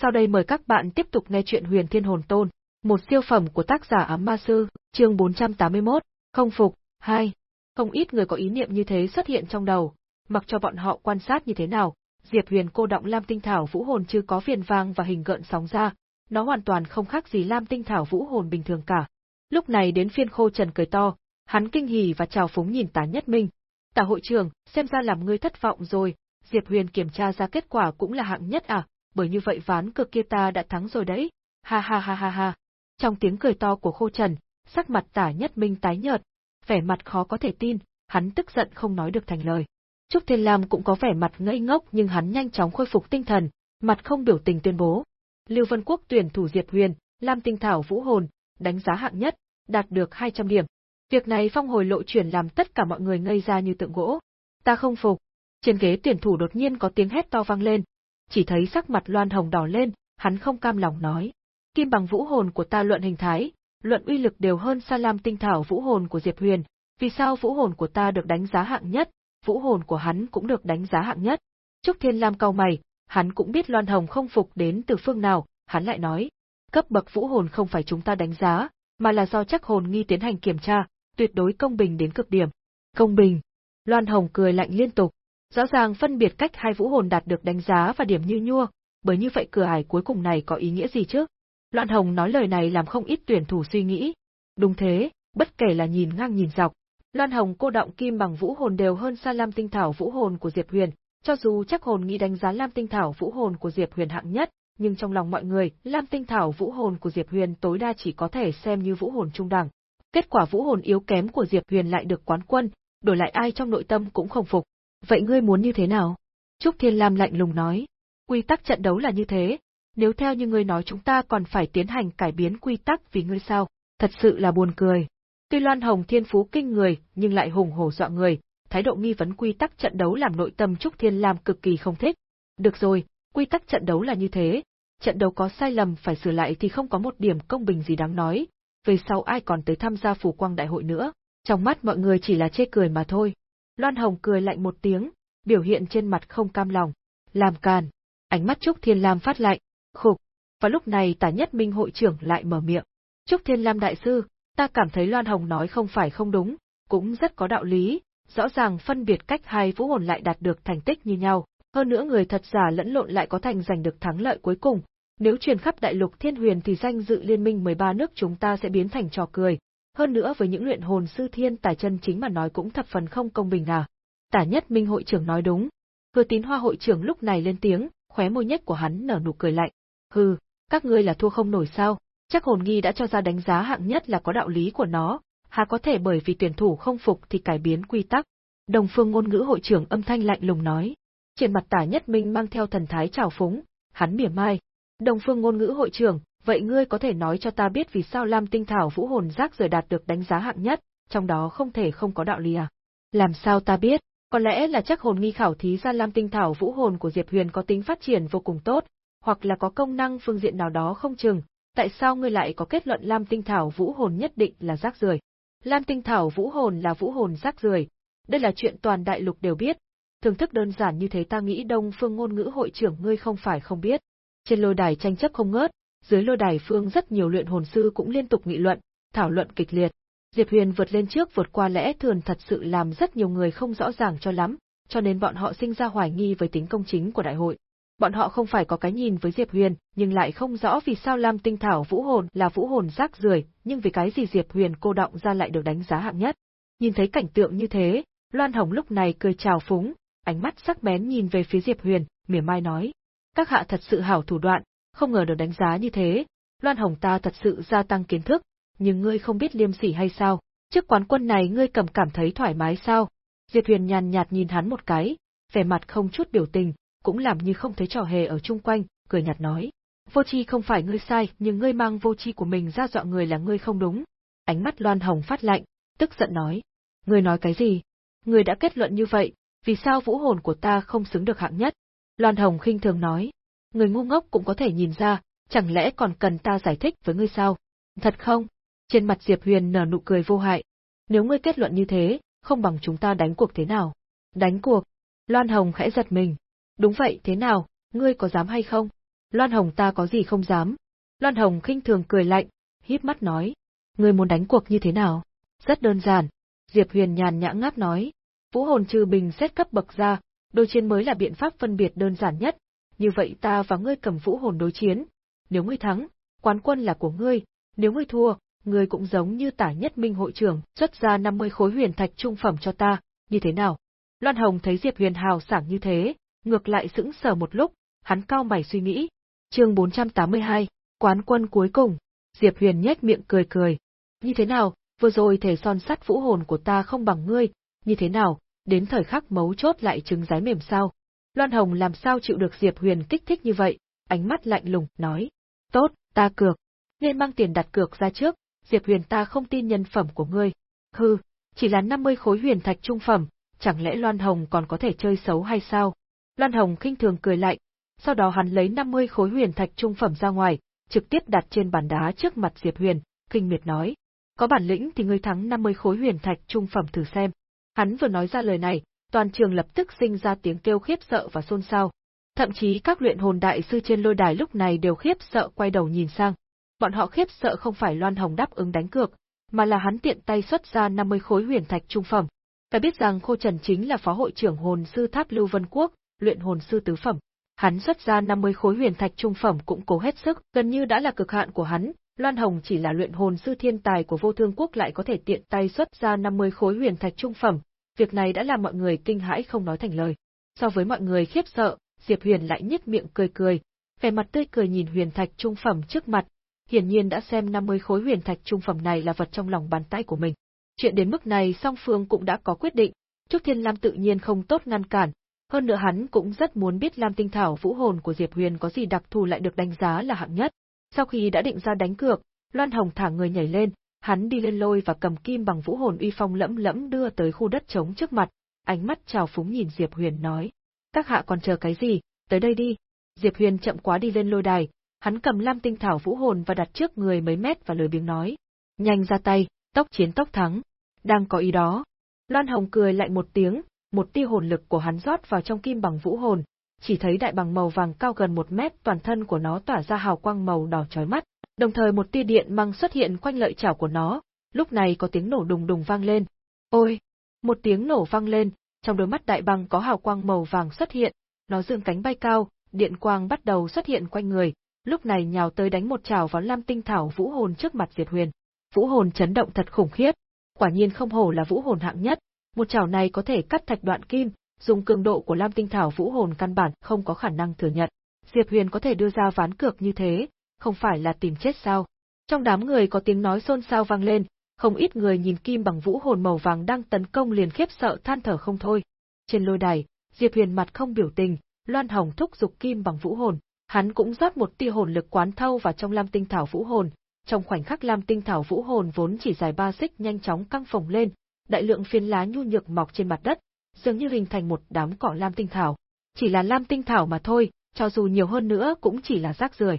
Sau đây mời các bạn tiếp tục nghe chuyện Huyền Thiên Hồn Tôn, một siêu phẩm của tác giả Ám Ma Sư, chương 481, không phục, 2. Không ít người có ý niệm như thế xuất hiện trong đầu, mặc cho bọn họ quan sát như thế nào, Diệp Huyền cô động Lam Tinh Thảo Vũ Hồn chưa có viền vang và hình gợn sóng ra, nó hoàn toàn không khác gì Lam Tinh Thảo Vũ Hồn bình thường cả. Lúc này đến phiên Khô Trần cười to, hắn kinh hỉ và chào phúng nhìn Tả Nhất Minh. Tả hội trưởng, xem ra làm ngươi thất vọng rồi, Diệp Huyền kiểm tra ra kết quả cũng là hạng nhất à, bởi như vậy ván cực kia ta đã thắng rồi đấy. Ha ha ha ha ha. Trong tiếng cười to của Khô Trần, sắc mặt Tả Nhất Minh tái nhợt, vẻ mặt khó có thể tin, hắn tức giận không nói được thành lời. Trúc Thiên Lam cũng có vẻ mặt ngây ngốc nhưng hắn nhanh chóng khôi phục tinh thần, mặt không biểu tình tuyên bố. Lưu Vân Quốc tuyển thủ Diệp Huyền, Lam Tinh Thảo Vũ Hồn, đánh giá hạng nhất, đạt được 200 điểm. Việc này phong hồi lộ chuyển làm tất cả mọi người ngây ra như tượng gỗ. Ta không phục. Trên ghế tuyển thủ đột nhiên có tiếng hét to vang lên. Chỉ thấy sắc mặt Loan Hồng đỏ lên, hắn không cam lòng nói. Kim bằng vũ hồn của ta luận hình thái, luận uy lực đều hơn Sa Lam tinh thảo vũ hồn của Diệp Huyền, vì sao vũ hồn của ta được đánh giá hạng nhất, vũ hồn của hắn cũng được đánh giá hạng nhất. Trúc Thiên Lam cau mày, hắn cũng biết Loan Hồng không phục đến từ phương nào, hắn lại nói, cấp bậc vũ hồn không phải chúng ta đánh giá, mà là do chắc hồn nghi tiến hành kiểm tra, tuyệt đối công bình đến cực điểm. Công bình. Loan Hồng cười lạnh liên tục. Rõ ràng phân biệt cách hai vũ hồn đạt được đánh giá và điểm như nhua, bởi như vậy cửa ải cuối cùng này có ý nghĩa gì chứ? Loan Hồng nói lời này làm không ít tuyển thủ suy nghĩ. Đúng thế, bất kể là nhìn ngang nhìn dọc, Loan Hồng cô động kim bằng vũ hồn đều hơn xa Lam Tinh Thảo vũ hồn của Diệp Huyền, cho dù chắc hồn nghĩ đánh giá Lam Tinh Thảo vũ hồn của Diệp Huyền hạng nhất, nhưng trong lòng mọi người, Lam Tinh Thảo vũ hồn của Diệp Huyền tối đa chỉ có thể xem như vũ hồn trung đẳng. Kết quả vũ hồn yếu kém của Diệp Huyền lại được quán quân, đổi lại ai trong nội tâm cũng không phục. Vậy ngươi muốn như thế nào? Trúc Thiên Lam lạnh lùng nói. Quy tắc trận đấu là như thế, nếu theo như ngươi nói chúng ta còn phải tiến hành cải biến quy tắc vì ngươi sao? Thật sự là buồn cười. Tuy Loan Hồng thiên phú kinh người, nhưng lại hùng hổ dọa người, thái độ nghi vấn quy tắc trận đấu làm nội tâm Trúc Thiên Lam cực kỳ không thích. Được rồi, quy tắc trận đấu là như thế, trận đấu có sai lầm phải sửa lại thì không có một điểm công bình gì đáng nói, về sau ai còn tới tham gia phủ quang đại hội nữa, trong mắt mọi người chỉ là chê cười mà thôi. Loan Hồng cười lạnh một tiếng, biểu hiện trên mặt không cam lòng. Làm càn. Ánh mắt Trúc Thiên Lam phát lạnh, khục. Và lúc này tả nhất minh hội trưởng lại mở miệng. Trúc Thiên Lam đại sư, ta cảm thấy Loan Hồng nói không phải không đúng, cũng rất có đạo lý, rõ ràng phân biệt cách hai vũ hồn lại đạt được thành tích như nhau, hơn nữa người thật giả lẫn lộn lại có thành giành được thắng lợi cuối cùng. Nếu truyền khắp đại lục thiên huyền thì danh dự liên minh 13 nước chúng ta sẽ biến thành trò cười. Hơn nữa với những luyện hồn sư thiên tài chân chính mà nói cũng thập phần không công bình à. Tả nhất minh hội trưởng nói đúng. Hứa tín hoa hội trưởng lúc này lên tiếng, khóe môi nhếch của hắn nở nụ cười lạnh. Hừ, các ngươi là thua không nổi sao, chắc hồn nghi đã cho ra đánh giá hạng nhất là có đạo lý của nó, hà có thể bởi vì tuyển thủ không phục thì cải biến quy tắc. Đồng phương ngôn ngữ hội trưởng âm thanh lạnh lùng nói. Trên mặt tả nhất minh mang theo thần thái trào phúng, hắn mỉa mai. Đồng phương ngôn ngữ hội trưởng, vậy ngươi có thể nói cho ta biết vì sao Lam Tinh Thảo vũ hồn giác rời đạt được đánh giá hạng nhất, trong đó không thể không có đạo lý à? Làm sao ta biết? Có lẽ là chắc hồn nghi khảo thí ra Lam Tinh Thảo vũ hồn của Diệp Huyền có tính phát triển vô cùng tốt, hoặc là có công năng phương diện nào đó không chừng, tại sao ngươi lại có kết luận Lam Tinh Thảo vũ hồn nhất định là rác rưởi? Lam Tinh Thảo vũ hồn là vũ hồn rác rưởi, đây là chuyện toàn đại lục đều biết, Thưởng thức đơn giản như thế ta nghĩ Đông Phương ngôn ngữ hội trưởng ngươi không phải không biết. Trên lôi đài tranh chấp không ngớt, dưới lôi đài phương rất nhiều luyện hồn sư cũng liên tục nghị luận, thảo luận kịch liệt. Diệp Huyền vượt lên trước vượt qua lẽ thường thật sự làm rất nhiều người không rõ ràng cho lắm, cho nên bọn họ sinh ra hoài nghi với tính công chính của đại hội. Bọn họ không phải có cái nhìn với Diệp Huyền, nhưng lại không rõ vì sao Lam Tinh Thảo Vũ Hồn là Vũ Hồn rác rưởi, nhưng vì cái gì Diệp Huyền cô động ra lại được đánh giá hạng nhất. Nhìn thấy cảnh tượng như thế, Loan Hồng lúc này cười chào phúng, ánh mắt sắc bén nhìn về phía Diệp Huyền, mỉa mai nói. Các hạ thật sự hảo thủ đoạn, không ngờ được đánh giá như thế. Loan Hồng ta thật sự gia tăng kiến thức, nhưng ngươi không biết liêm sỉ hay sao? Trước quán quân này ngươi cầm cảm thấy thoải mái sao? Diệp Huyền nhàn nhạt nhìn hắn một cái, vẻ mặt không chút biểu tình, cũng làm như không thấy trò hề ở chung quanh, cười nhạt nói. Vô chi không phải ngươi sai, nhưng ngươi mang vô chi của mình ra dọa người là ngươi không đúng. Ánh mắt Loan Hồng phát lạnh, tức giận nói. Ngươi nói cái gì? Ngươi đã kết luận như vậy, vì sao vũ hồn của ta không xứng được hạng nhất? Loan Hồng khinh thường nói, người ngu ngốc cũng có thể nhìn ra, chẳng lẽ còn cần ta giải thích với ngươi sao? Thật không? Trên mặt Diệp Huyền nở nụ cười vô hại. Nếu ngươi kết luận như thế, không bằng chúng ta đánh cuộc thế nào? Đánh cuộc? Loan Hồng khẽ giật mình. Đúng vậy, thế nào, ngươi có dám hay không? Loan Hồng ta có gì không dám. Loan Hồng khinh thường cười lạnh, híp mắt nói. Ngươi muốn đánh cuộc như thế nào? Rất đơn giản. Diệp Huyền nhàn nhã ngáp nói. Vũ hồn trừ bình xét cấp bậc ra, đôi chiến mới là biện pháp phân biệt đơn giản nhất. Như vậy ta và ngươi cầm vũ hồn đối chiến. Nếu ngươi thắng, quán quân là của ngươi. Nếu ngươi thua, ngươi cũng giống như tả nhất minh hội trưởng, xuất ra 50 khối huyền thạch trung phẩm cho ta, như thế nào? Loan Hồng thấy Diệp Huyền hào sảng như thế, ngược lại sững sờ một lúc, hắn cao mày suy nghĩ. Chương 482, quán quân cuối cùng. Diệp Huyền nhếch miệng cười cười. Như thế nào, vừa rồi thể son sắt vũ hồn của ta không bằng ngươi, như thế nào, đến thời khắc mấu chốt lại trứng rái mềm sao? Loan Hồng làm sao chịu được Diệp Huyền kích thích như vậy, ánh mắt lạnh lùng, nói. Tốt, ta cược. Nên mang tiền đặt cược ra trước, Diệp Huyền ta không tin nhân phẩm của ngươi. Hừ, chỉ là 50 khối huyền thạch trung phẩm, chẳng lẽ Loan Hồng còn có thể chơi xấu hay sao? Loan Hồng khinh thường cười lạnh, sau đó hắn lấy 50 khối huyền thạch trung phẩm ra ngoài, trực tiếp đặt trên bàn đá trước mặt Diệp Huyền, kinh miệt nói. Có bản lĩnh thì ngươi thắng 50 khối huyền thạch trung phẩm thử xem. Hắn vừa nói ra lời này, toàn trường lập tức sinh ra tiếng kêu khiếp sợ và xôn xao. Thậm chí các luyện hồn đại sư trên lôi đài lúc này đều khiếp sợ quay đầu nhìn sang. Bọn họ khiếp sợ không phải Loan Hồng đáp ứng đánh cược, mà là hắn tiện tay xuất ra 50 khối huyền thạch trung phẩm. Phải biết rằng Khô Trần chính là phó hội trưởng hồn sư tháp Lưu Vân Quốc, luyện hồn sư tứ phẩm. Hắn xuất ra 50 khối huyền thạch trung phẩm cũng cố hết sức, gần như đã là cực hạn của hắn, Loan Hồng chỉ là luyện hồn sư thiên tài của vô thương quốc lại có thể tiện tay xuất ra 50 khối huyền thạch trung phẩm, việc này đã làm mọi người kinh hãi không nói thành lời. So với mọi người khiếp sợ, Diệp Huyền lại nhếch miệng cười cười, vẻ mặt tươi cười nhìn huyền thạch trung phẩm trước mặt, hiển nhiên đã xem 50 khối huyền thạch trung phẩm này là vật trong lòng bàn tay của mình. Chuyện đến mức này song phương cũng đã có quyết định, Trúc Thiên Lam tự nhiên không tốt ngăn cản, hơn nữa hắn cũng rất muốn biết Lam Tinh Thảo vũ hồn của Diệp Huyền có gì đặc thù lại được đánh giá là hạng nhất. Sau khi đã định ra đánh cược, Loan Hồng thả người nhảy lên, hắn đi lên lôi và cầm kim bằng vũ hồn uy phong lẫm lẫm đưa tới khu đất trống trước mặt, ánh mắt trào phúng nhìn Diệp Huyền nói: "Các hạ còn chờ cái gì, tới đây đi." Diệp Huyền chậm quá đi lên lôi đài, hắn cầm Lam Tinh Thảo vũ hồn và đặt trước người mấy mét và lười biếng nói: "Nhanh ra tay, tốc chiến tốc thắng." Đang có ý đó. Loan Hồng cười lại một tiếng, một tia hồn lực của hắn rót vào trong kim bằng vũ hồn, chỉ thấy đại bằng màu vàng cao gần một mét toàn thân của nó tỏa ra hào quang màu đỏ chói mắt, đồng thời một tia điện mang xuất hiện quanh lợi chảo của nó, lúc này có tiếng nổ đùng đùng vang lên. Ôi! Một tiếng nổ vang lên, trong đôi mắt đại băng có hào quang màu vàng xuất hiện, nó dương cánh bay cao, điện quang bắt đầu xuất hiện quanh người, lúc này nhào tới đánh một chảo vào Lam Tinh Thảo vũ hồn trước mặt Diệt Huyền. Vũ hồn chấn động thật khủng khiếp, quả nhiên không hổ là vũ hồn hạng nhất, một chảo này có thể cắt thạch đoạn kim, dùng cường độ của Lam Tinh Thảo vũ hồn căn bản không có khả năng thừa nhận. Diệp Huyền có thể đưa ra ván cược như thế, không phải là tìm chết sao? Trong đám người có tiếng nói xôn xao vang lên, không ít người nhìn kim bằng vũ hồn màu vàng đang tấn công liền khiếp sợ than thở không thôi. Trên lôi đài, Diệp Huyền mặt không biểu tình, Loan Hồng thúc giục kim bằng vũ hồn, hắn cũng rót một tia hồn lực quán thâu vào trong Lam Tinh Thảo vũ hồn, trong khoảnh khắc Lam Tinh Thảo vũ hồn vốn chỉ dài ba xích nhanh chóng căng phồng lên, đại lượng phiến lá nhu nhược mọc trên mặt đất, dường như hình thành một đám cỏ lam tinh thảo. Chỉ là lam tinh thảo mà thôi, cho dù nhiều hơn nữa cũng chỉ là rác rưởi.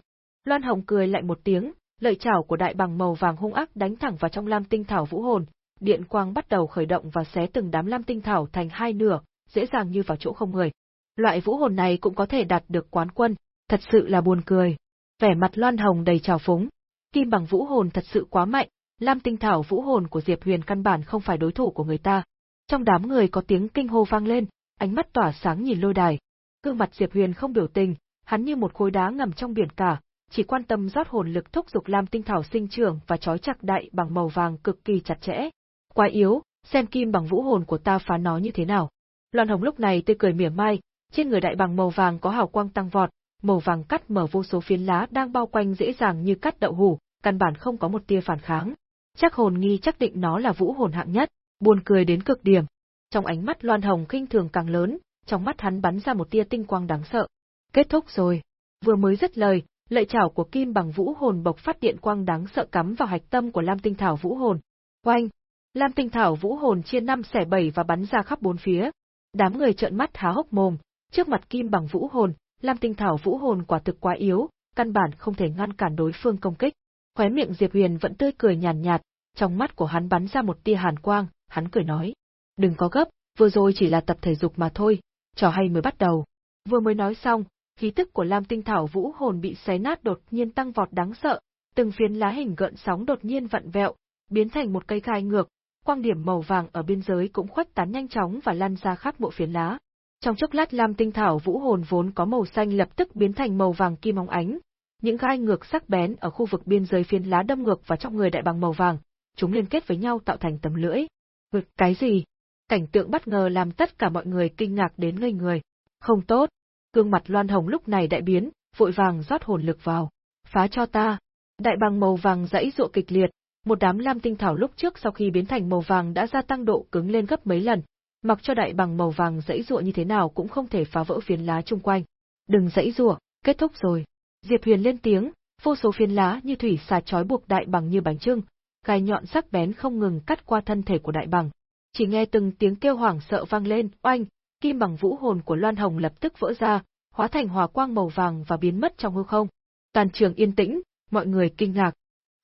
Loan Hồng cười lại một tiếng, lợi chảo của đại bằng màu vàng hung ác đánh thẳng vào trong lam tinh thảo vũ hồn, điện quang bắt đầu khởi động và xé từng đám lam tinh thảo thành hai nửa, dễ dàng như vào chỗ không người. Loại vũ hồn này cũng có thể đạt được quán quân, thật sự là buồn cười. Vẻ mặt Loan Hồng đầy trào phúng. Kim bằng vũ hồn thật sự quá mạnh, Lam tinh thảo vũ hồn của Diệp Huyền căn bản không phải đối thủ của người ta. Trong đám người có tiếng kinh hô vang lên, ánh mắt tỏa sáng nhìn lôi đài. Gương mặt Diệp Huyền không biểu tình, hắn như một khối đá ngầm trong biển cả, chỉ quan tâm rót hồn lực thúc dục Lam tinh thảo sinh trưởng và trói chặt đại bằng màu vàng cực kỳ chặt chẽ. Quá yếu, xem kim bằng vũ hồn của ta phá nó như thế nào. Loan Hồng lúc này tươi cười mỉa mai, trên người đại bằng màu vàng có hào quang tăng vọt, màu vàng cắt mở vô số phiến lá đang bao quanh dễ dàng như cắt đậu hủ, căn bản không có một tia phản kháng chắc hồn nghi chắc định nó là vũ hồn hạng nhất, buồn cười đến cực điểm. Trong ánh mắt Loan Hồng khinh thường càng lớn, trong mắt hắn bắn ra một tia tinh quang đáng sợ. Kết thúc rồi. Vừa mới dứt lời, lợi chảo của kim bằng vũ hồn bộc phát điện quang đáng sợ cắm vào hạch tâm của Lam Tinh Thảo vũ hồn. Oanh! Lam Tinh Thảo vũ hồn chia năm xẻ bảy và bắn ra khắp bốn phía. Đám người trợn mắt há hốc mồm, trước mặt kim bằng vũ hồn, Lam Tinh Thảo vũ hồn quả thực quá yếu, căn bản không thể ngăn cản đối phương công kích. Khóe miệng Diệp Huyền vẫn tươi cười nhàn nhạt, trong mắt của hắn bắn ra một tia hàn quang, hắn cười nói. Đừng có gấp, vừa rồi chỉ là tập thể dục mà thôi, trò hay mới bắt đầu. Vừa mới nói xong, khí tức của Lam Tinh Thảo Vũ Hồn bị xé nát đột nhiên tăng vọt đáng sợ, từng phiến lá hình gợn sóng đột nhiên vặn vẹo, biến thành một cây khai ngược, quang điểm màu vàng ở biên giới cũng khuếch tán nhanh chóng và lan ra khắp bộ phiến lá. Trong chốc lát Lam Tinh Thảo Vũ Hồn vốn có màu xanh lập tức biến thành màu vàng kim óng ánh. Những gai ngược sắc bén ở khu vực biên giới phiến lá đâm ngược vào trong người đại bằng màu vàng, chúng liên kết với nhau tạo thành tấm lưỡi. Ngực cái gì? Cảnh tượng bất ngờ làm tất cả mọi người kinh ngạc đến ngây người. Không tốt. Gương mặt Loan Hồng lúc này đại biến, vội vàng rót hồn lực vào. Phá cho ta. Đại bằng màu vàng dãy dụa kịch liệt, một đám lam tinh thảo lúc trước sau khi biến thành màu vàng đã gia tăng độ cứng lên gấp mấy lần, mặc cho đại bằng màu vàng dãy dụa như thế nào cũng không thể phá vỡ phiến lá chung quanh. Đừng dãy dụa, kết thúc rồi. Diệp Huyền lên tiếng, vô số phiến lá như thủy xà trói buộc đại bằng như bánh trưng, gai nhọn sắc bén không ngừng cắt qua thân thể của đại bằng. Chỉ nghe từng tiếng kêu hoảng sợ vang lên, oanh, kim bằng vũ hồn của Loan Hồng lập tức vỡ ra, hóa thành hỏa quang màu vàng và biến mất trong hư không. Toàn trường yên tĩnh, mọi người kinh ngạc.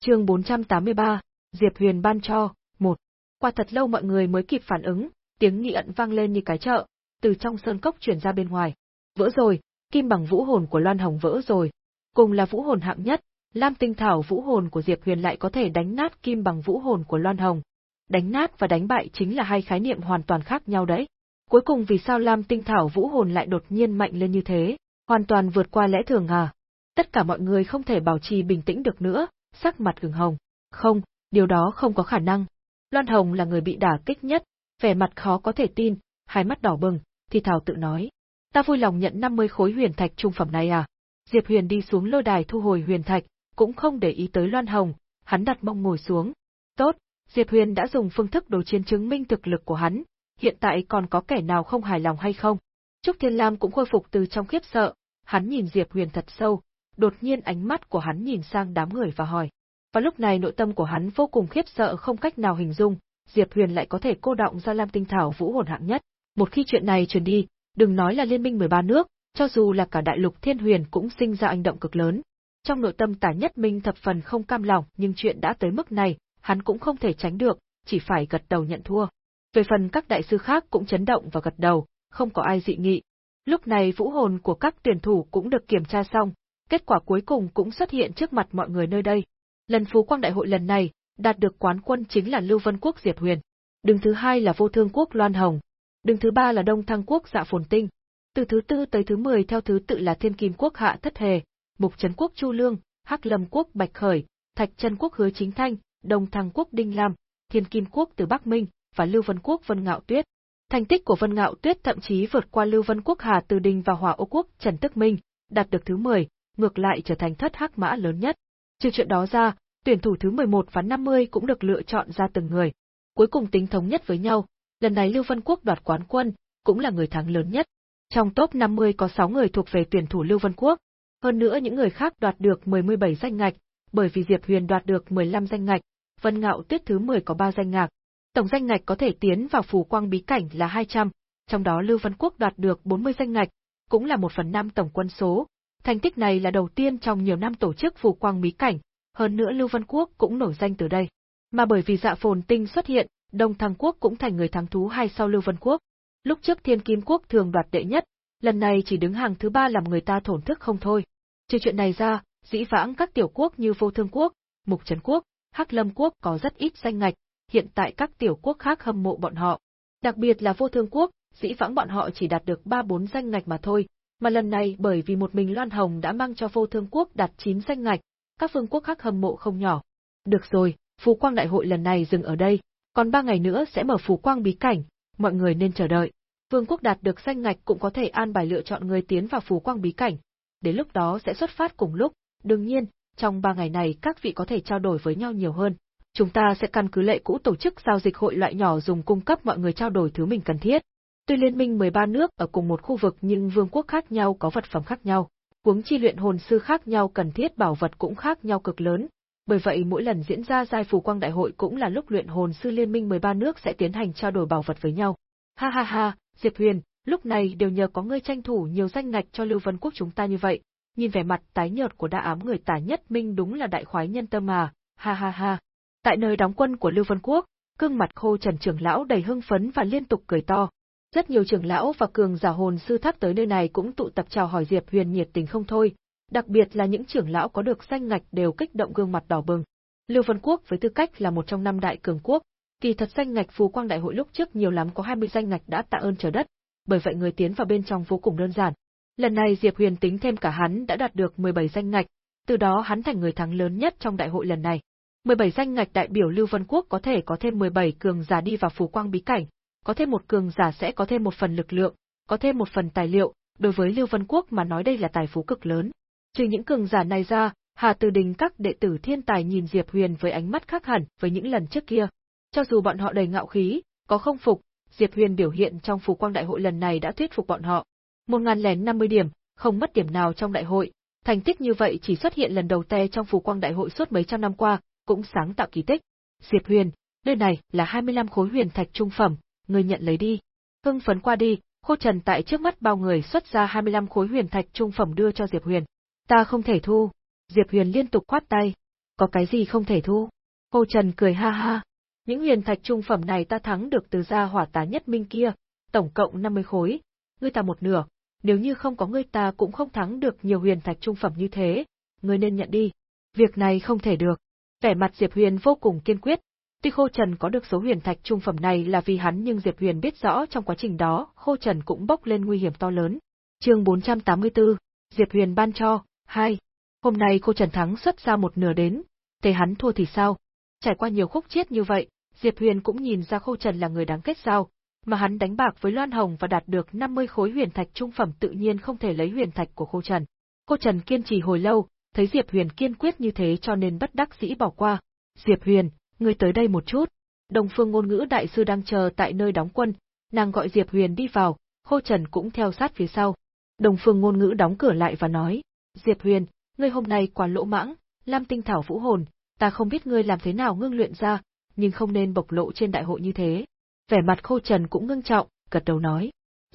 Chương 483, Diệp Huyền ban cho, một. Qua thật lâu mọi người mới kịp phản ứng, tiếng nghị ẩn vang lên như cái chợ, từ trong sơn cốc truyền ra bên ngoài. Vỡ rồi, kim bằng vũ hồn của Loan Hồng vỡ rồi. Cùng là vũ hồn hạng nhất, Lam tinh thảo vũ hồn của Diệp Huyền lại có thể đánh nát kim bằng vũ hồn của Loan Hồng. Đánh nát và đánh bại chính là hai khái niệm hoàn toàn khác nhau đấy. Cuối cùng vì sao Lam tinh thảo vũ hồn lại đột nhiên mạnh lên như thế, hoàn toàn vượt qua lẽ thường à? Tất cả mọi người không thể bảo trì bình tĩnh được nữa, sắc mặt gừng hồng. Không, điều đó không có khả năng. Loan Hồng là người bị đả kích nhất, vẻ mặt khó có thể tin, hai mắt đỏ bừng, thì thảo tự nói. Ta vui lòng nhận 50 khối huyền thạch trung phẩm này à? Diệp Huyền đi xuống lôi đài thu hồi huyền thạch, cũng không để ý tới Loan Hồng, hắn đặt mông ngồi xuống. Tốt, Diệp Huyền đã dùng phương thức đấu chiến chứng minh thực lực của hắn, hiện tại còn có kẻ nào không hài lòng hay không? Trúc Thiên Lam cũng khôi phục từ trong khiếp sợ, hắn nhìn Diệp Huyền thật sâu, đột nhiên ánh mắt của hắn nhìn sang đám người và hỏi. Và lúc này nội tâm của hắn vô cùng khiếp sợ không cách nào hình dung, Diệp Huyền lại có thể cô động ra Lam Tinh Thảo vũ hồn hạng nhất. Một khi chuyện này truyền đi, đừng nói là liên minh 13 nước, cho dù là cả đại lục Thiên Huyền cũng sinh ra anh động cực lớn. Trong nội tâm Tả Nhất Minh thập phần không cam lòng, nhưng chuyện đã tới mức này, hắn cũng không thể tránh được, chỉ phải gật đầu nhận thua. Về phần các đại sư khác cũng chấn động và gật đầu, không có ai dị nghị. Lúc này vũ hồn của các tuyển thủ cũng được kiểm tra xong, kết quả cuối cùng cũng xuất hiện trước mặt mọi người nơi đây. Lần Phú Quang Đại hội lần này, đạt được quán quân chính là Lưu Vân Quốc Diệp Huyền. Đứng thứ hai là Vô Thương Quốc Loan Hồng. Đứng thứ ba là Đông Thăng Quốc Dạ Phồn Tinh. Từ thứ tư tới thứ mười theo thứ tự là Thiên Kim Quốc Hạ Thất Hề, Mục Trấn Quốc Chu Lương, Hắc Lâm Quốc Bạch Khởi, Thạch Trân Quốc Hứa Chính Thanh, Đông Thăng Quốc Đinh Lam, Thiên Kim Quốc Từ Bắc Minh và Lưu Vân Quốc Vân Ngạo Tuyết. Thành tích của Vân Ngạo Tuyết thậm chí vượt qua Lưu Vân Quốc Hà Từ Đình và Hòa Ô Quốc Trần Tức Minh, đạt được thứ 10, ngược lại trở thành thất hắc mã lớn nhất. Trừ chuyện đó ra, tuyển thủ thứ 11 và 50 cũng được lựa chọn ra từng người. Cuối cùng tính thống nhất với nhau, lần này Lưu Vân Quốc đoạt quán quân, cũng là người thắng lớn nhất. Trong top 50 có 6 người thuộc về tuyển thủ Lưu Vân Quốc, hơn nữa những người khác đoạt được 17 danh ngạch, bởi vì Diệp Huyền đoạt được 15 danh ngạch, Vân Ngạo Tuyết thứ 10 có 3 danh ngạch. Tổng danh ngạch có thể tiến vào phù quang bí cảnh là 200, trong đó Lưu Văn Quốc đoạt được 40 danh ngạch, cũng là một phần năm tổng quân số. Thành tích này là đầu tiên trong nhiều năm tổ chức phù quang bí cảnh, hơn nữa Lưu Văn Quốc cũng nổi danh từ đây. Mà bởi vì dạ phồn tinh xuất hiện, Đông Thăng Quốc cũng thành người thắng thú hai sau Lưu Văn Quốc. Lúc trước Thiên Kim Quốc thường đoạt đệ nhất, lần này chỉ đứng hàng thứ ba làm người ta thổn thức không thôi. Trừ chuyện này ra, dĩ vãng các tiểu quốc như Vô Thương Quốc, Mục Trấn Quốc, Hắc Lâm Quốc có rất ít danh ngạch, hiện tại các tiểu quốc khác hâm mộ bọn họ. Đặc biệt là Vô Thương Quốc, dĩ vãng bọn họ chỉ đạt được 3-4 danh ngạch mà thôi, mà lần này bởi vì một mình Loan Hồng đã mang cho Vô Thương Quốc đạt 9 danh ngạch, các vương quốc khác hâm mộ không nhỏ. Được rồi, Phú Quang Đại hội lần này dừng ở đây, còn 3 ngày nữa sẽ mở Phú Quang bí cảnh, mọi người nên chờ đợi. Vương quốc đạt được danh ngạch cũng có thể an bài lựa chọn người tiến vào Phú Quang bí cảnh, đến lúc đó sẽ xuất phát cùng lúc, đương nhiên, trong 3 ngày này các vị có thể trao đổi với nhau nhiều hơn. Chúng ta sẽ căn cứ lệ cũ tổ chức giao dịch hội loại nhỏ dùng cung cấp mọi người trao đổi thứ mình cần thiết. Tuy liên minh 13 nước ở cùng một khu vực nhưng vương quốc khác nhau có vật phẩm khác nhau huống chi luyện hồn sư khác nhau cần thiết bảo vật cũng khác nhau cực lớn, bởi vậy mỗi lần diễn ra giai phù quang đại hội cũng là lúc luyện hồn sư liên minh 13 nước sẽ tiến hành trao đổi bảo vật với nhau. Ha ha ha, Diệp Huyền, lúc này đều nhờ có ngươi tranh thủ nhiều danh ngạch cho Lưu Vân Quốc chúng ta như vậy, nhìn vẻ mặt tái nhợt của đa ám người tả nhất minh đúng là đại khoái nhân tâm mà, ha ha ha. Tại nơi đóng quân của Lưu Vân Quốc, gương mặt khô Trần trưởng lão đầy hưng phấn và liên tục cười to. Rất nhiều trưởng lão và cường giả hồn sư thác tới nơi này cũng tụ tập chào hỏi Diệp Huyền nhiệt tình không thôi, đặc biệt là những trưởng lão có được danh ngạch đều kích động gương mặt đỏ bừng. Lưu Vân Quốc với tư cách là một trong năm đại cường quốc, kỳ thật danh ngạch phù quang đại hội lúc trước nhiều lắm có 20 danh ngạch đã tạ ơn trời đất, bởi vậy người tiến vào bên trong vô cùng đơn giản. Lần này Diệp Huyền tính thêm cả hắn đã đạt được 17 danh ngạch, từ đó hắn thành người thắng lớn nhất trong đại hội lần này. 17 danh ngạch đại biểu Lưu Vân Quốc có thể có thêm 17 cường giả đi vào phù quang bí cảnh, có thêm một cường giả sẽ có thêm một phần lực lượng, có thêm một phần tài liệu, đối với Lưu Vân Quốc mà nói đây là tài phú cực lớn. Trừ những cường giả này ra, Hà Từ Đình các đệ tử thiên tài nhìn Diệp Huyền với ánh mắt khác hẳn với những lần trước kia. Cho dù bọn họ đầy ngạo khí, có không phục, Diệp Huyền biểu hiện trong phù quang đại hội lần này đã thuyết phục bọn họ. 1050 điểm, không mất điểm nào trong đại hội, thành tích như vậy chỉ xuất hiện lần đầu te trong phù quang đại hội suốt mấy trăm năm qua, cũng sáng tạo kỳ tích. Diệp Huyền, nơi này là 25 khối huyền thạch trung phẩm, ngươi nhận lấy đi. Hưng phấn qua đi, Khô Trần tại trước mắt bao người xuất ra 25 khối huyền thạch trung phẩm đưa cho Diệp Huyền. Ta không thể thu. Diệp Huyền liên tục khoát tay. Có cái gì không thể thu? Khô Trần cười ha ha. Những huyền thạch trung phẩm này ta thắng được từ gia hỏa tá nhất minh kia, tổng cộng 50 khối, ngươi ta một nửa, nếu như không có ngươi ta cũng không thắng được nhiều huyền thạch trung phẩm như thế, ngươi nên nhận đi. Việc này không thể được. Vẻ mặt Diệp Huyền vô cùng kiên quyết, Tuy Khô Trần có được số huyền thạch trung phẩm này là vì hắn nhưng Diệp Huyền biết rõ trong quá trình đó, Khô Trần cũng bốc lên nguy hiểm to lớn. Chương 484, Diệp Huyền ban cho, 2. Hôm nay Khô Trần thắng xuất ra một nửa đến, thế hắn thua thì sao? Trải qua nhiều khúc chết như vậy, Diệp Huyền cũng nhìn ra Khô Trần là người đáng kết giao, mà hắn đánh bạc với Loan Hồng và đạt được 50 khối huyền thạch trung phẩm tự nhiên không thể lấy huyền thạch của Khô Trần. Khô Trần kiên trì hồi lâu, thấy Diệp Huyền kiên quyết như thế cho nên bất đắc dĩ bỏ qua. Diệp Huyền, ngươi tới đây một chút. Đồng phương ngôn ngữ đại sư đang chờ tại nơi đóng quân, nàng gọi Diệp Huyền đi vào, Khô Trần cũng theo sát phía sau. Đồng phương ngôn ngữ đóng cửa lại và nói, Diệp Huyền, ngươi hôm nay quá lỗ mãng, Lam tinh thảo vũ hồn, ta không biết ngươi làm thế nào ngưng luyện ra, nhưng không nên bộc lộ trên đại hội như thế. Vẻ mặt Khô Trần cũng ngưng trọng, gật đầu nói,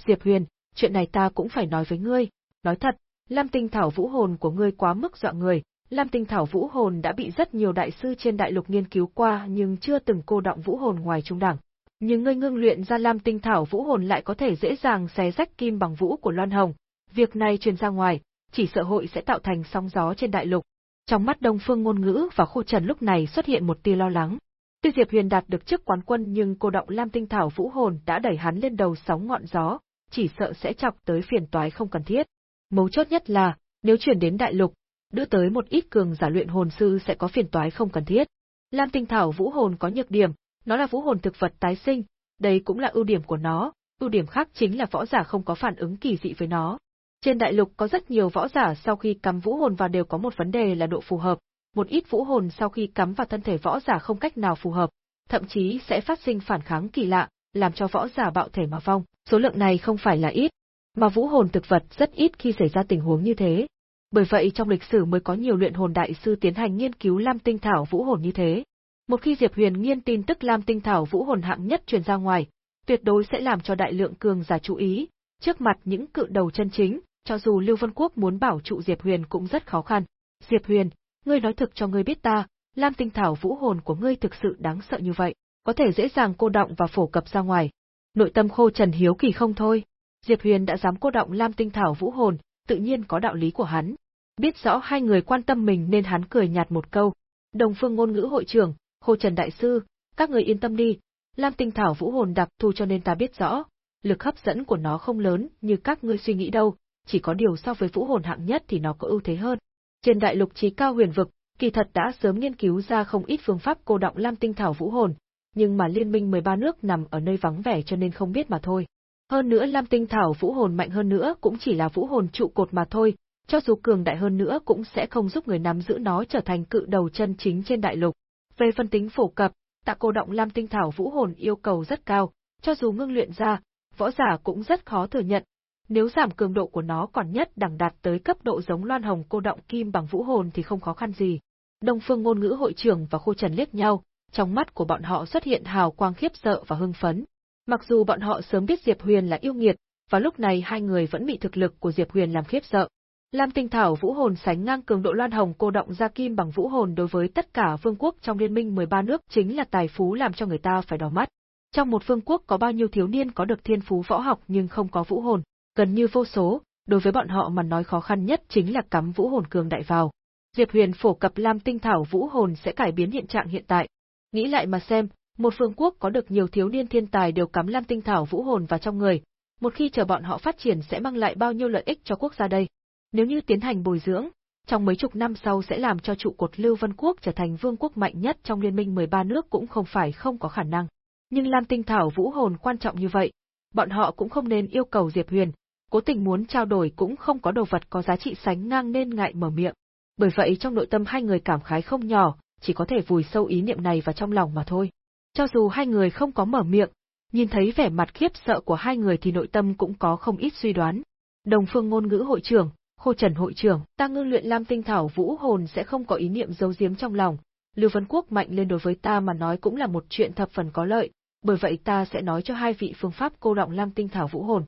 Diệp Huyền, chuyện này ta cũng phải nói với ngươi, nói thật, Lam tinh thảo vũ hồn của ngươi quá mức dọa người, Lam tinh thảo vũ hồn đã bị rất nhiều đại sư trên đại lục nghiên cứu qua nhưng chưa từng cô động vũ hồn ngoài trung đẳng. Nhưng ngươi ngưng luyện ra Lam tinh thảo vũ hồn lại có thể dễ dàng xé rách kim bằng vũ của Loan Hồng. Việc này truyền ra ngoài, chỉ sợ hội sẽ tạo thành sóng gió trên đại lục. Trong mắt Đông Phương ngôn ngữ và Khô Trần lúc này xuất hiện một tia lo lắng. Tuy Diệp Huyền đạt được chức quán quân nhưng cô động Lam tinh thảo vũ hồn đã đẩy hắn lên đầu sóng ngọn gió, chỉ sợ sẽ chọc tới phiền toái không cần thiết. Mấu chốt nhất là, nếu chuyển đến đại lục, đưa tới một ít cường giả luyện hồn sư sẽ có phiền toái không cần thiết. Lam tinh thảo vũ hồn có nhược điểm, nó là vũ hồn thực vật tái sinh, đây cũng là ưu điểm của nó, ưu điểm khác chính là võ giả không có phản ứng kỳ dị với nó. Trên đại lục có rất nhiều võ giả sau khi cắm vũ hồn vào đều có một vấn đề là độ phù hợp, một ít vũ hồn sau khi cắm vào thân thể võ giả không cách nào phù hợp, thậm chí sẽ phát sinh phản kháng kỳ lạ, làm cho võ giả bạo thể mà vong. Số lượng này không phải là ít, mà vũ hồn thực vật rất ít khi xảy ra tình huống như thế, bởi vậy trong lịch sử mới có nhiều luyện hồn đại sư tiến hành nghiên cứu Lam Tinh Thảo Vũ Hồn như thế. Một khi Diệp Huyền nghiên tin tức Lam Tinh Thảo Vũ Hồn hạng nhất truyền ra ngoài, tuyệt đối sẽ làm cho đại lượng cường giả chú ý, trước mặt những cự đầu chân chính, cho dù Lưu Vân Quốc muốn bảo trụ Diệp Huyền cũng rất khó khăn. Diệp Huyền, ngươi nói thực cho ngươi biết ta, Lam Tinh Thảo Vũ Hồn của ngươi thực sự đáng sợ như vậy, có thể dễ dàng cô động và phổ cập ra ngoài. Nội tâm khô trần hiếu kỳ không thôi. Diệp Huyền đã dám cô động Lam Tinh Thảo Vũ Hồn, tự nhiên có đạo lý của hắn. Biết rõ hai người quan tâm mình nên hắn cười nhạt một câu. Đồng phương ngôn ngữ hội trưởng, Hồ Trần Đại Sư, các người yên tâm đi, Lam tinh thảo vũ hồn đặc thù cho nên ta biết rõ, lực hấp dẫn của nó không lớn như các ngươi suy nghĩ đâu, chỉ có điều so với vũ hồn hạng nhất thì nó có ưu thế hơn. Trên đại lục trí cao huyền vực, kỳ thật đã sớm nghiên cứu ra không ít phương pháp cô động Lam tinh thảo vũ hồn, nhưng mà liên minh 13 nước nằm ở nơi vắng vẻ cho nên không biết mà thôi. Hơn nữa Lam tinh thảo vũ hồn mạnh hơn nữa cũng chỉ là vũ hồn trụ cột mà thôi, cho dù cường đại hơn nữa cũng sẽ không giúp người nắm giữ nó trở thành cự đầu chân chính trên đại lục. Về phân tính phổ cập, tạ cô động lam tinh thảo vũ hồn yêu cầu rất cao, cho dù ngưng luyện ra, võ giả cũng rất khó thừa nhận. Nếu giảm cường độ của nó còn nhất đẳng đạt tới cấp độ giống loan hồng cô động kim bằng vũ hồn thì không khó khăn gì. Đông phương ngôn ngữ hội trưởng và khô trần liếc nhau, trong mắt của bọn họ xuất hiện hào quang khiếp sợ và hưng phấn. Mặc dù bọn họ sớm biết Diệp Huyền là yêu nghiệt, và lúc này hai người vẫn bị thực lực của Diệp Huyền làm khiếp sợ. Lam tinh thảo vũ hồn sánh ngang cường độ loan hồng cô động ra kim bằng vũ hồn đối với tất cả vương quốc trong liên minh 13 nước chính là tài phú làm cho người ta phải đỏ mắt. Trong một vương quốc có bao nhiêu thiếu niên có được thiên phú võ học nhưng không có vũ hồn, gần như vô số, đối với bọn họ mà nói khó khăn nhất chính là cắm vũ hồn cường đại vào. Diệp Huyền phổ cập Lam tinh thảo vũ hồn sẽ cải biến hiện trạng hiện tại. Nghĩ lại mà xem, một phương quốc có được nhiều thiếu niên thiên tài đều cắm Lam tinh thảo vũ hồn vào trong người, một khi chờ bọn họ phát triển sẽ mang lại bao nhiêu lợi ích cho quốc gia đây. Nếu như tiến hành bồi dưỡng, trong mấy chục năm sau sẽ làm cho trụ cột Lưu Vân Quốc trở thành vương quốc mạnh nhất trong liên minh 13 nước cũng không phải không có khả năng. Nhưng Lam Tinh Thảo vũ hồn quan trọng như vậy, bọn họ cũng không nên yêu cầu Diệp Huyền, cố tình muốn trao đổi cũng không có đồ vật có giá trị sánh ngang nên ngại mở miệng. Bởi vậy trong nội tâm hai người cảm khái không nhỏ, chỉ có thể vùi sâu ý niệm này vào trong lòng mà thôi. Cho dù hai người không có mở miệng, nhìn thấy vẻ mặt khiếp sợ của hai người thì nội tâm cũng có không ít suy đoán. Đồng phương ngôn ngữ hội trưởng, Khô Trần hội trưởng, ta ngưng luyện Lam Tinh Thảo Vũ Hồn sẽ không có ý niệm giấu giếm trong lòng. Lưu Vân Quốc mạnh lên đối với ta mà nói cũng là một chuyện thập phần có lợi, bởi vậy ta sẽ nói cho hai vị phương pháp cô động Lam Tinh Thảo Vũ Hồn.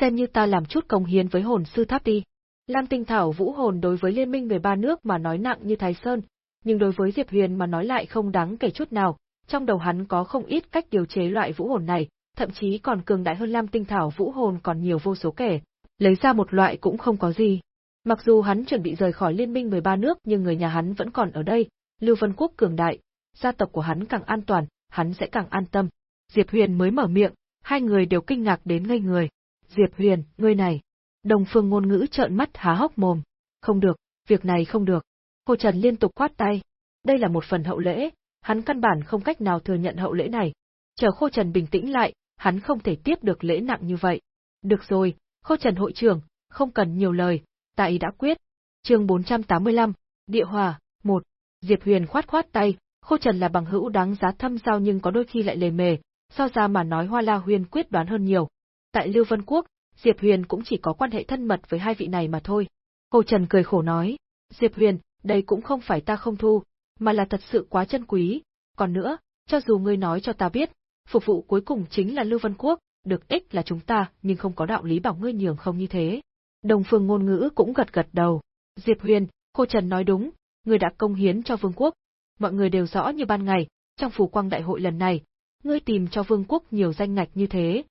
Xem như ta làm chút công hiến với hồn sư tháp đi. Lam Tinh Thảo Vũ Hồn đối với liên minh về ba nước mà nói nặng như Thái Sơn, nhưng đối với Diệp Huyền mà nói lại không đáng kể chút nào, trong đầu hắn có không ít cách điều chế loại vũ hồn này, thậm chí còn cường đại hơn Lam Tinh Thảo Vũ Hồn còn nhiều vô số kể. Lấy ra một loại cũng không có gì. Mặc dù hắn chuẩn bị rời khỏi liên minh 13 nước nhưng người nhà hắn vẫn còn ở đây, Lưu Vân Quốc cường đại, gia tộc của hắn càng an toàn, hắn sẽ càng an tâm. Diệp Huyền mới mở miệng, hai người đều kinh ngạc đến ngây người. Diệp Huyền, ngươi này. Đồng phương ngôn ngữ trợn mắt há hốc mồm. Không được, việc này không được. Hồ Trần liên tục khoát tay. Đây là một phần hậu lễ, hắn căn bản không cách nào thừa nhận hậu lễ này. Chờ Khô Trần bình tĩnh lại, hắn không thể tiếp được lễ nặng như vậy. Được rồi, Khô Trần hội trưởng, không cần nhiều lời, ta ý đã quyết. Chương 485, Địa Hòa, 1. Diệp Huyền khoát khoát tay, Khô Trần là bằng hữu đáng giá thâm giao nhưng có đôi khi lại lề mề, so ra mà nói Hoa La Huyền quyết đoán hơn nhiều. Tại Lưu Vân Quốc, Diệp Huyền cũng chỉ có quan hệ thân mật với hai vị này mà thôi. Khô Trần cười khổ nói, Diệp Huyền, đây cũng không phải ta không thu, mà là thật sự quá chân quý. Còn nữa, cho dù ngươi nói cho ta biết, phục vụ cuối cùng chính là Lưu Vân Quốc, được ích là chúng ta, nhưng không có đạo lý bảo ngươi nhường không như thế. Đồng phương ngôn ngữ cũng gật gật đầu. Diệp Huyền, Khô Trần nói đúng, ngươi đã công hiến cho vương quốc. Mọi người đều rõ như ban ngày, trong phủ quang đại hội lần này, ngươi tìm cho vương quốc nhiều danh ngạch như thế.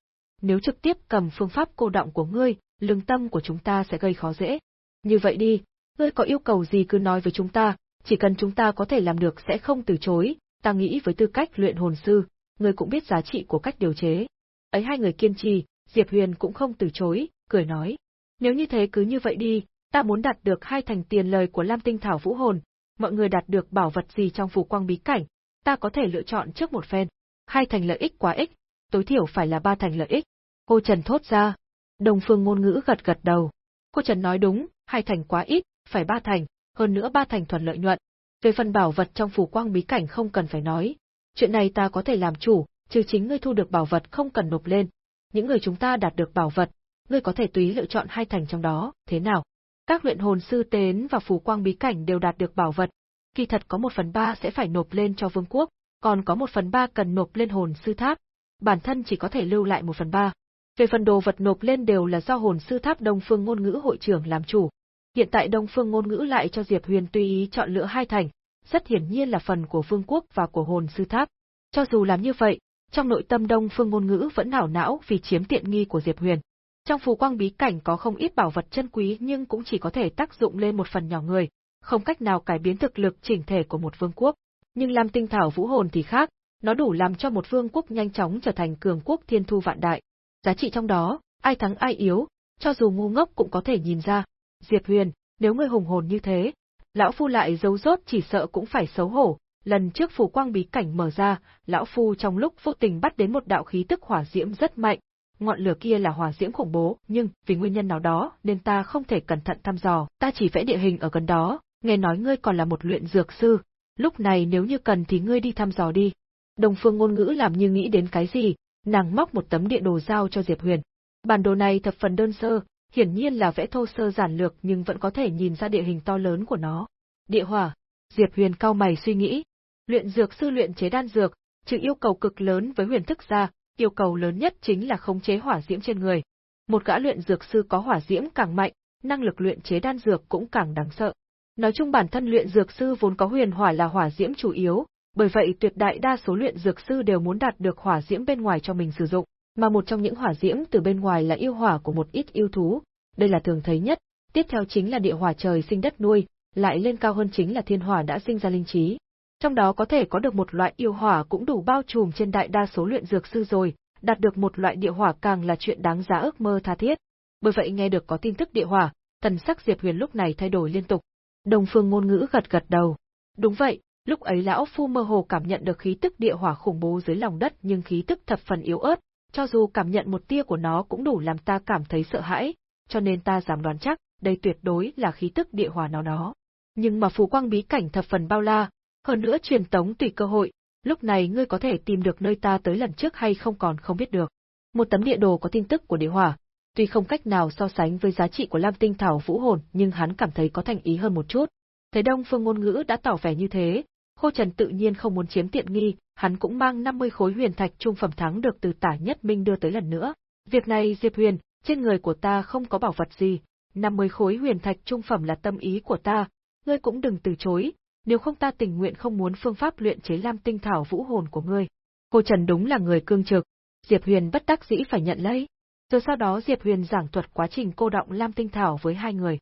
Nếu trực tiếp cầm phương pháp cô động của ngươi, lương tâm của chúng ta sẽ gây khó dễ. Như vậy đi, ngươi có yêu cầu gì cứ nói với chúng ta, chỉ cần chúng ta có thể làm được sẽ không từ chối, ta nghĩ với tư cách luyện hồn sư, người cũng biết giá trị của cách điều chế. Ấy hai người kiên trì, Diệp Huyền cũng không từ chối, cười nói. Nếu như thế cứ như vậy đi, ta muốn đạt được hai thành tiền lời của Lam Tinh Thảo Vũ Hồn, mọi người đạt được bảo vật gì trong phù quang bí cảnh, ta có thể lựa chọn trước một phen. Hai thành lợi ích quá ích, tối thiểu phải là ba thành lợi ích. Cô Trần thốt ra. Đồng phương ngôn ngữ gật gật đầu. Cô Trần nói đúng, hai thành quá ít, phải ba thành, hơn nữa ba thành thuần lợi nhuận. Về phần bảo vật trong phù quang bí cảnh không cần phải nói. Chuyện này ta có thể làm chủ, trừ chính ngươi thu được bảo vật không cần nộp lên. Những người chúng ta đạt được bảo vật, ngươi có thể tùy lựa chọn hai thành trong đó, thế nào? Các luyện hồn sư tến và phù quang bí cảnh đều đạt được bảo vật, kỳ thật có một phần ba sẽ phải nộp lên cho vương quốc, còn có một phần ba cần nộp lên hồn sư tháp, bản thân chỉ có thể lưu lại một phần ba. Về phần đồ vật nộp lên đều là do hồn sư tháp Đông Phương ngôn ngữ hội trưởng làm chủ. Hiện tại Đông Phương ngôn ngữ lại cho Diệp Huyền tùy ý chọn lựa hai thành, rất hiển nhiên là phần của vương quốc và của hồn sư tháp. Cho dù làm như vậy, trong nội tâm Đông Phương ngôn ngữ vẫn hảo não vì chiếm tiện nghi của Diệp Huyền. Trong phù quang bí cảnh có không ít bảo vật chân quý nhưng cũng chỉ có thể tác dụng lên một phần nhỏ người, không cách nào cải biến thực lực chỉnh thể của một vương quốc. Nhưng Lam Tinh Thảo Vũ Hồn thì khác, nó đủ làm cho một vương quốc nhanh chóng trở thành cường quốc thiên thu vạn đại. Giá trị trong đó, ai thắng ai yếu, cho dù ngu ngốc cũng có thể nhìn ra. Diệp Huyền, nếu ngươi hùng hồn như thế, lão phu lại giấu rốt chỉ sợ cũng phải xấu hổ. Lần trước phù quang bí cảnh mở ra, lão phu trong lúc vô tình bắt đến một đạo khí tức hỏa diễm rất mạnh, ngọn lửa kia là hỏa diễm khủng bố, nhưng vì nguyên nhân nào đó nên ta không thể cẩn thận thăm dò, ta chỉ vẽ địa hình ở gần đó, nghe nói ngươi còn là một luyện dược sư, lúc này nếu như cần thì ngươi đi thăm dò đi. Đồng phương ngôn ngữ làm như nghĩ đến cái gì, nàng móc một tấm địa đồ giao cho Diệp Huyền. Bản đồ này thập phần đơn sơ, hiển nhiên là vẽ thô sơ giản lược nhưng vẫn có thể nhìn ra địa hình to lớn của nó. Địa hỏa, Diệp Huyền cao mày suy nghĩ. Luyện dược sư luyện chế đan dược, trừ yêu cầu cực lớn với huyền thức ra, yêu cầu lớn nhất chính là khống chế hỏa diễm trên người. Một gã luyện dược sư có hỏa diễm càng mạnh, năng lực luyện chế đan dược cũng càng đáng sợ. Nói chung bản thân luyện dược sư vốn có huyền hỏa là hỏa diễm chủ yếu, bởi vậy tuyệt đại đa số luyện dược sư đều muốn đạt được hỏa diễm bên ngoài cho mình sử dụng, mà một trong những hỏa diễm từ bên ngoài là yêu hỏa của một ít yêu thú, đây là thường thấy nhất, tiếp theo chính là địa hỏa trời sinh đất nuôi, lại lên cao hơn chính là thiên hỏa đã sinh ra linh trí. Trong đó có thể có được một loại yêu hỏa cũng đủ bao trùm trên đại đa số luyện dược sư rồi, đạt được một loại địa hỏa càng là chuyện đáng giá ước mơ tha thiết. Bởi vậy nghe được có tin tức địa hỏa, thần sắc Diệp Huyền lúc này thay đổi liên tục. Đồng Phương ngôn ngữ gật gật đầu. Đúng vậy, lúc ấy lão phu mơ hồ cảm nhận được khí tức địa hỏa khủng bố dưới lòng đất nhưng khí tức thập phần yếu ớt, cho dù cảm nhận một tia của nó cũng đủ làm ta cảm thấy sợ hãi, cho nên ta dám đoán chắc, đây tuyệt đối là khí tức địa hỏa nào đó. Nhưng mà phù quang bí cảnh thập phần bao la, hơn nữa truyền tống tùy cơ hội, lúc này ngươi có thể tìm được nơi ta tới lần trước hay không còn không biết được. Một tấm địa đồ có tin tức của địa hỏa, tuy không cách nào so sánh với giá trị của Lam Tinh Thảo Vũ Hồn, nhưng hắn cảm thấy có thành ý hơn một chút. Thế Đông Phương ngôn ngữ đã tỏ vẻ như thế, Khô Trần tự nhiên không muốn chiếm tiện nghi, hắn cũng mang 50 khối huyền thạch trung phẩm thắng được từ Tả Nhất Minh đưa tới lần nữa. Việc này Diệp Huyền, trên người của ta không có bảo vật gì, 50 khối huyền thạch trung phẩm là tâm ý của ta, ngươi cũng đừng từ chối, nếu không ta tình nguyện không muốn phương pháp luyện chế lam tinh thảo vũ hồn của ngươi. Cô Trần đúng là người cương trực, Diệp Huyền bất đắc dĩ phải nhận lấy. Rồi sau đó Diệp Huyền giảng thuật quá trình cô động lam tinh thảo với hai người.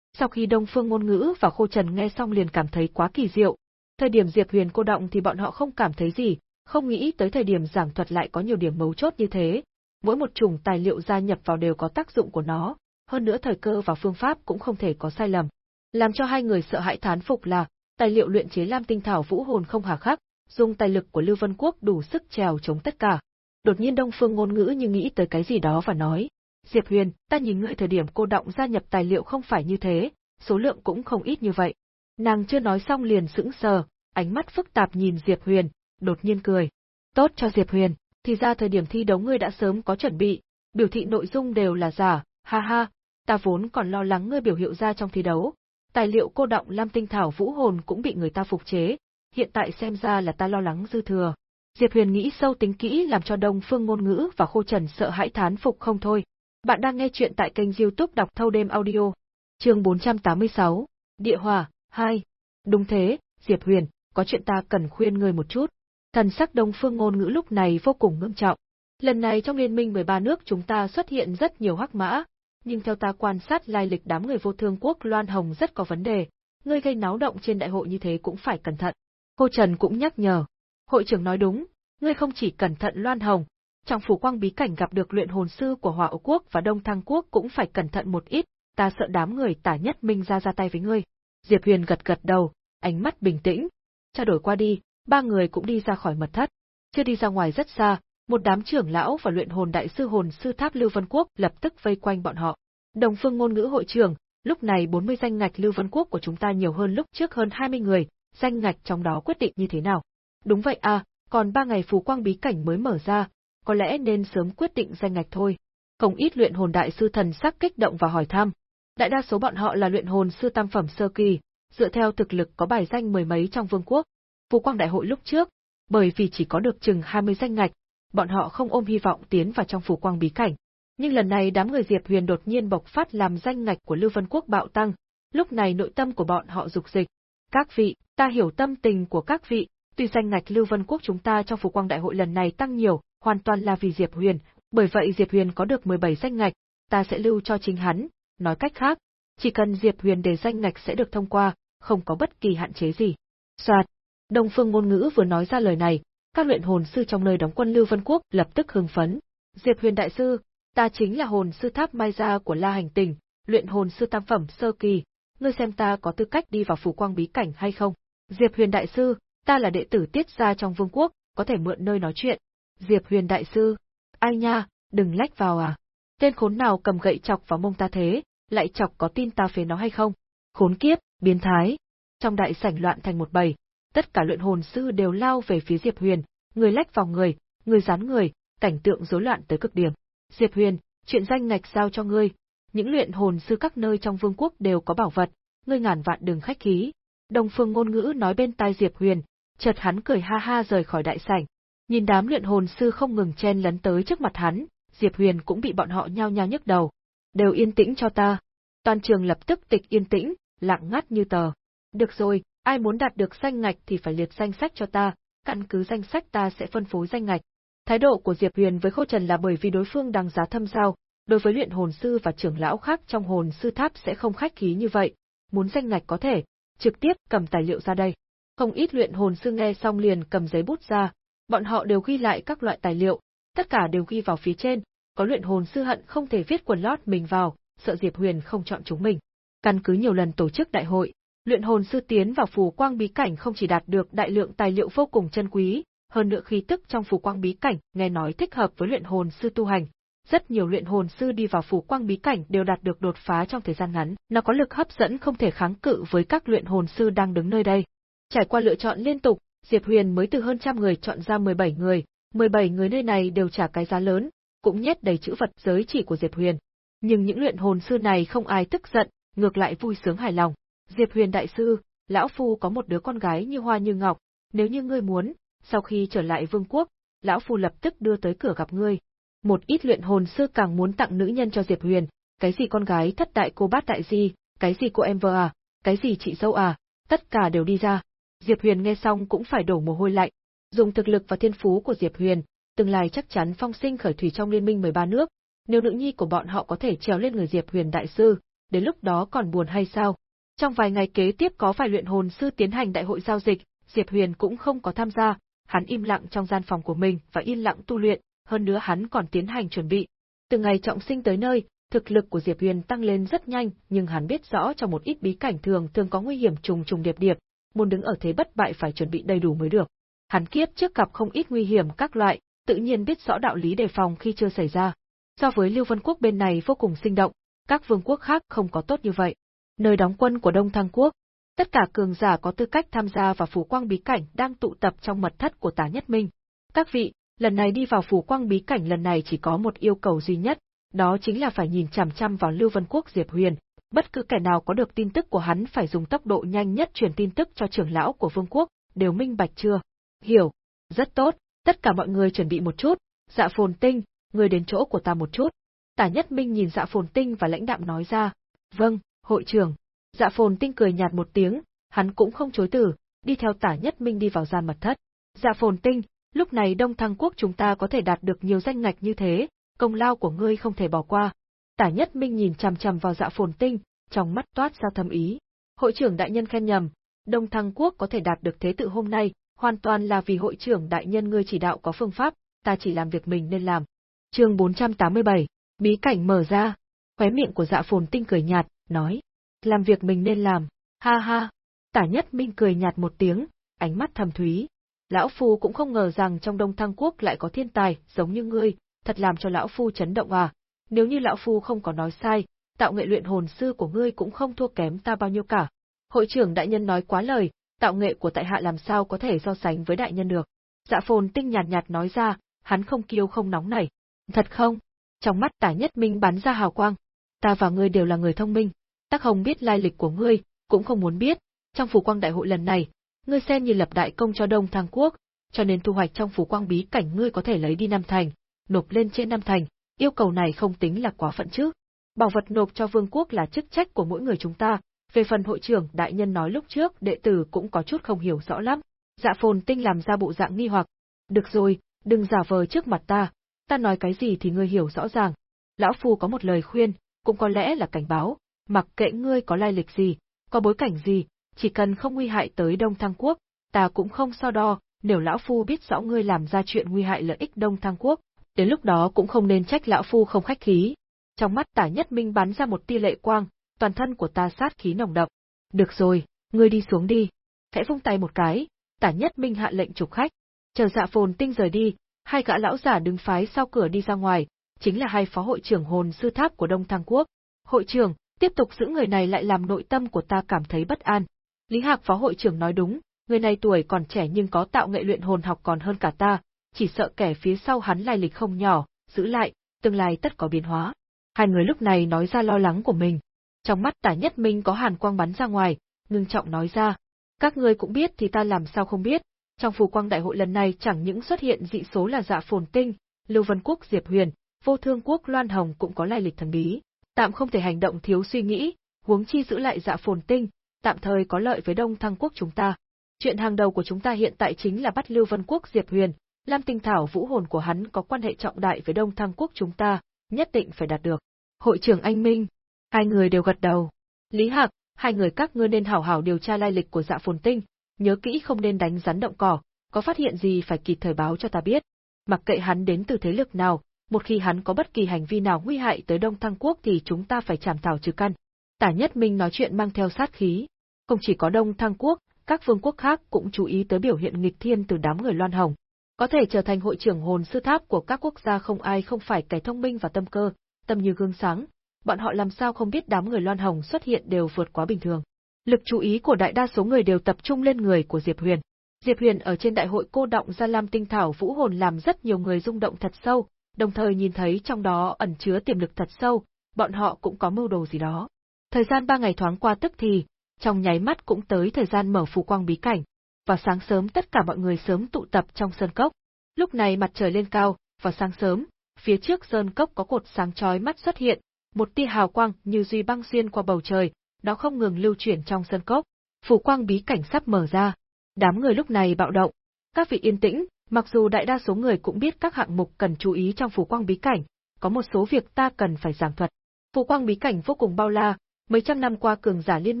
Sau khi Đông Phương ngôn ngữ và Khô Trần nghe xong liền cảm thấy quá kỳ diệu. Thời điểm Diệp Huyền cô động thì bọn họ không cảm thấy gì, không nghĩ tới thời điểm giảng thuật lại có nhiều điểm mấu chốt như thế. Mỗi một chủng tài liệu gia nhập vào đều có tác dụng của nó, hơn nữa thời cơ và phương pháp cũng không thể có sai lầm. Làm cho hai người sợ hãi thán phục là, tài liệu luyện chế lam tinh thảo vũ hồn không hà khắc, dùng tài lực của Lưu Vân Quốc đủ sức trèo chống tất cả. Đột nhiên Đông Phương ngôn ngữ như nghĩ tới cái gì đó và nói, Diệp Huyền, ta nhìn ngươi thời điểm cô động gia nhập tài liệu không phải như thế, số lượng cũng không ít như vậy. Nàng chưa nói xong liền sững sờ, ánh mắt phức tạp nhìn Diệp Huyền, đột nhiên cười. Tốt cho Diệp Huyền, thì ra thời điểm thi đấu ngươi đã sớm có chuẩn bị, biểu thị nội dung đều là giả, ha ha, ta vốn còn lo lắng ngươi biểu hiện ra trong thi đấu, tài liệu cô động Lam Tinh Thảo Vũ Hồn cũng bị người ta phục chế, hiện tại xem ra là ta lo lắng dư thừa. Diệp Huyền nghĩ sâu tính kỹ làm cho Đông Phương ngôn ngữ và Khô Trần sợ hãi thán phục không thôi. Bạn đang nghe chuyện tại kênh youtube đọc thâu đêm audio. chương 486, Địa Hòa, hai, Đúng thế, Diệp Huyền, có chuyện ta cần khuyên ngươi một chút. Thần sắc Đông Phương ngôn ngữ lúc này vô cùng ngưng trọng. Lần này trong liên minh 13 nước chúng ta xuất hiện rất nhiều hắc mã, nhưng theo ta quan sát lai lịch đám người vô thương quốc Loan Hồng rất có vấn đề, ngươi gây náo động trên đại hội như thế cũng phải cẩn thận. Cô Trần cũng nhắc nhở. Hội trưởng nói đúng, ngươi không chỉ cẩn thận Loan Hồng, trong phủ quang bí cảnh gặp được luyện hồn sư của Hỏa Âu quốc và Đông Thăng quốc cũng phải cẩn thận một ít, ta sợ đám người tả nhất minh ra ra tay với ngươi. Diệp Huyền gật gật đầu, ánh mắt bình tĩnh. Trao đổi qua đi, ba người cũng đi ra khỏi mật thất. Chưa đi ra ngoài rất xa, một đám trưởng lão và luyện hồn đại sư hồn sư tháp Lưu Vân Quốc lập tức vây quanh bọn họ. Đồng phương ngôn ngữ hội trưởng, lúc này 40 danh ngạch Lưu Vân Quốc của chúng ta nhiều hơn lúc trước hơn 20 người, danh ngạch trong đó quyết định như thế nào? Đúng vậy à, còn 3 ngày phù quang bí cảnh mới mở ra, có lẽ nên sớm quyết định danh ngạch thôi. Không ít luyện hồn đại sư thần sắc kích động và hỏi thăm. Đại đa số bọn họ là luyện hồn sư tam phẩm sơ kỳ, dựa theo thực lực có bài danh mười mấy trong vương quốc. Phù quang đại hội lúc trước, bởi vì chỉ có được chừng 20 danh ngạch, bọn họ không ôm hy vọng tiến vào trong phù quang bí cảnh. Nhưng lần này đám người Diệp Huyền đột nhiên bộc phát làm danh ngạch của Lưu Vân Quốc bạo tăng, lúc này nội tâm của bọn họ dục dịch. Các vị, ta hiểu tâm tình của các vị, tuy danh ngạch Lưu Vân Quốc chúng ta trong phù quang đại hội lần này tăng nhiều, hoàn toàn là vì Diệp Huyền, bởi vậy Diệp Huyền có được 17 danh ngạch, ta sẽ lưu cho chính hắn, nói cách khác, chỉ cần Diệp Huyền đề danh ngạch sẽ được thông qua, không có bất kỳ hạn chế gì. Soạt, Đông Phương ngôn ngữ vừa nói ra lời này, các luyện hồn sư trong nơi đóng quân Lưu Vân Quốc lập tức hưng phấn. Diệp Huyền đại sư, ta chính là hồn sư tháp Mai Gia của La Hành Tình, luyện hồn sư tam phẩm sơ kỳ, ngươi xem ta có tư cách đi vào phủ quang bí cảnh hay không? Diệp Huyền đại sư, ta là đệ tử tiết gia trong vương quốc, có thể mượn nơi nói chuyện. Diệp Huyền đại sư, ai nha, đừng lách vào à? Tên khốn nào cầm gậy chọc vào mông ta thế, lại chọc có tin ta phế nó hay không? Khốn kiếp, biến thái. Trong đại sảnh loạn thành một bầy, tất cả luyện hồn sư đều lao về phía Diệp Huyền, người lách vào người, người dán người, cảnh tượng rối loạn tới cực điểm. Diệp Huyền, chuyện danh ngạch giao cho ngươi, những luyện hồn sư các nơi trong vương quốc đều có bảo vật, ngươi ngàn vạn đừng khách khí. Đồng Phương ngôn ngữ nói bên tai Diệp Huyền, chợt hắn cười ha ha rời khỏi đại sảnh. Nhìn đám luyện hồn sư không ngừng chen lấn tới trước mặt hắn, Diệp Huyền cũng bị bọn họ nhao nhao nhức đầu. Đều yên tĩnh cho ta. Toàn trường lập tức tịch yên tĩnh, lặng ngắt như tờ. Được rồi, ai muốn đạt được danh ngạch thì phải liệt danh sách cho ta, căn cứ danh sách ta sẽ phân phối danh ngạch. Thái độ của Diệp Huyền với Khô Trần là bởi vì đối phương đang giá thâm giao, đối với luyện hồn sư và trưởng lão khác trong hồn sư tháp sẽ không khách khí như vậy, muốn danh ngạch có thể, trực tiếp cầm tài liệu ra đây. Không ít luyện hồn sư nghe xong liền cầm giấy bút ra, bọn họ đều ghi lại các loại tài liệu, tất cả đều ghi vào phía trên, có luyện hồn sư hận không thể viết quần lót mình vào, sợ Diệp Huyền không chọn chúng mình. Căn cứ nhiều lần tổ chức đại hội, luyện hồn sư tiến vào phù quang bí cảnh không chỉ đạt được đại lượng tài liệu vô cùng chân quý, hơn nữa khí tức trong phù quang bí cảnh nghe nói thích hợp với luyện hồn sư tu hành. Rất nhiều luyện hồn sư đi vào phù quang bí cảnh đều đạt được đột phá trong thời gian ngắn, nó có lực hấp dẫn không thể kháng cự với các luyện hồn sư đang đứng nơi đây. Trải qua lựa chọn liên tục, Diệp Huyền mới từ hơn trăm người chọn ra 17 người, 17 người nơi này đều trả cái giá lớn, cũng nhét đầy chữ vật giới chỉ của Diệp Huyền. Nhưng những luyện hồn sư này không ai tức giận, ngược lại vui sướng hài lòng. Diệp Huyền đại sư, lão phu có một đứa con gái như hoa như ngọc, nếu như ngươi muốn, sau khi trở lại vương quốc, lão phu lập tức đưa tới cửa gặp ngươi. Một ít luyện hồn sư càng muốn tặng nữ nhân cho Diệp Huyền, cái gì con gái thất đại cô bát đại gì, cái gì cô em vợ à, cái gì chị dâu à, tất cả đều đi ra. Diệp Huyền nghe xong cũng phải đổ mồ hôi lạnh. Dùng thực lực và thiên phú của Diệp Huyền, tương lai chắc chắn phong sinh khởi thủy trong liên minh 13 nước, nếu nữ nhi của bọn họ có thể trèo lên người Diệp Huyền đại sư, đến lúc đó còn buồn hay sao? Trong vài ngày kế tiếp có vài luyện hồn sư tiến hành đại hội giao dịch, Diệp Huyền cũng không có tham gia, hắn im lặng trong gian phòng của mình và yên lặng tu luyện, hơn nữa hắn còn tiến hành chuẩn bị. Từ ngày trọng sinh tới nơi, thực lực của Diệp Huyền tăng lên rất nhanh, nhưng hắn biết rõ trong một ít bí cảnh thường thường có nguy hiểm trùng trùng điệp điệp, muốn đứng ở thế bất bại phải chuẩn bị đầy đủ mới được. Hắn kiếp trước gặp không ít nguy hiểm các loại, tự nhiên biết rõ đạo lý đề phòng khi chưa xảy ra. So với Lưu Vân Quốc bên này vô cùng sinh động, các vương quốc khác không có tốt như vậy. Nơi đóng quân của Đông Thăng Quốc, tất cả cường giả có tư cách tham gia vào phủ quang bí cảnh đang tụ tập trong mật thất của Tả Nhất Minh. Các vị, lần này đi vào phủ quang bí cảnh lần này chỉ có một yêu cầu duy nhất, đó chính là phải nhìn chằm chằm vào Lưu Vân Quốc Diệp Huyền, bất cứ kẻ nào có được tin tức của hắn phải dùng tốc độ nhanh nhất truyền tin tức cho trưởng lão của vương quốc, đều minh bạch chưa? Hiểu. Rất tốt, tất cả mọi người chuẩn bị một chút, dạ phồn tinh, người đến chỗ của ta một chút. Tả Nhất Minh nhìn dạ phồn tinh và lãnh đạm nói ra, vâng, hội trưởng. Dạ phồn tinh cười nhạt một tiếng, hắn cũng không chối từ, đi theo tả Nhất Minh đi vào gian mật thất. Dạ phồn tinh, lúc này Đông Thăng Quốc chúng ta có thể đạt được nhiều danh ngạch như thế, công lao của ngươi không thể bỏ qua. Tả Nhất Minh nhìn chằm chằm vào dạ phồn tinh, trong mắt toát ra thâm ý. Hội trưởng đại nhân khen nhầm, Đông Thăng Quốc có thể đạt được thế tự hôm nay, hoàn toàn là vì hội trưởng đại nhân ngươi chỉ đạo có phương pháp, ta chỉ làm việc mình nên làm. Chương 487, bí cảnh mở ra. Khóe miệng của Dạ Phồn Tinh cười nhạt, nói: "Làm việc mình nên làm." Ha ha. Tả Nhất Minh cười nhạt một tiếng, ánh mắt thầm thúy. Lão phu cũng không ngờ rằng trong Đông Thăng Quốc lại có thiên tài giống như ngươi, thật làm cho lão phu chấn động à. Nếu như lão phu không có nói sai, tạo nghệ luyện hồn sư của ngươi cũng không thua kém ta bao nhiêu cả. Hội trưởng đại nhân nói quá lời, tạo nghệ của tại hạ làm sao có thể so sánh với đại nhân được. Dạ phồn tinh nhạt nhạt nói ra, hắn không kiêu không nóng nảy. Thật không? Trong mắt tả nhất minh bắn ra hào quang. Ta và ngươi đều là người thông minh. Tắc Hồng biết lai lịch của ngươi, cũng không muốn biết. Trong phủ quang đại hội lần này, ngươi xem như lập đại công cho Đông Thăng Quốc, cho nên thu hoạch trong phủ quang bí cảnh ngươi có thể lấy đi Nam Thành, nộp lên trên Nam Thành, yêu cầu này không tính là quá phận chứ. Bảo vật nộp cho vương quốc là chức trách của mỗi người chúng ta, về phần hội trưởng đại nhân nói lúc trước đệ tử cũng có chút không hiểu rõ lắm. Dạ phồn tinh làm ra bộ dạng nghi hoặc. Được rồi, đừng giả vờ trước mặt ta, ta nói cái gì thì ngươi hiểu rõ ràng. Lão Phu có một lời khuyên, cũng có lẽ là cảnh báo, mặc kệ ngươi có lai lịch gì, có bối cảnh gì, chỉ cần không nguy hại tới Đông Thăng Quốc, ta cũng không so đo, nếu Lão Phu biết rõ ngươi làm ra chuyện nguy hại lợi ích Đông Thăng Quốc, đến lúc đó cũng không nên trách Lão Phu không khách khí. Trong mắt tả nhất minh bắn ra một tia lệ quang, toàn thân của ta sát khí nồng đậm. Được rồi, ngươi đi xuống đi. Khẽ vung tay một cái, tả nhất minh hạ lệnh trục khách. Chờ dạ phồn tinh rời đi, hai gã lão giả đứng phái sau cửa đi ra ngoài, chính là hai phó hội trưởng hồn sư tháp của Đông Thăng Quốc. Hội trưởng, tiếp tục giữ người này lại làm nội tâm của ta cảm thấy bất an. Lý Hạc phó hội trưởng nói đúng, người này tuổi còn trẻ nhưng có tạo nghệ luyện hồn học còn hơn cả ta, chỉ sợ kẻ phía sau hắn lai lịch không nhỏ, giữ lại, tương lai tất có biến hóa. Hai người lúc này nói ra lo lắng của mình. Trong mắt tả nhất minh có hàn quang bắn ra ngoài, ngưng trọng nói ra. Các ngươi cũng biết thì ta làm sao không biết, trong phù quang đại hội lần này chẳng những xuất hiện dị số là dạ phồn tinh, Lưu Vân Quốc Diệp Huyền, vô thương quốc Loan Hồng cũng có lai lịch thần bí, tạm không thể hành động thiếu suy nghĩ, huống chi giữ lại dạ phồn tinh, tạm thời có lợi với đông thăng quốc chúng ta. Chuyện hàng đầu của chúng ta hiện tại chính là bắt Lưu Vân Quốc Diệp Huyền, Lam Tinh Thảo vũ hồn của hắn có quan hệ trọng đại với Đông Thăng Quốc chúng ta, nhất định phải đạt được. Hội trưởng Anh Minh, hai người đều gật đầu. Lý Hạc, hai người các ngươi nên hảo hảo điều tra lai lịch của dạ phồn tinh, nhớ kỹ không nên đánh rắn động cỏ, có phát hiện gì phải kịp thời báo cho ta biết. Mặc kệ hắn đến từ thế lực nào, một khi hắn có bất kỳ hành vi nào nguy hại tới Đông Thăng Quốc thì chúng ta phải chảm thảo trừ căn. Tả Nhất Minh nói chuyện mang theo sát khí. Không chỉ có Đông Thăng Quốc, các vương quốc khác cũng chú ý tới biểu hiện nghịch thiên từ đám người Loan Hồng. Có thể trở thành hội trưởng hồn sư tháp của các quốc gia không ai không phải kẻ thông minh và tâm cơ, tâm như gương sáng, bọn họ làm sao không biết đám người Loan Hồng xuất hiện đều vượt quá bình thường. Lực chú ý của đại đa số người đều tập trung lên người của Diệp Huyền. Diệp Huyền ở trên đại hội cô động ra Lam Tinh Thảo Vũ Hồn làm rất nhiều người rung động thật sâu, đồng thời nhìn thấy trong đó ẩn chứa tiềm lực thật sâu, bọn họ cũng có mưu đồ gì đó. Thời gian ba ngày thoáng qua tức thì, trong nháy mắt cũng tới thời gian mở phù quang bí cảnh. Vào sáng sớm tất cả mọi người sớm tụ tập trong sơn cốc. Lúc này mặt trời lên cao, vào sáng sớm, phía trước sơn cốc có cột sáng chói mắt xuất hiện, một tia hào quang như duy băng xuyên qua bầu trời, nó không ngừng lưu chuyển trong sân cốc. Phủ quang bí cảnh sắp mở ra. Đám người lúc này bạo động. Các vị yên tĩnh, mặc dù đại đa số người cũng biết các hạng mục cần chú ý trong phủ quang bí cảnh, có một số việc ta cần phải giảng thuật. Phủ quang bí cảnh vô cùng bao la, mấy trăm năm qua cường giả liên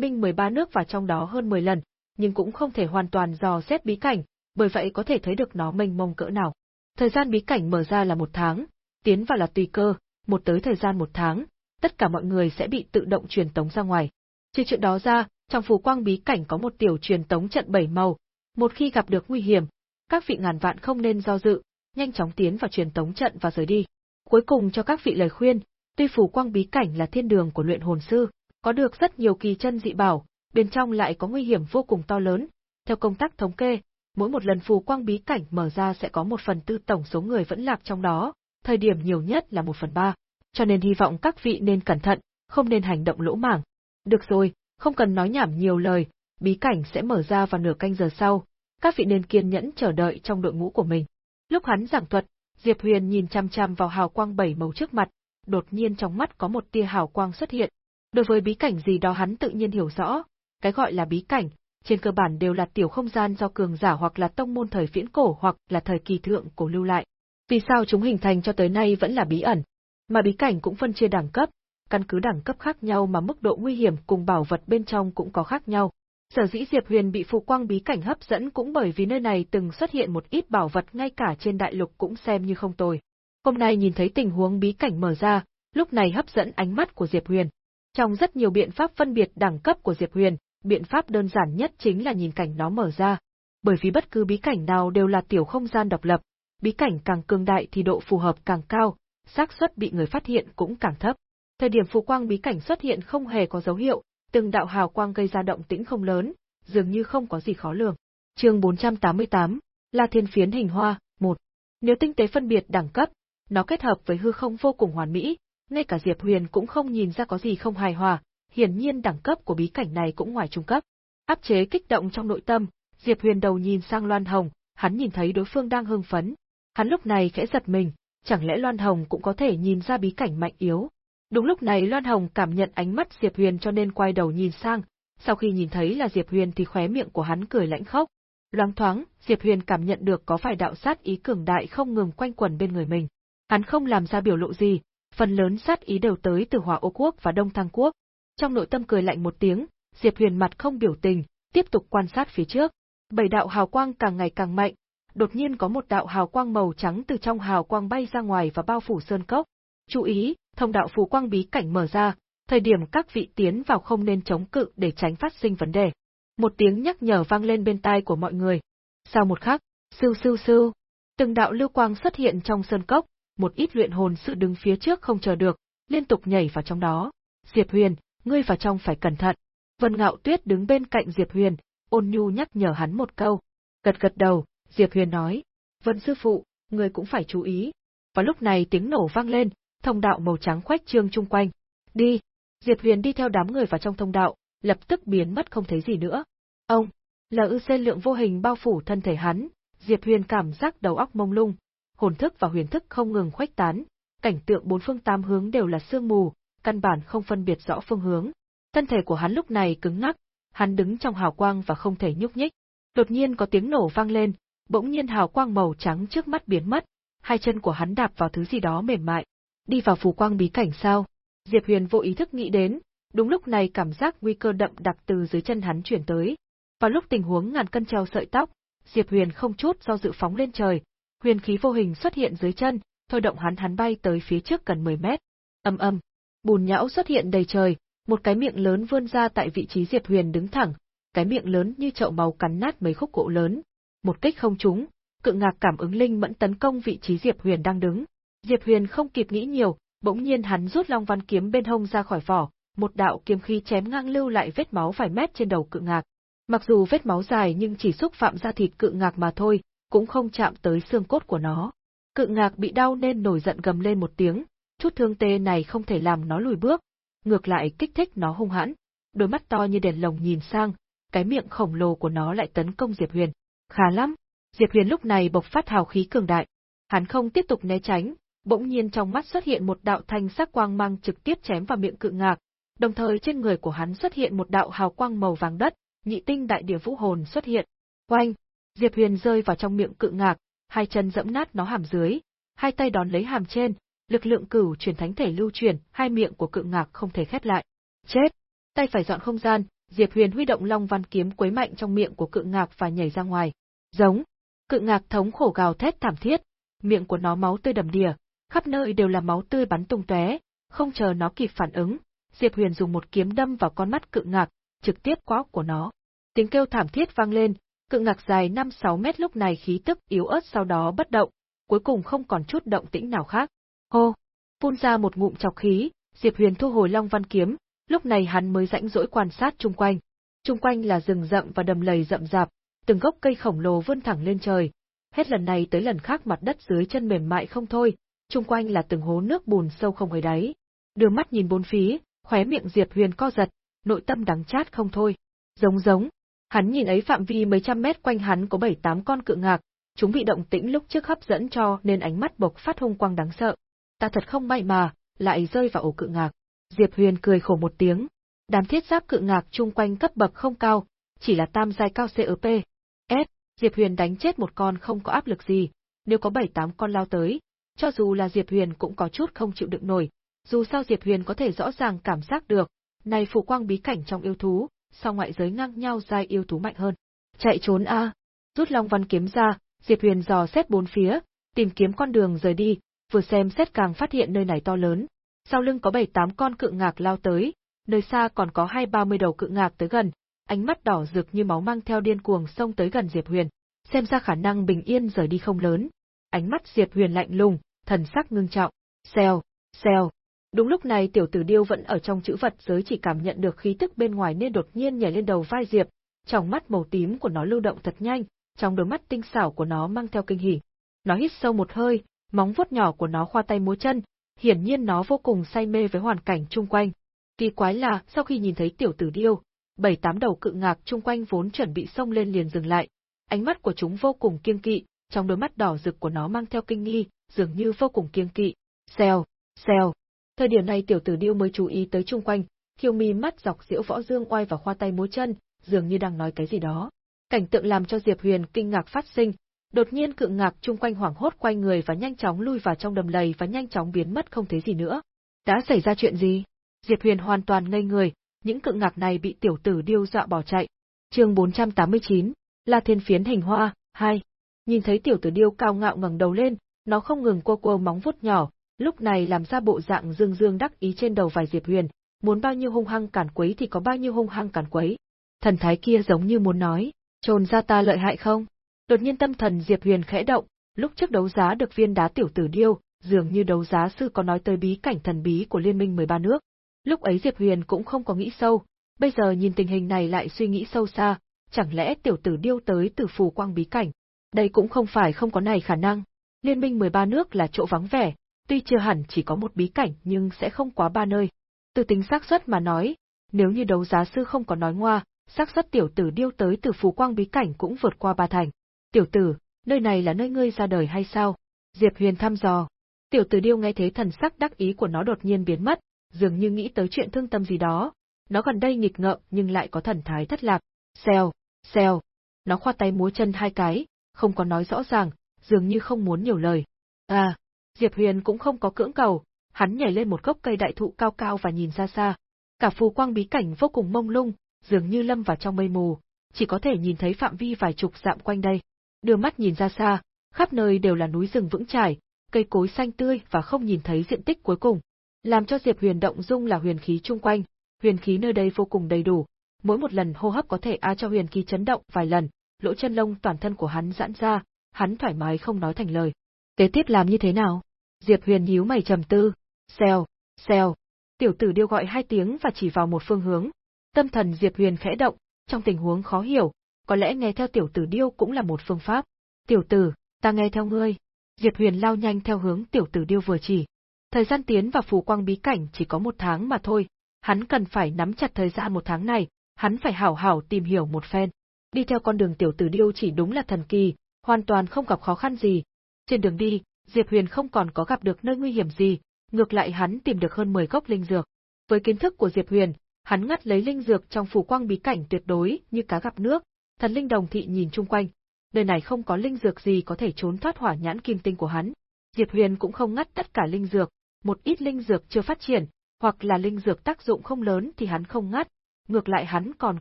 minh 13 nước và trong đó hơn 10 lần, nhưng cũng không thể hoàn toàn dò xét bí cảnh, bởi vậy có thể thấy được nó mênh mông cỡ nào. Thời gian bí cảnh mở ra là một tháng, tiến vào là tùy cơ, một tới thời gian một tháng, tất cả mọi người sẽ bị tự động truyền tống ra ngoài. Trừ chuyện đó ra, trong phù quang bí cảnh có một tiểu truyền tống trận bảy màu, một khi gặp được nguy hiểm, các vị ngàn vạn không nên do dự, nhanh chóng tiến vào truyền tống trận và rời đi. Cuối cùng cho các vị lời khuyên, tuy phù quang bí cảnh là thiên đường của luyện hồn sư, có được rất nhiều kỳ chân dị bảo, bên trong lại có nguy hiểm vô cùng to lớn. Theo công tác thống kê, mỗi một lần phù quang bí cảnh mở ra sẽ có một phần tư tổng số người vẫn lạc trong đó, thời điểm nhiều nhất là một phần ba. Cho nên hy vọng các vị nên cẩn thận, không nên hành động lỗ mảng. Được rồi, không cần nói nhảm nhiều lời, bí cảnh sẽ mở ra vào nửa canh giờ sau, các vị nên kiên nhẫn chờ đợi trong đội ngũ của mình. Lúc hắn giảng thuật, Diệp Huyền nhìn chăm chăm vào hào quang bảy màu trước mặt, đột nhiên trong mắt có một tia hào quang xuất hiện. Đối với bí cảnh gì đó hắn tự nhiên hiểu rõ, cái gọi là bí cảnh, trên cơ bản đều là tiểu không gian do cường giả hoặc là tông môn thời viễn cổ hoặc là thời kỳ thượng cổ lưu lại. Vì sao chúng hình thành cho tới nay vẫn là bí ẩn? Mà bí cảnh cũng phân chia đẳng cấp, căn cứ đẳng cấp khác nhau mà mức độ nguy hiểm cùng bảo vật bên trong cũng có khác nhau. Sở dĩ Diệp Huyền bị phù quang bí cảnh hấp dẫn cũng bởi vì nơi này từng xuất hiện một ít bảo vật ngay cả trên đại lục cũng xem như không tồi. Hôm nay nhìn thấy tình huống bí cảnh mở ra, lúc này hấp dẫn ánh mắt của Diệp Huyền. Trong rất nhiều biện pháp phân biệt đẳng cấp của Diệp Huyền, biện pháp đơn giản nhất chính là nhìn cảnh nó mở ra. Bởi vì bất cứ bí cảnh nào đều là tiểu không gian độc lập, bí cảnh càng cường đại thì độ phù hợp càng cao, xác suất bị người phát hiện cũng càng thấp. Thời điểm phù quang bí cảnh xuất hiện không hề có dấu hiệu, từng đạo hào quang gây ra động tĩnh không lớn, dường như không có gì khó lường. Chương 488, La Thiên Phiến hình hoa, 1. Nếu tinh tế phân biệt đẳng cấp, nó kết hợp với hư không vô cùng hoàn mỹ, ngay cả Diệp Huyền cũng không nhìn ra có gì không hài hòa, hiển nhiên đẳng cấp của bí cảnh này cũng ngoài trung cấp. Áp chế kích động trong nội tâm, Diệp Huyền đầu nhìn sang Loan Hồng, hắn nhìn thấy đối phương đang hưng phấn. Hắn lúc này khẽ giật mình, chẳng lẽ Loan Hồng cũng có thể nhìn ra bí cảnh mạnh yếu. Đúng lúc này Loan Hồng cảm nhận ánh mắt Diệp Huyền cho nên quay đầu nhìn sang, sau khi nhìn thấy là Diệp Huyền thì khóe miệng của hắn cười lãnh khốc. Loáng thoáng, Diệp Huyền cảm nhận được có phải đạo sát ý cường đại không ngừng quanh quẩn bên người mình. Hắn không làm ra biểu lộ gì, phần lớn sát ý đều tới từ Hỏa Ô Quốc và Đông Thăng Quốc. Trong nội tâm cười lạnh một tiếng, Diệp Huyền mặt không biểu tình, tiếp tục quan sát phía trước. Bảy đạo hào quang càng ngày càng mạnh, đột nhiên có một đạo hào quang màu trắng từ trong hào quang bay ra ngoài và bao phủ sơn cốc. Chú ý, thông đạo phù quang bí cảnh mở ra, thời điểm các vị tiến vào không nên chống cự để tránh phát sinh vấn đề. Một tiếng nhắc nhở vang lên bên tai của mọi người. Sau một khắc, sưu sưu sưu, từng đạo lưu quang xuất hiện trong sơn cốc, một ít luyện hồn sự đứng phía trước không chờ được, liên tục nhảy vào trong đó. Diệp Huyền, ngươi vào trong phải cẩn thận. Vân Ngạo Tuyết đứng bên cạnh Diệp Huyền, ôn nhu nhắc nhở hắn một câu. Gật gật đầu, Diệp Huyền nói, Vân sư phụ, người cũng phải chú ý. Và lúc này tiếng nổ vang lên, thông đạo màu trắng khoách trương chung quanh. Đi! Diệp Huyền đi theo đám người vào trong thông đạo, lập tức biến mất không thấy gì nữa. Ông! Là ư xe lượng vô hình bao phủ thân thể hắn, Diệp Huyền cảm giác đầu óc mông lung, hồn thức và huyền thức không ngừng khuếch tán, cảnh tượng bốn phương tám hướng đều là sương mù, căn bản không phân biệt rõ phương hướng. Thân thể của hắn lúc này cứng ngắc, hắn đứng trong hào quang và không thể nhúc nhích. Đột nhiên có tiếng nổ vang lên, bỗng nhiên hào quang màu trắng trước mắt biến mất, hai chân của hắn đạp vào thứ gì đó mềm mại. Đi vào phù quang bí cảnh sao? Diệp Huyền vô ý thức nghĩ đến, đúng lúc này cảm giác nguy cơ đậm đặc từ dưới chân hắn chuyển tới. Vào lúc tình huống ngàn cân treo sợi tóc, Diệp Huyền không chút do dự phóng lên trời, huyền khí vô hình xuất hiện dưới chân, thôi động hắn hắn bay tới phía trước gần 10 mét. Âm âm, bùn nhão xuất hiện đầy trời, một cái miệng lớn vươn ra tại vị trí Diệp Huyền đứng thẳng, cái miệng lớn như chậu máu cắn nát mấy khúc gỗ lớn. Một kích không trúng, cự ngạc cảm ứng linh mẫn tấn công vị trí Diệp Huyền đang đứng. Diệp Huyền không kịp nghĩ nhiều, bỗng nhiên hắn rút long văn kiếm bên hông ra khỏi vỏ, một đạo kiếm khí chém ngang lưu lại vết máu vài mét trên đầu cự ngạc. Mặc dù vết máu dài nhưng chỉ xúc phạm ra thịt cự ngạc mà thôi, cũng không chạm tới xương cốt của nó. Cự ngạc bị đau nên nổi giận gầm lên một tiếng, chút thương tê này không thể làm nó lùi bước, ngược lại kích thích nó hung hãn. Đôi mắt to như đèn lồng nhìn sang, cái miệng khổng lồ của nó lại tấn công Diệp Huyền. Khá lắm, Diệp Huyền lúc này bộc phát hào khí cường đại. Hắn không tiếp tục né tránh, bỗng nhiên trong mắt xuất hiện một đạo thanh sắc quang mang trực tiếp chém vào miệng cự ngạc, đồng thời trên người của hắn xuất hiện một đạo hào quang màu vàng đất, nhị tinh đại địa vũ hồn xuất hiện. Oanh! Diệp Huyền rơi vào trong miệng cự ngạc, hai chân dẫm nát nó hàm dưới, hai tay đón lấy hàm trên, lực lượng cửu truyền thánh thể lưu truyền, hai miệng của cự ngạc không thể khép lại. Chết! Tay phải dọn không gian, Diệp Huyền huy động Long Văn kiếm quấy mạnh trong miệng của cự ngạc và nhảy ra ngoài. Giống! Cự ngạc thống khổ gào thét thảm thiết, miệng của nó máu tươi đầm đìa, khắp nơi đều là máu tươi bắn tung tóe, không chờ nó kịp phản ứng, Diệp Huyền dùng một kiếm đâm vào con mắt cự ngạc, trực tiếp quá của nó. Tiếng kêu thảm thiết vang lên, cự ngạc dài 5-6 mét lúc này khí tức yếu ớt sau đó bất động, cuối cùng không còn chút động tĩnh nào khác. Hô! Phun ra một ngụm chọc khí, Diệp Huyền thu hồi Long Văn kiếm, lúc này hắn mới rãnh rỗi quan sát chung quanh. Chung quanh là rừng rậm và đầm lầy rậm rạp, từng gốc cây khổng lồ vươn thẳng lên trời. Hết lần này tới lần khác mặt đất dưới chân mềm mại không thôi, chung quanh là từng hố nước bùn sâu không hề đáy. Đưa mắt nhìn bốn phía, khóe miệng Diệp Huyền co giật, nội tâm đắng chát không thôi. Giống giống, hắn nhìn ấy phạm vi mấy trăm mét quanh hắn có bảy tám con cự ngạc, chúng bị động tĩnh lúc trước hấp dẫn cho nên ánh mắt bộc phát hung quang đáng sợ. Ta thật không may mà, lại rơi vào ổ cự ngạc. Diệp Huyền cười khổ một tiếng. Đám thiết giáp cự ngạc chung quanh cấp bậc không cao, chỉ là tam giai cao CEP. S, Diệp Huyền đánh chết một con không có áp lực gì, nếu có bảy tám con lao tới, cho dù là Diệp Huyền cũng có chút không chịu đựng nổi, dù sao Diệp Huyền có thể rõ ràng cảm giác được, này phù quang bí cảnh trong yêu thú, sau ngoại giới ngang nhau giai yêu thú mạnh hơn. Chạy trốn a. Rút Long Văn kiếm ra, Diệp Huyền dò xét bốn phía, tìm kiếm con đường rời đi, vừa xem xét càng phát hiện nơi này to lớn. Sau lưng có bảy tám con cự ngạc lao tới, nơi xa còn có hai ba mươi đầu cự ngạc tới gần, ánh mắt đỏ rực như máu mang theo điên cuồng xông tới gần Diệp Huyền. Xem ra khả năng bình yên rời đi không lớn. Ánh mắt Diệp Huyền lạnh lùng, thần sắc ngưng trọng. Xèo, xèo, Đúng lúc này tiểu tử điêu vẫn ở trong chữ vật giới chỉ cảm nhận được khí tức bên ngoài nên đột nhiên nhảy lên đầu vai Diệp, trong mắt màu tím của nó lưu động thật nhanh, trong đôi mắt tinh xảo của nó mang theo kinh hỉ. Nó hít sâu một hơi, móng vuốt nhỏ của nó khoa tay múa chân, hiển nhiên nó vô cùng say mê với hoàn cảnh chung quanh. Kỳ quái là, sau khi nhìn thấy tiểu tử điêu, bảy tám đầu cự ngạc chung quanh vốn chuẩn bị xông lên liền dừng lại. Ánh mắt của chúng vô cùng kiêng kỵ, trong đôi mắt đỏ rực của nó mang theo kinh nghi, dường như vô cùng kiêng kỵ. Xèo, xèo, Thời điểm này tiểu tử điêu mới chú ý tới chung quanh, thiêu mi mắt dọc diễu võ dương oai và khoa tay múa chân, dường như đang nói cái gì đó. Cảnh tượng làm cho Diệp Huyền kinh ngạc phát sinh, đột nhiên cự ngạc chung quanh hoảng hốt quay người và nhanh chóng lui vào trong đầm lầy và nhanh chóng biến mất không thấy gì nữa. Đã xảy ra chuyện gì? Diệp Huyền hoàn toàn ngây người, những cự ngạc này bị tiểu tử điêu dọa bỏ chạy. Chương 489, La Thiên Phiến hình hoa 2. Nhìn thấy tiểu tử điêu cao ngạo ngẩng đầu lên, nó không ngừng quơ quơ móng vuốt nhỏ, lúc này làm ra bộ dạng dương dương đắc ý trên đầu vài Diệp Huyền, muốn bao nhiêu hung hăng cản quấy thì có bao nhiêu hung hăng cản quấy. Thần thái kia giống như muốn nói, trồn ra ta lợi hại không? Đột nhiên tâm thần Diệp Huyền khẽ động, lúc trước đấu giá được viên đá tiểu tử điêu, dường như đấu giá sư có nói tới bí cảnh thần bí của liên minh 13 nước. Lúc ấy Diệp Huyền cũng không có nghĩ sâu, bây giờ nhìn tình hình này lại suy nghĩ sâu xa, chẳng lẽ tiểu tử điêu tới từ phù quang bí cảnh? Đây cũng không phải không có này khả năng. Liên minh 13 nước là chỗ vắng vẻ, tuy chưa hẳn chỉ có một bí cảnh nhưng sẽ không quá ba nơi. Từ tính xác suất mà nói, nếu như đấu giá sư không có nói ngoa, xác suất tiểu tử điêu tới từ phù quang bí cảnh cũng vượt qua ba thành. Tiểu tử, nơi này là nơi ngươi ra đời hay sao? Diệp Huyền thăm dò. Tiểu tử điêu nghe thấy thần sắc đắc ý của nó đột nhiên biến mất, dường như nghĩ tới chuyện thương tâm gì đó. Nó gần đây nghịch ngợm nhưng lại có thần thái thất lạc. Xèo, xèo. Nó khoa tay múa chân hai cái, không có nói rõ ràng, dường như không muốn nhiều lời. À, Diệp Huyền cũng không có cưỡng cầu, hắn nhảy lên một gốc cây đại thụ cao cao và nhìn ra xa. Cả phù quang bí cảnh vô cùng mông lung, dường như lâm vào trong mây mù, chỉ có thể nhìn thấy phạm vi vài chục dặm quanh đây. Đưa mắt nhìn ra xa, khắp nơi đều là núi rừng vững chải, cây cối xanh tươi và không nhìn thấy diện tích cuối cùng. Làm cho Diệp Huyền động dung là huyền khí chung quanh, huyền khí nơi đây vô cùng đầy đủ, mỗi một lần hô hấp có thể a cho huyền khí chấn động vài lần, lỗ chân lông toàn thân của hắn giãn ra, hắn thoải mái không nói thành lời. Kế tiếp làm như thế nào? Diệp Huyền nhíu mày trầm tư. Xèo, xèo. Tiểu tử điêu gọi hai tiếng và chỉ vào một phương hướng. Tâm thần Diệp Huyền khẽ động, trong tình huống khó hiểu, có lẽ nghe theo tiểu tử điêu cũng là một phương pháp. Tiểu tử, ta nghe theo ngươi. Diệp Huyền lao nhanh theo hướng tiểu tử điêu vừa chỉ. Thời gian tiến vào phù quang bí cảnh chỉ có một tháng mà thôi, hắn cần phải nắm chặt thời gian một tháng này, hắn phải hảo hảo tìm hiểu một phen. Đi theo con đường tiểu tử điêu chỉ đúng là thần kỳ, hoàn toàn không gặp khó khăn gì. Trên đường đi, Diệp Huyền không còn có gặp được nơi nguy hiểm gì, ngược lại hắn tìm được hơn 10 gốc linh dược. Với kiến thức của Diệp Huyền, hắn ngắt lấy linh dược trong phủ quang bí cảnh tuyệt đối như cá gặp nước. Thần linh đồng thị nhìn chung quanh, nơi này không có linh dược gì có thể trốn thoát hỏa nhãn kim tinh của hắn. Diệp Huyền cũng không ngắt tất cả linh dược, một ít linh dược chưa phát triển, hoặc là linh dược tác dụng không lớn thì hắn không ngắt, ngược lại hắn còn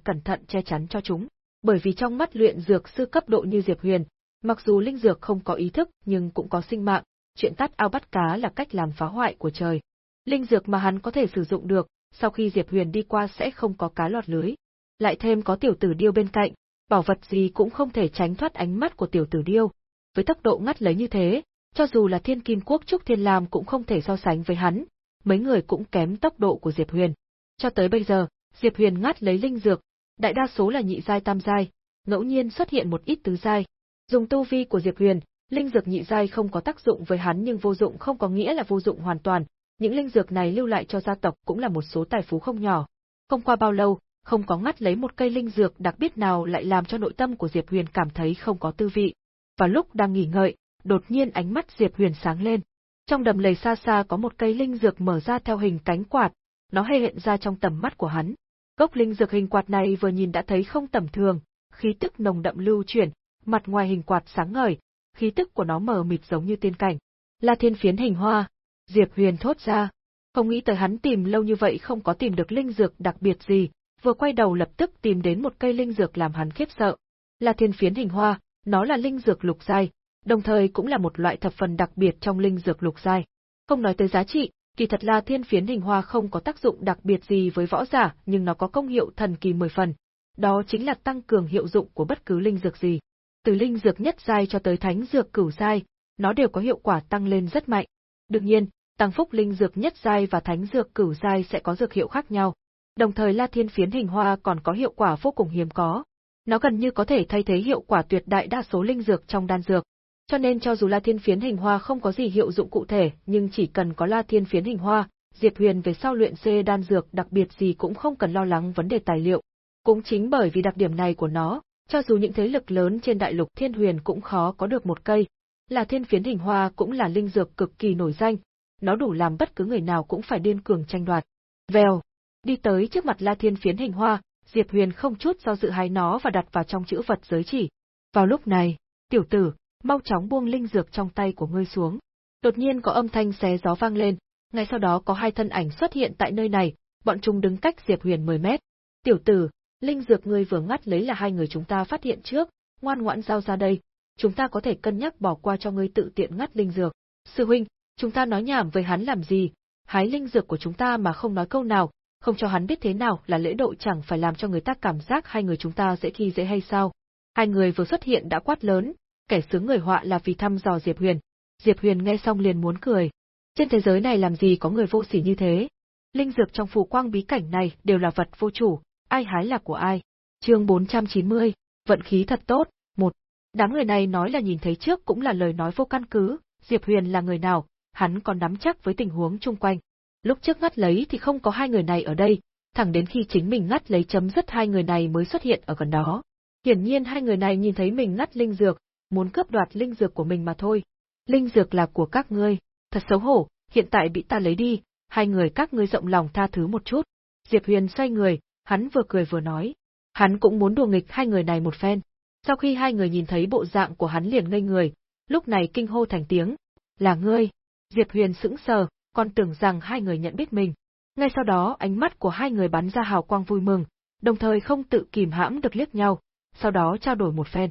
cẩn thận che chắn cho chúng. Bởi vì trong mắt luyện dược sư cấp độ như Diệp Huyền, mặc dù linh dược không có ý thức nhưng cũng có sinh mạng, chuyện tắt ao bắt cá là cách làm phá hoại của trời. Linh dược mà hắn có thể sử dụng được, sau khi Diệp Huyền đi qua sẽ không có cá lọt lưới. Lại thêm có tiểu tử điêu bên cạnh, bảo vật gì cũng không thể tránh thoát ánh mắt của tiểu tử điêu. Với tốc độ ngắt lấy như thế, cho dù là thiên kim quốc trúc thiên lam cũng không thể so sánh với hắn, mấy người cũng kém tốc độ của Diệp Huyền. Cho tới bây giờ, Diệp Huyền ngắt lấy linh dược, đại đa số là nhị giai tam giai, ngẫu nhiên xuất hiện một ít tứ giai. Dùng tu vi của Diệp Huyền, linh dược nhị giai không có tác dụng với hắn nhưng vô dụng không có nghĩa là vô dụng hoàn toàn, những linh dược này lưu lại cho gia tộc cũng là một số tài phú không nhỏ. Không qua bao lâu, không có ngắt lấy một cây linh dược đặc biệt nào lại làm cho nội tâm của Diệp Huyền cảm thấy không có tư vị. Và lúc đang nghỉ ngợi, đột nhiên ánh mắt Diệp Huyền sáng lên. Trong đầm lầy xa xa có một cây linh dược mở ra theo hình cánh quạt, nó hay hiện ra trong tầm mắt của hắn. Gốc linh dược hình quạt này vừa nhìn đã thấy không tầm thường, khí tức nồng đậm lưu chuyển, mặt ngoài hình quạt sáng ngời, khí tức của nó mờ mịt giống như tiên cảnh. là thiên phiến hình hoa, Diệp Huyền thốt ra. Không nghĩ tới hắn tìm lâu như vậy không có tìm được linh dược đặc biệt gì, vừa quay đầu lập tức tìm đến một cây linh dược làm hắn khiếp sợ. là thiên phiến hình hoa, nó là linh dược lục giai, đồng thời cũng là một loại thập phần đặc biệt trong linh dược lục giai. Không nói tới giá trị, kỳ thật là thiên phiến hình hoa không có tác dụng đặc biệt gì với võ giả, nhưng nó có công hiệu thần kỳ mười phần. Đó chính là tăng cường hiệu dụng của bất cứ linh dược gì. Từ linh dược nhất giai cho tới thánh dược cửu giai, nó đều có hiệu quả tăng lên rất mạnh. Đương nhiên, tăng phúc linh dược nhất giai và thánh dược cửu giai sẽ có dược hiệu khác nhau. Đồng thời La Thiên phiến hình hoa còn có hiệu quả vô cùng hiếm có. Nó gần như có thể thay thế hiệu quả tuyệt đại đa số linh dược trong đan dược. Cho nên cho dù La Thiên phiến hình hoa không có gì hiệu dụng cụ thể, nhưng chỉ cần có La Thiên phiến hình hoa, Diệp Huyền về sau luyện C đan dược đặc biệt gì cũng không cần lo lắng vấn đề tài liệu. Cũng chính bởi vì đặc điểm này của nó, cho dù những thế lực lớn trên đại lục Thiên Huyền cũng khó có được một cây. Là Thiên phiến hình hoa cũng là linh dược cực kỳ nổi danh, nó đủ làm bất cứ người nào cũng phải điên cường tranh đoạt. Vèo, đi tới trước mặt La Thiên phiến hình hoa, Diệp Huyền không chút do dự hái nó và đặt vào trong chữ vật giới chỉ. Vào lúc này, tiểu tử, mau chóng buông linh dược trong tay của ngươi xuống. Đột nhiên có âm thanh xé gió vang lên, ngay sau đó có hai thân ảnh xuất hiện tại nơi này, bọn chúng đứng cách Diệp Huyền 10 mét. Tiểu tử, linh dược ngươi vừa ngắt lấy là hai người chúng ta phát hiện trước, ngoan ngoãn giao ra đây, chúng ta có thể cân nhắc bỏ qua cho ngươi tự tiện ngắt linh dược. Sư huynh, chúng ta nói nhảm với hắn làm gì? Hái linh dược của chúng ta mà không nói câu nào, không cho hắn biết thế nào là lễ độ chẳng phải làm cho người ta cảm giác hai người chúng ta dễ khi dễ hay sao? Hai người vừa xuất hiện đã quát lớn, kẻ sướng người họa là vì thăm dò Diệp Huyền. Diệp Huyền nghe xong liền muốn cười. Trên thế giới này làm gì có người vô sỉ như thế? Linh dược trong phù quang bí cảnh này đều là vật vô chủ, ai hái là của ai. Chương 490, vận khí thật tốt, một. Đám người này nói là nhìn thấy trước cũng là lời nói vô căn cứ, Diệp Huyền là người nào, hắn còn nắm chắc với tình huống chung quanh. Lúc trước ngắt lấy thì không có hai người này ở đây, thẳng đến khi chính mình ngắt lấy chấm dứt hai người này mới xuất hiện ở gần đó. Hiển nhiên hai người này nhìn thấy mình ngắt linh dược, muốn cướp đoạt linh dược của mình mà thôi. Linh dược là của các ngươi, thật xấu hổ, hiện tại bị ta lấy đi, hai người các ngươi rộng lòng tha thứ một chút. Diệp Huyền xoay người, hắn vừa cười vừa nói. Hắn cũng muốn đùa nghịch hai người này một phen. Sau khi hai người nhìn thấy bộ dạng của hắn liền ngây người, lúc này kinh hô thành tiếng, là ngươi. Diệp Huyền sững sờ, còn tưởng rằng hai người nhận biết mình. Ngay sau đó ánh mắt của hai người bắn ra hào quang vui mừng, đồng thời không tự kìm hãm được liếc nhau, sau đó trao đổi một phen.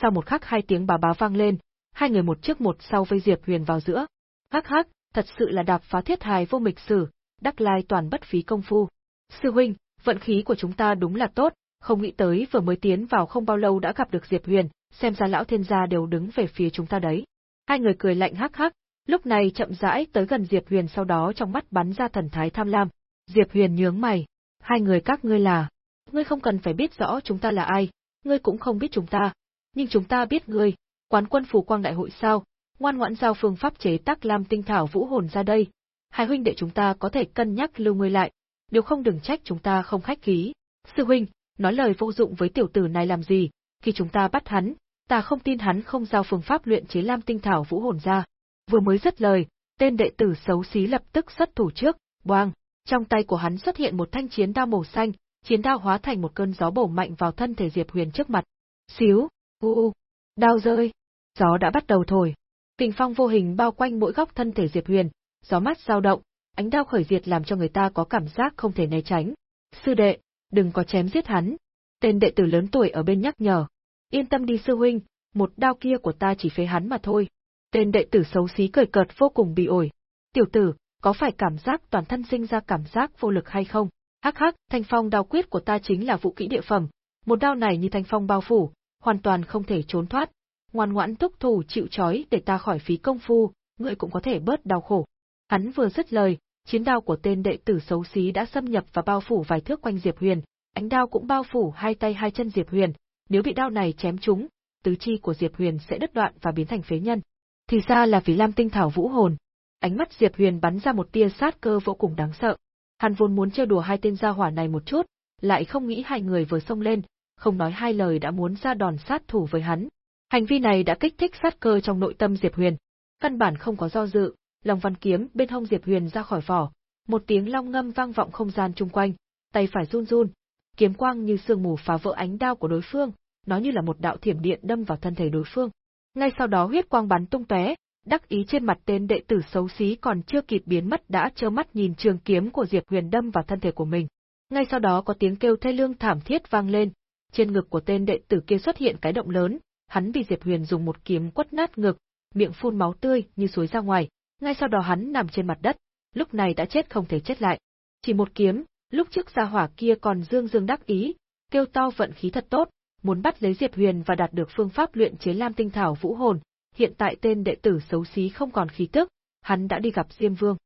Sau một khắc hai tiếng bà bá vang lên, hai người một trước một sau vây Diệp Huyền vào giữa. Hắc hắc, thật sự là đạp phá thiết hài vô mịch sử, đắc lai toàn bất phí công phu. Sư huynh, vận khí của chúng ta đúng là tốt, không nghĩ tới vừa mới tiến vào không bao lâu đã gặp được Diệp Huyền, xem ra lão thiên gia đều đứng về phía chúng ta đấy. Hai người cười lạnh hắc hắc, lúc này chậm rãi tới gần Diệp Huyền sau đó trong mắt bắn ra thần thái tham lam. Diệp Huyền nhướng mày, hai người các ngươi là, ngươi không cần phải biết rõ chúng ta là ai, ngươi cũng không biết chúng ta, nhưng chúng ta biết ngươi, quán quân phù quang đại hội sao, ngoan ngoãn giao phương pháp chế tác lam tinh thảo vũ hồn ra đây, hai huynh đệ chúng ta có thể cân nhắc lưu ngươi lại, nếu không đừng trách chúng ta không khách khí. Sư huynh, nói lời vô dụng với tiểu tử này làm gì, khi chúng ta bắt hắn, ta không tin hắn không giao phương pháp luyện chế lam tinh thảo vũ hồn ra. Vừa mới dứt lời, tên đệ tử xấu xí lập tức xuất thủ trước, boang, trong tay của hắn xuất hiện một thanh chiến đao màu xanh, chiến đao hóa thành một cơn gió bổ mạnh vào thân thể Diệp Huyền trước mặt. Xíu, u u, đao rơi, gió đã bắt đầu thổi. Kình phong vô hình bao quanh mỗi góc thân thể Diệp Huyền, gió mát dao động, ánh đao khởi diệt làm cho người ta có cảm giác không thể né tránh. Sư đệ, đừng có chém giết hắn. Tên đệ tử lớn tuổi ở bên nhắc nhở. Yên tâm đi sư huynh, một đao kia của ta chỉ phế hắn mà thôi. Tên đệ tử xấu xí cười cợt vô cùng bị ổi. Tiểu tử, có phải cảm giác toàn thân sinh ra cảm giác vô lực hay không? Hắc hắc, thanh phong đao quyết của ta chính là vũ kỹ địa phẩm. Một đao này như thanh phong bao phủ, hoàn toàn không thể trốn thoát. Ngoan ngoãn túc thủ chịu trói để ta khỏi phí công phu, ngươi cũng có thể bớt đau khổ. Hắn vừa dứt lời, chiến đao của tên đệ tử xấu xí đã xâm nhập và bao phủ vài thước quanh Diệp Huyền, ánh đao cũng bao phủ hai tay hai chân Diệp Huyền, nếu bị đao này chém trúng, tứ chi của Diệp Huyền sẽ đứt đoạn và biến thành phế nhân. Thì ra là vì Lam Tinh Thảo Vũ Hồn. Ánh mắt Diệp Huyền bắn ra một tia sát cơ vô cùng đáng sợ. Hắn vốn muốn trêu đùa hai tên gia hỏa này một chút, lại không nghĩ hai người vừa xông lên, không nói hai lời đã muốn ra đòn sát thủ với hắn. Hành vi này đã kích thích sát cơ trong nội tâm Diệp Huyền. Căn bản không có do dự, Long Văn kiếm bên hông Diệp Huyền ra khỏi vỏ, một tiếng long ngâm vang vọng không gian chung quanh, tay phải run run, kiếm quang như sương mù phá vỡ ánh đao của đối phương, nó như là một đạo thiểm điện đâm vào thân thể đối phương. Ngay sau đó huyết quang bắn tung tóe, đắc ý trên mặt tên đệ tử xấu xí còn chưa kịp biến mất đã trơ mắt nhìn trường kiếm của Diệp Huyền đâm vào thân thể của mình. Ngay sau đó có tiếng kêu thê lương thảm thiết vang lên, trên ngực của tên đệ tử kia xuất hiện cái động lớn, hắn bị Diệp Huyền dùng một kiếm quất nát ngực, miệng phun máu tươi như suối ra ngoài, ngay sau đó hắn nằm trên mặt đất, lúc này đã chết không thể chết lại. Chỉ một kiếm, lúc trước gia hỏa kia còn dương dương đắc ý, kêu to vận khí thật tốt, muốn bắt lấy Diệp Huyền và đạt được phương pháp luyện chế Lam tinh thảo vũ hồn, hiện tại tên đệ tử xấu xí không còn khí tức, hắn đã đi gặp Diêm Vương.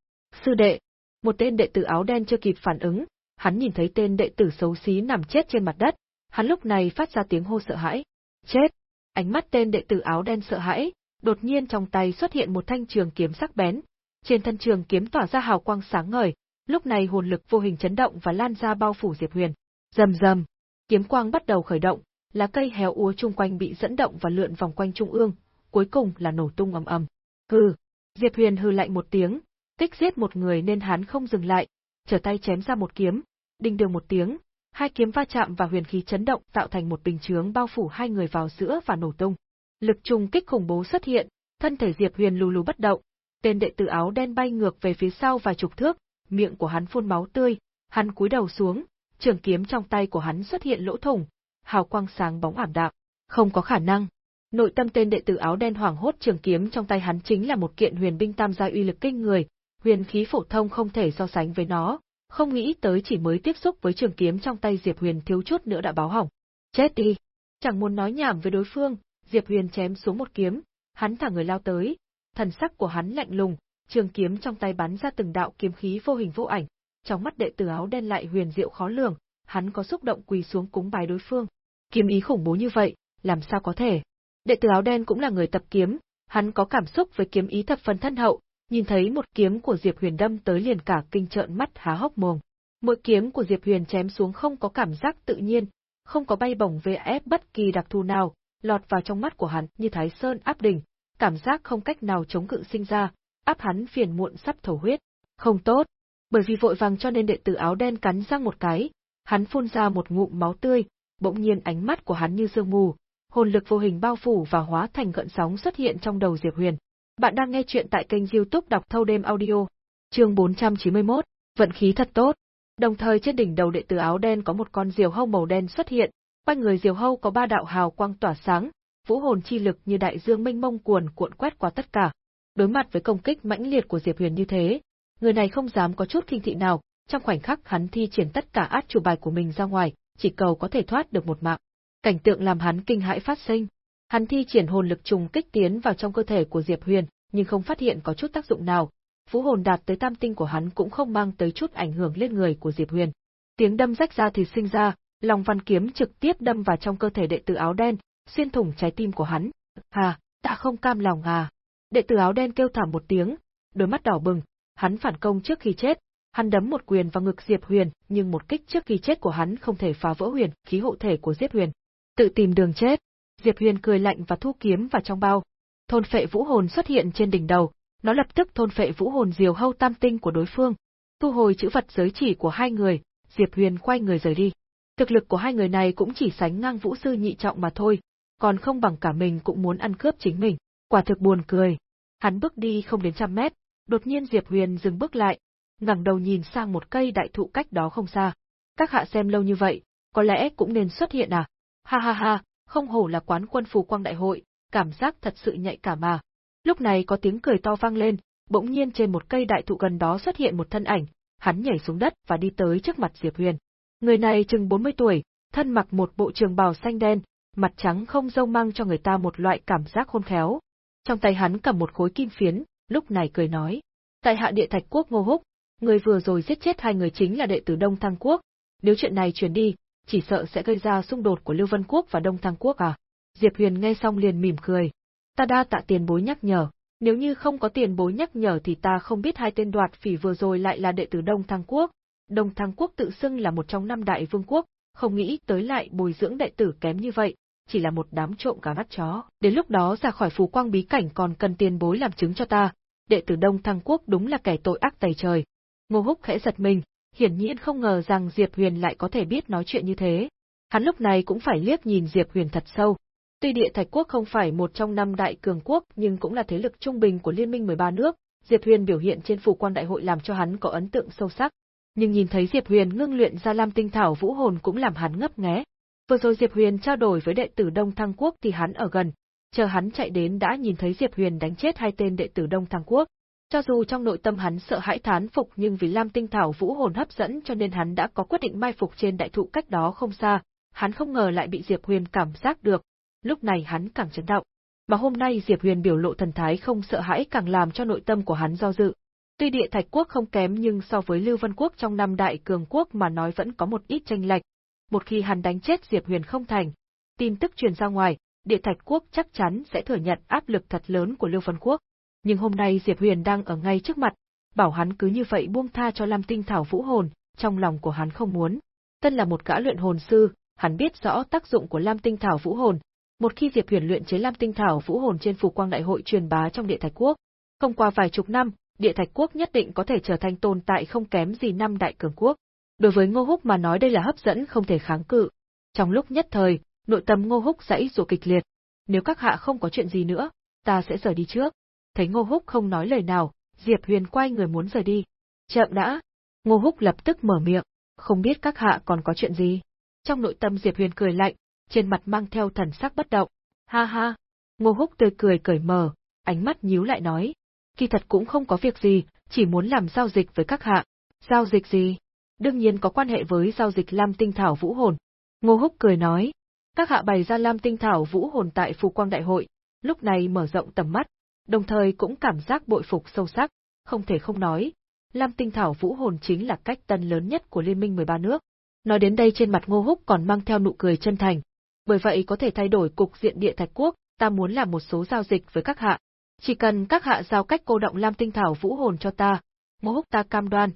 Sư đệ, một tên đệ tử áo đen chưa kịp phản ứng, hắn nhìn thấy tên đệ tử xấu xí nằm chết trên mặt đất, hắn lúc này phát ra tiếng hô sợ hãi. Chết! Ánh mắt tên đệ tử áo đen sợ hãi, đột nhiên trong tay xuất hiện một thanh trường kiếm sắc bén, trên thân trường kiếm tỏa ra hào quang sáng ngời, lúc này hồn lực vô hình chấn động và lan ra bao phủ Diệp Huyền. Rầm rầm, kiếm quang bắt đầu khởi động, lá cây héo úa chung quanh bị dẫn động và lượn vòng quanh trung ương, cuối cùng là nổ tung ầm ầm. Hừ, Diệp Huyền hừ lạnh một tiếng, kích giết một người nên hắn không dừng lại, trở tay chém ra một kiếm, đinh đường một tiếng, hai kiếm va chạm và huyền khí chấn động tạo thành một bình chướng bao phủ hai người vào giữa và nổ tung. Lực trùng kích khủng bố xuất hiện, thân thể Diệp Huyền lù lù bất động, tên đệ tử áo đen bay ngược về phía sau vài chục thước, miệng của hắn phun máu tươi, hắn cúi đầu xuống, trường kiếm trong tay của hắn xuất hiện lỗ thủng, hào quang sáng bóng ảm đạm, không có khả năng. Nội tâm tên đệ tử áo đen hoảng hốt trường kiếm trong tay hắn chính là một kiện huyền binh tam gia uy lực kinh người, huyền khí phổ thông không thể so sánh với nó, không nghĩ tới chỉ mới tiếp xúc với trường kiếm trong tay Diệp Huyền thiếu chút nữa đã báo hỏng. Chết đi! Chẳng muốn nói nhảm với đối phương, Diệp Huyền chém xuống một kiếm, hắn thả người lao tới, thần sắc của hắn lạnh lùng, trường kiếm trong tay bắn ra từng đạo kiếm khí vô hình vô ảnh, trong mắt đệ tử áo đen lại huyền diệu khó lường, hắn có xúc động quỳ xuống cúng bái đối phương. Kiếm ý khủng bố như vậy, làm sao có thể? Đệ tử áo đen cũng là người tập kiếm, hắn có cảm xúc với kiếm ý thập phần thân hậu, nhìn thấy một kiếm của Diệp Huyền đâm tới liền cả kinh trợn mắt há hốc mồm. Mỗi kiếm của Diệp Huyền chém xuống không có cảm giác tự nhiên, không có bay bổng về ép bất kỳ đặc thù nào, lọt vào trong mắt của hắn như Thái Sơn áp đỉnh, cảm giác không cách nào chống cự sinh ra, áp hắn phiền muộn sắp thổ huyết. Không tốt, bởi vì vội vàng cho nên đệ tử áo đen cắn răng một cái, hắn phun ra một ngụm máu tươi, bỗng nhiên ánh mắt của hắn như sương mù, hồn lực vô hình bao phủ và hóa thành gợn sóng xuất hiện trong đầu Diệp Huyền. Bạn đang nghe chuyện tại kênh youtube đọc thâu đêm audio, chương 491, vận khí thật tốt. Đồng thời trên đỉnh đầu đệ tử áo đen có một con diều hâu màu đen xuất hiện, quanh người diều hâu có ba đạo hào quang tỏa sáng, vũ hồn chi lực như đại dương mênh mông cuồn cuộn quét qua tất cả. Đối mặt với công kích mãnh liệt của Diệp Huyền như thế, người này không dám có chút kinh thị nào, trong khoảnh khắc hắn thi triển tất cả át chủ bài của mình ra ngoài, chỉ cầu có thể thoát được một mạng. Cảnh tượng làm hắn kinh hãi phát sinh. Hắn thi triển hồn lực trùng kích tiến vào trong cơ thể của Diệp Huyền, nhưng không phát hiện có chút tác dụng nào. Vũ hồn đạt tới tam tinh của hắn cũng không mang tới chút ảnh hưởng lên người của Diệp Huyền. Tiếng đâm rách ra thì sinh ra, Long Văn kiếm trực tiếp đâm vào trong cơ thể đệ tử áo đen, xuyên thủng trái tim của hắn. Hà, ta không cam lòng à. Đệ tử áo đen kêu thảm một tiếng, đôi mắt đỏ bừng, hắn phản công trước khi chết, hắn đấm một quyền vào ngực Diệp Huyền, nhưng một kích trước khi chết của hắn không thể phá vỡ huyền khí hộ thể của Diệp Huyền. Tự tìm đường chết. Diệp Huyền cười lạnh và thu kiếm vào trong bao. Thôn phệ vũ hồn xuất hiện trên đỉnh đầu, nó lập tức thôn phệ vũ hồn diều hâu tam tinh của đối phương. Thu hồi chữ vật giới chỉ của hai người, Diệp Huyền quay người rời đi. Thực lực của hai người này cũng chỉ sánh ngang vũ sư nhị trọng mà thôi, còn không bằng cả mình cũng muốn ăn cướp chính mình. Quả thực buồn cười. Hắn bước đi không đến trăm mét, đột nhiên Diệp Huyền dừng bước lại, ngẩng đầu nhìn sang một cây đại thụ cách đó không xa. Các hạ xem lâu như vậy, có lẽ cũng nên xuất hiện à? Ha ha ha, không hổ là quán quân phù quang đại hội, cảm giác thật sự nhạy cảm mà. Lúc này có tiếng cười to vang lên, bỗng nhiên trên một cây đại thụ gần đó xuất hiện một thân ảnh, hắn nhảy xuống đất và đi tới trước mặt Diệp Huyền. Người này chừng 40 tuổi, thân mặc một bộ trường bào xanh đen, mặt trắng không râu mang cho người ta một loại cảm giác khôn khéo. Trong tay hắn cầm một khối kim phiến, lúc này cười nói. Tại hạ địa thạch quốc ngô húc, người vừa rồi giết chết hai người chính là đệ tử Đông Thăng Quốc, nếu chuyện này truyền đi, chỉ sợ sẽ gây ra xung đột của Lưu Vân Quốc và Đông Thăng Quốc à. Diệp Huyền nghe xong liền mỉm cười. Ta đa tạ tiền bối nhắc nhở, nếu như không có tiền bối nhắc nhở thì ta không biết hai tên đoạt phỉ vừa rồi lại là đệ tử Đông Thăng Quốc. Đông Thăng Quốc tự xưng là một trong năm đại vương quốc, không nghĩ tới lại bồi dưỡng đệ tử kém như vậy, chỉ là một đám trộm cá mắt chó. Đến lúc đó ra khỏi phù quang bí cảnh còn cần tiền bối làm chứng cho ta, đệ tử Đông Thăng Quốc đúng là kẻ tội ác tày trời. Ngô Húc khẽ giật mình, hiển nhiên không ngờ rằng Diệp Huyền lại có thể biết nói chuyện như thế. Hắn lúc này cũng phải liếc nhìn Diệp Huyền thật sâu. Tuy địa thạch quốc không phải một trong năm đại cường quốc nhưng cũng là thế lực trung bình của liên minh 13 nước, Diệp Huyền biểu hiện trên phù quan đại hội làm cho hắn có ấn tượng sâu sắc. Nhưng nhìn thấy Diệp Huyền ngưng luyện ra Lam Tinh Thảo Vũ Hồn cũng làm hắn ngấp nghé. Vừa rồi Diệp Huyền trao đổi với đệ tử Đông Thăng Quốc thì hắn ở gần, chờ hắn chạy đến đã nhìn thấy Diệp Huyền đánh chết hai tên đệ tử Đông Thăng Quốc. Cho dù trong nội tâm hắn sợ hãi thán phục nhưng vì Lam Tinh Thảo Vũ Hồn hấp dẫn cho nên hắn đã có quyết định mai phục trên đại thụ cách đó không xa, hắn không ngờ lại bị Diệp Huyền cảm giác được, lúc này hắn càng chấn động. Mà hôm nay Diệp Huyền biểu lộ thần thái không sợ hãi càng làm cho nội tâm của hắn do dự. Tuy địa thạch quốc không kém nhưng so với Lưu Vân quốc trong năm đại cường quốc mà nói vẫn có một ít tranh lệch. Một khi hắn đánh chết Diệp Huyền không thành, tin tức truyền ra ngoài, địa thạch quốc chắc chắn sẽ thừa nhận áp lực thật lớn của Lưu Vân quốc nhưng hôm nay Diệp Huyền đang ở ngay trước mặt, bảo hắn cứ như vậy buông tha cho Lam Tinh Thảo Vũ Hồn, trong lòng của hắn không muốn. Tân là một gã luyện hồn sư, hắn biết rõ tác dụng của Lam Tinh Thảo Vũ Hồn. Một khi Diệp Huyền luyện chế Lam Tinh Thảo Vũ Hồn trên Phù Quang Đại hội truyền bá trong Địa Thạch Quốc, không qua vài chục năm, Địa Thạch Quốc nhất định có thể trở thành tồn tại không kém gì năm đại cường quốc. Đối với Ngô Húc mà nói đây là hấp dẫn không thể kháng cự. Trong lúc nhất thời, nội tâm Ngô Húc dãy rủa kịch liệt. Nếu các hạ không có chuyện gì nữa, ta sẽ rời đi trước thấy Ngô Húc không nói lời nào, Diệp Huyền quay người muốn rời đi. Chậm đã. Ngô Húc lập tức mở miệng, không biết các hạ còn có chuyện gì. Trong nội tâm Diệp Huyền cười lạnh, trên mặt mang theo thần sắc bất động. Ha ha. Ngô Húc tươi cười cởi mở, ánh mắt nhíu lại nói. Kỳ thật cũng không có việc gì, chỉ muốn làm giao dịch với các hạ. Giao dịch gì? Đương nhiên có quan hệ với giao dịch Lam Tinh Thảo Vũ Hồn. Ngô Húc cười nói. Các hạ bày ra Lam Tinh Thảo Vũ Hồn tại Phù Quang Đại hội, lúc này mở rộng tầm mắt, đồng thời cũng cảm giác bội phục sâu sắc, không thể không nói. Lam tinh thảo vũ hồn chính là cách tân lớn nhất của Liên minh 13 nước. Nói đến đây trên mặt Ngô Húc còn mang theo nụ cười chân thành. Bởi vậy có thể thay đổi cục diện địa thạch quốc, ta muốn làm một số giao dịch với các hạ. Chỉ cần các hạ giao cách cô động Lam tinh thảo vũ hồn cho ta, Ngô Húc ta cam đoan.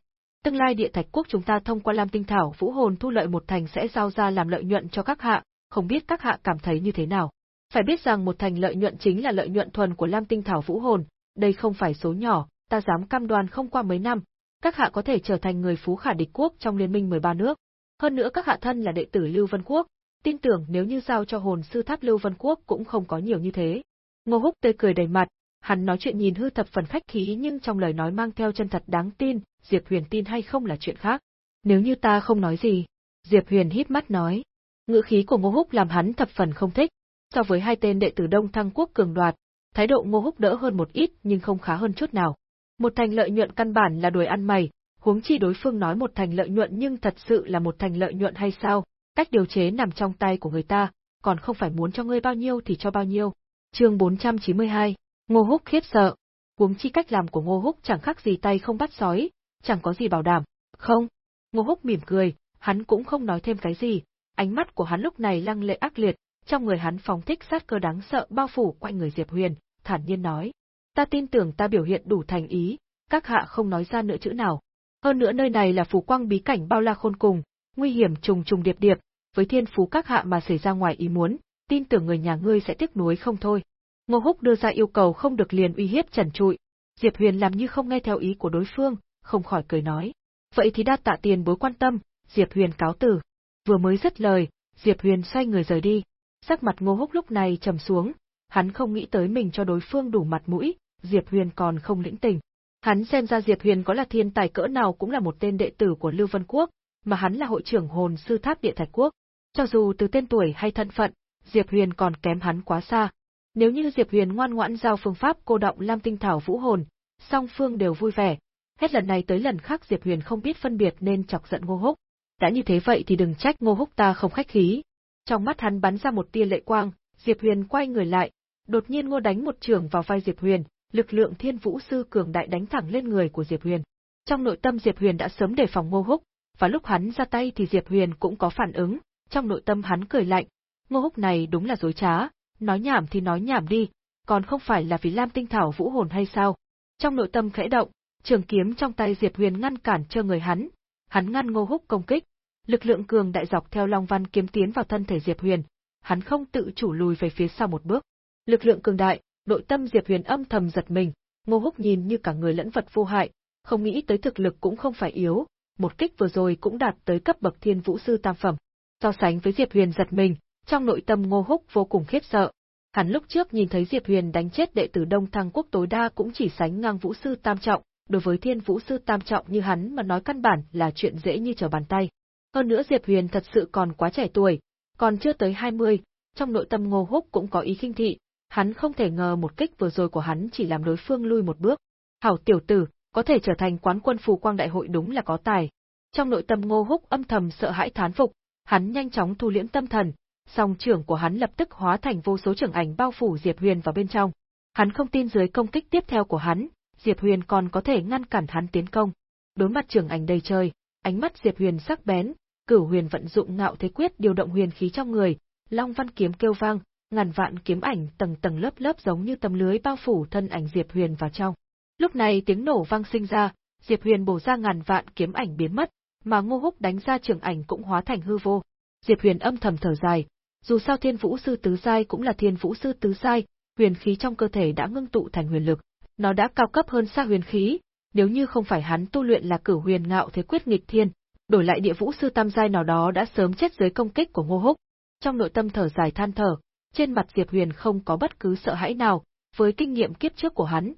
Tương lai địa thạch quốc chúng ta thông qua Lam tinh thảo vũ hồn thu lợi một thành sẽ giao ra làm lợi nhuận cho các hạ, không biết các hạ cảm thấy như thế nào. Phải biết rằng một thành lợi nhuận chính là lợi nhuận thuần của Lam Tinh Thảo Vũ Hồn, đây không phải số nhỏ, ta dám cam đoan không qua mấy năm, các hạ có thể trở thành người phú khả địch quốc trong liên minh 13 nước. Hơn nữa các hạ thân là đệ tử Lưu Vân Quốc, tin tưởng nếu như giao cho hồn sư tháp Lưu Vân Quốc cũng không có nhiều như thế. Ngô Húc tươi cười đầy mặt, hắn nói chuyện nhìn hư thập phần khách khí nhưng trong lời nói mang theo chân thật đáng tin, Diệp Huyền tin hay không là chuyện khác. Nếu như ta không nói gì, Diệp Huyền híp mắt nói. Ngữ khí của Ngô Húc làm hắn thập phần không thích. So với hai tên đệ tử Đông Thăng Quốc cường đoạt, thái độ Ngô Húc đỡ hơn một ít nhưng không khá hơn chút nào. Một thành lợi nhuận căn bản là đuổi ăn mày, huống chi đối phương nói một thành lợi nhuận nhưng thật sự là một thành lợi nhuận hay sao, cách điều chế nằm trong tay của người ta, còn không phải muốn cho ngươi bao nhiêu thì cho bao nhiêu. Chương 492, Ngô Húc khiếp sợ. Huống chi cách làm của Ngô Húc chẳng khác gì tay không bắt sói, chẳng có gì bảo đảm. Không. Ngô Húc mỉm cười, hắn cũng không nói thêm cái gì, ánh mắt của hắn lúc này lăng lệ ác liệt, trong người hắn phóng thích sát cơ đáng sợ bao phủ quanh người Diệp Huyền, thản nhiên nói: "Ta tin tưởng ta biểu hiện đủ thành ý, các hạ không nói ra nữa chữ nào. Hơn nữa nơi này là phù quang bí cảnh bao la khôn cùng, nguy hiểm trùng trùng điệp điệp, với thiên phú các hạ mà xảy ra ngoài ý muốn, tin tưởng người nhà ngươi sẽ tiếc nuối không thôi." Ngô Húc đưa ra yêu cầu không được liền uy hiếp trần trụi, Diệp Huyền làm như không nghe theo ý của đối phương, không khỏi cười nói: "Vậy thì đa tạ tiền bối quan tâm, Diệp Huyền cáo từ." Vừa mới dứt lời, Diệp Huyền xoay người rời đi. Sắc mặt Ngô Húc lúc này trầm xuống, hắn không nghĩ tới mình cho đối phương đủ mặt mũi, Diệp Huyền còn không lĩnh tình. Hắn xem ra Diệp Huyền có là thiên tài cỡ nào cũng là một tên đệ tử của Lưu Vân Quốc, mà hắn là hội trưởng hồn sư tháp địa thạch quốc. Cho dù từ tên tuổi hay thân phận, Diệp Huyền còn kém hắn quá xa. Nếu như Diệp Huyền ngoan ngoãn giao phương pháp cô động Lam Tinh Thảo Vũ Hồn, song phương đều vui vẻ. Hết lần này tới lần khác Diệp Huyền không biết phân biệt nên chọc giận Ngô Húc. Đã như thế vậy thì đừng trách Ngô Húc ta không khách khí. Trong mắt hắn bắn ra một tia lệ quang, Diệp Huyền quay người lại, đột nhiên Ngô đánh một trường vào vai Diệp Huyền, lực lượng Thiên Vũ sư cường đại đánh thẳng lên người của Diệp Huyền. Trong nội tâm Diệp Huyền đã sớm đề phòng Ngô Húc, và lúc hắn ra tay thì Diệp Huyền cũng có phản ứng, trong nội tâm hắn cười lạnh, Ngô Húc này đúng là dối trá, nói nhảm thì nói nhảm đi, còn không phải là vì Lam Tinh Thảo Vũ Hồn hay sao? Trong nội tâm khẽ động, trường kiếm trong tay Diệp Huyền ngăn cản cho người hắn, hắn ngăn Ngô Húc công kích, lực lượng cường đại dọc theo Long Văn kiếm tiến vào thân thể Diệp Huyền, hắn không tự chủ lùi về phía sau một bước. Lực lượng cường đại, nội tâm Diệp Huyền âm thầm giật mình, Ngô Húc nhìn như cả người lẫn vật vô hại, không nghĩ tới thực lực cũng không phải yếu, một kích vừa rồi cũng đạt tới cấp bậc Thiên Vũ sư tam phẩm. So sánh với Diệp Huyền giật mình, trong nội tâm Ngô Húc vô cùng khiếp sợ. Hắn lúc trước nhìn thấy Diệp Huyền đánh chết đệ tử Đông Thăng Quốc tối đa cũng chỉ sánh ngang Vũ sư tam trọng, đối với Thiên Vũ sư tam trọng như hắn mà nói căn bản là chuyện dễ như trở bàn tay. Hơn nữa Diệp Huyền thật sự còn quá trẻ tuổi, còn chưa tới 20, trong nội tâm Ngô Húc cũng có ý khinh thị, hắn không thể ngờ một kích vừa rồi của hắn chỉ làm đối phương lui một bước. Hảo tiểu tử, có thể trở thành quán quân phù quang đại hội đúng là có tài. Trong nội tâm Ngô Húc âm thầm sợ hãi thán phục, hắn nhanh chóng thu liễm tâm thần, song trưởng của hắn lập tức hóa thành vô số trưởng ảnh bao phủ Diệp Huyền vào bên trong. Hắn không tin dưới công kích tiếp theo của hắn, Diệp Huyền còn có thể ngăn cản hắn tiến công. Đối mặt trưởng ảnh đầy trời, ánh mắt Diệp Huyền sắc bén, Cửu Huyền vận dụng ngạo thế quyết điều động huyền khí trong người, Long Văn kiếm kêu vang, ngàn vạn kiếm ảnh tầng tầng lớp lớp giống như tấm lưới bao phủ thân ảnh Diệp Huyền vào trong. Lúc này tiếng nổ vang sinh ra, Diệp Huyền bổ ra ngàn vạn kiếm ảnh biến mất, mà Ngô Húc đánh ra trường ảnh cũng hóa thành hư vô. Diệp Huyền âm thầm thở dài, dù sao Thiên Vũ sư tứ giai cũng là Thiên Vũ sư tứ giai, huyền khí trong cơ thể đã ngưng tụ thành huyền lực, nó đã cao cấp hơn xa huyền khí, nếu như không phải hắn tu luyện là Cửu Huyền Ngạo Thế Quyết nghịch thiên, đổi lại địa vũ sư tam giai nào đó đã sớm chết dưới công kích của Ngô Húc. Trong nội tâm thở dài than thở, trên mặt Diệp Huyền không có bất cứ sợ hãi nào, với kinh nghiệm kiếp trước của hắn,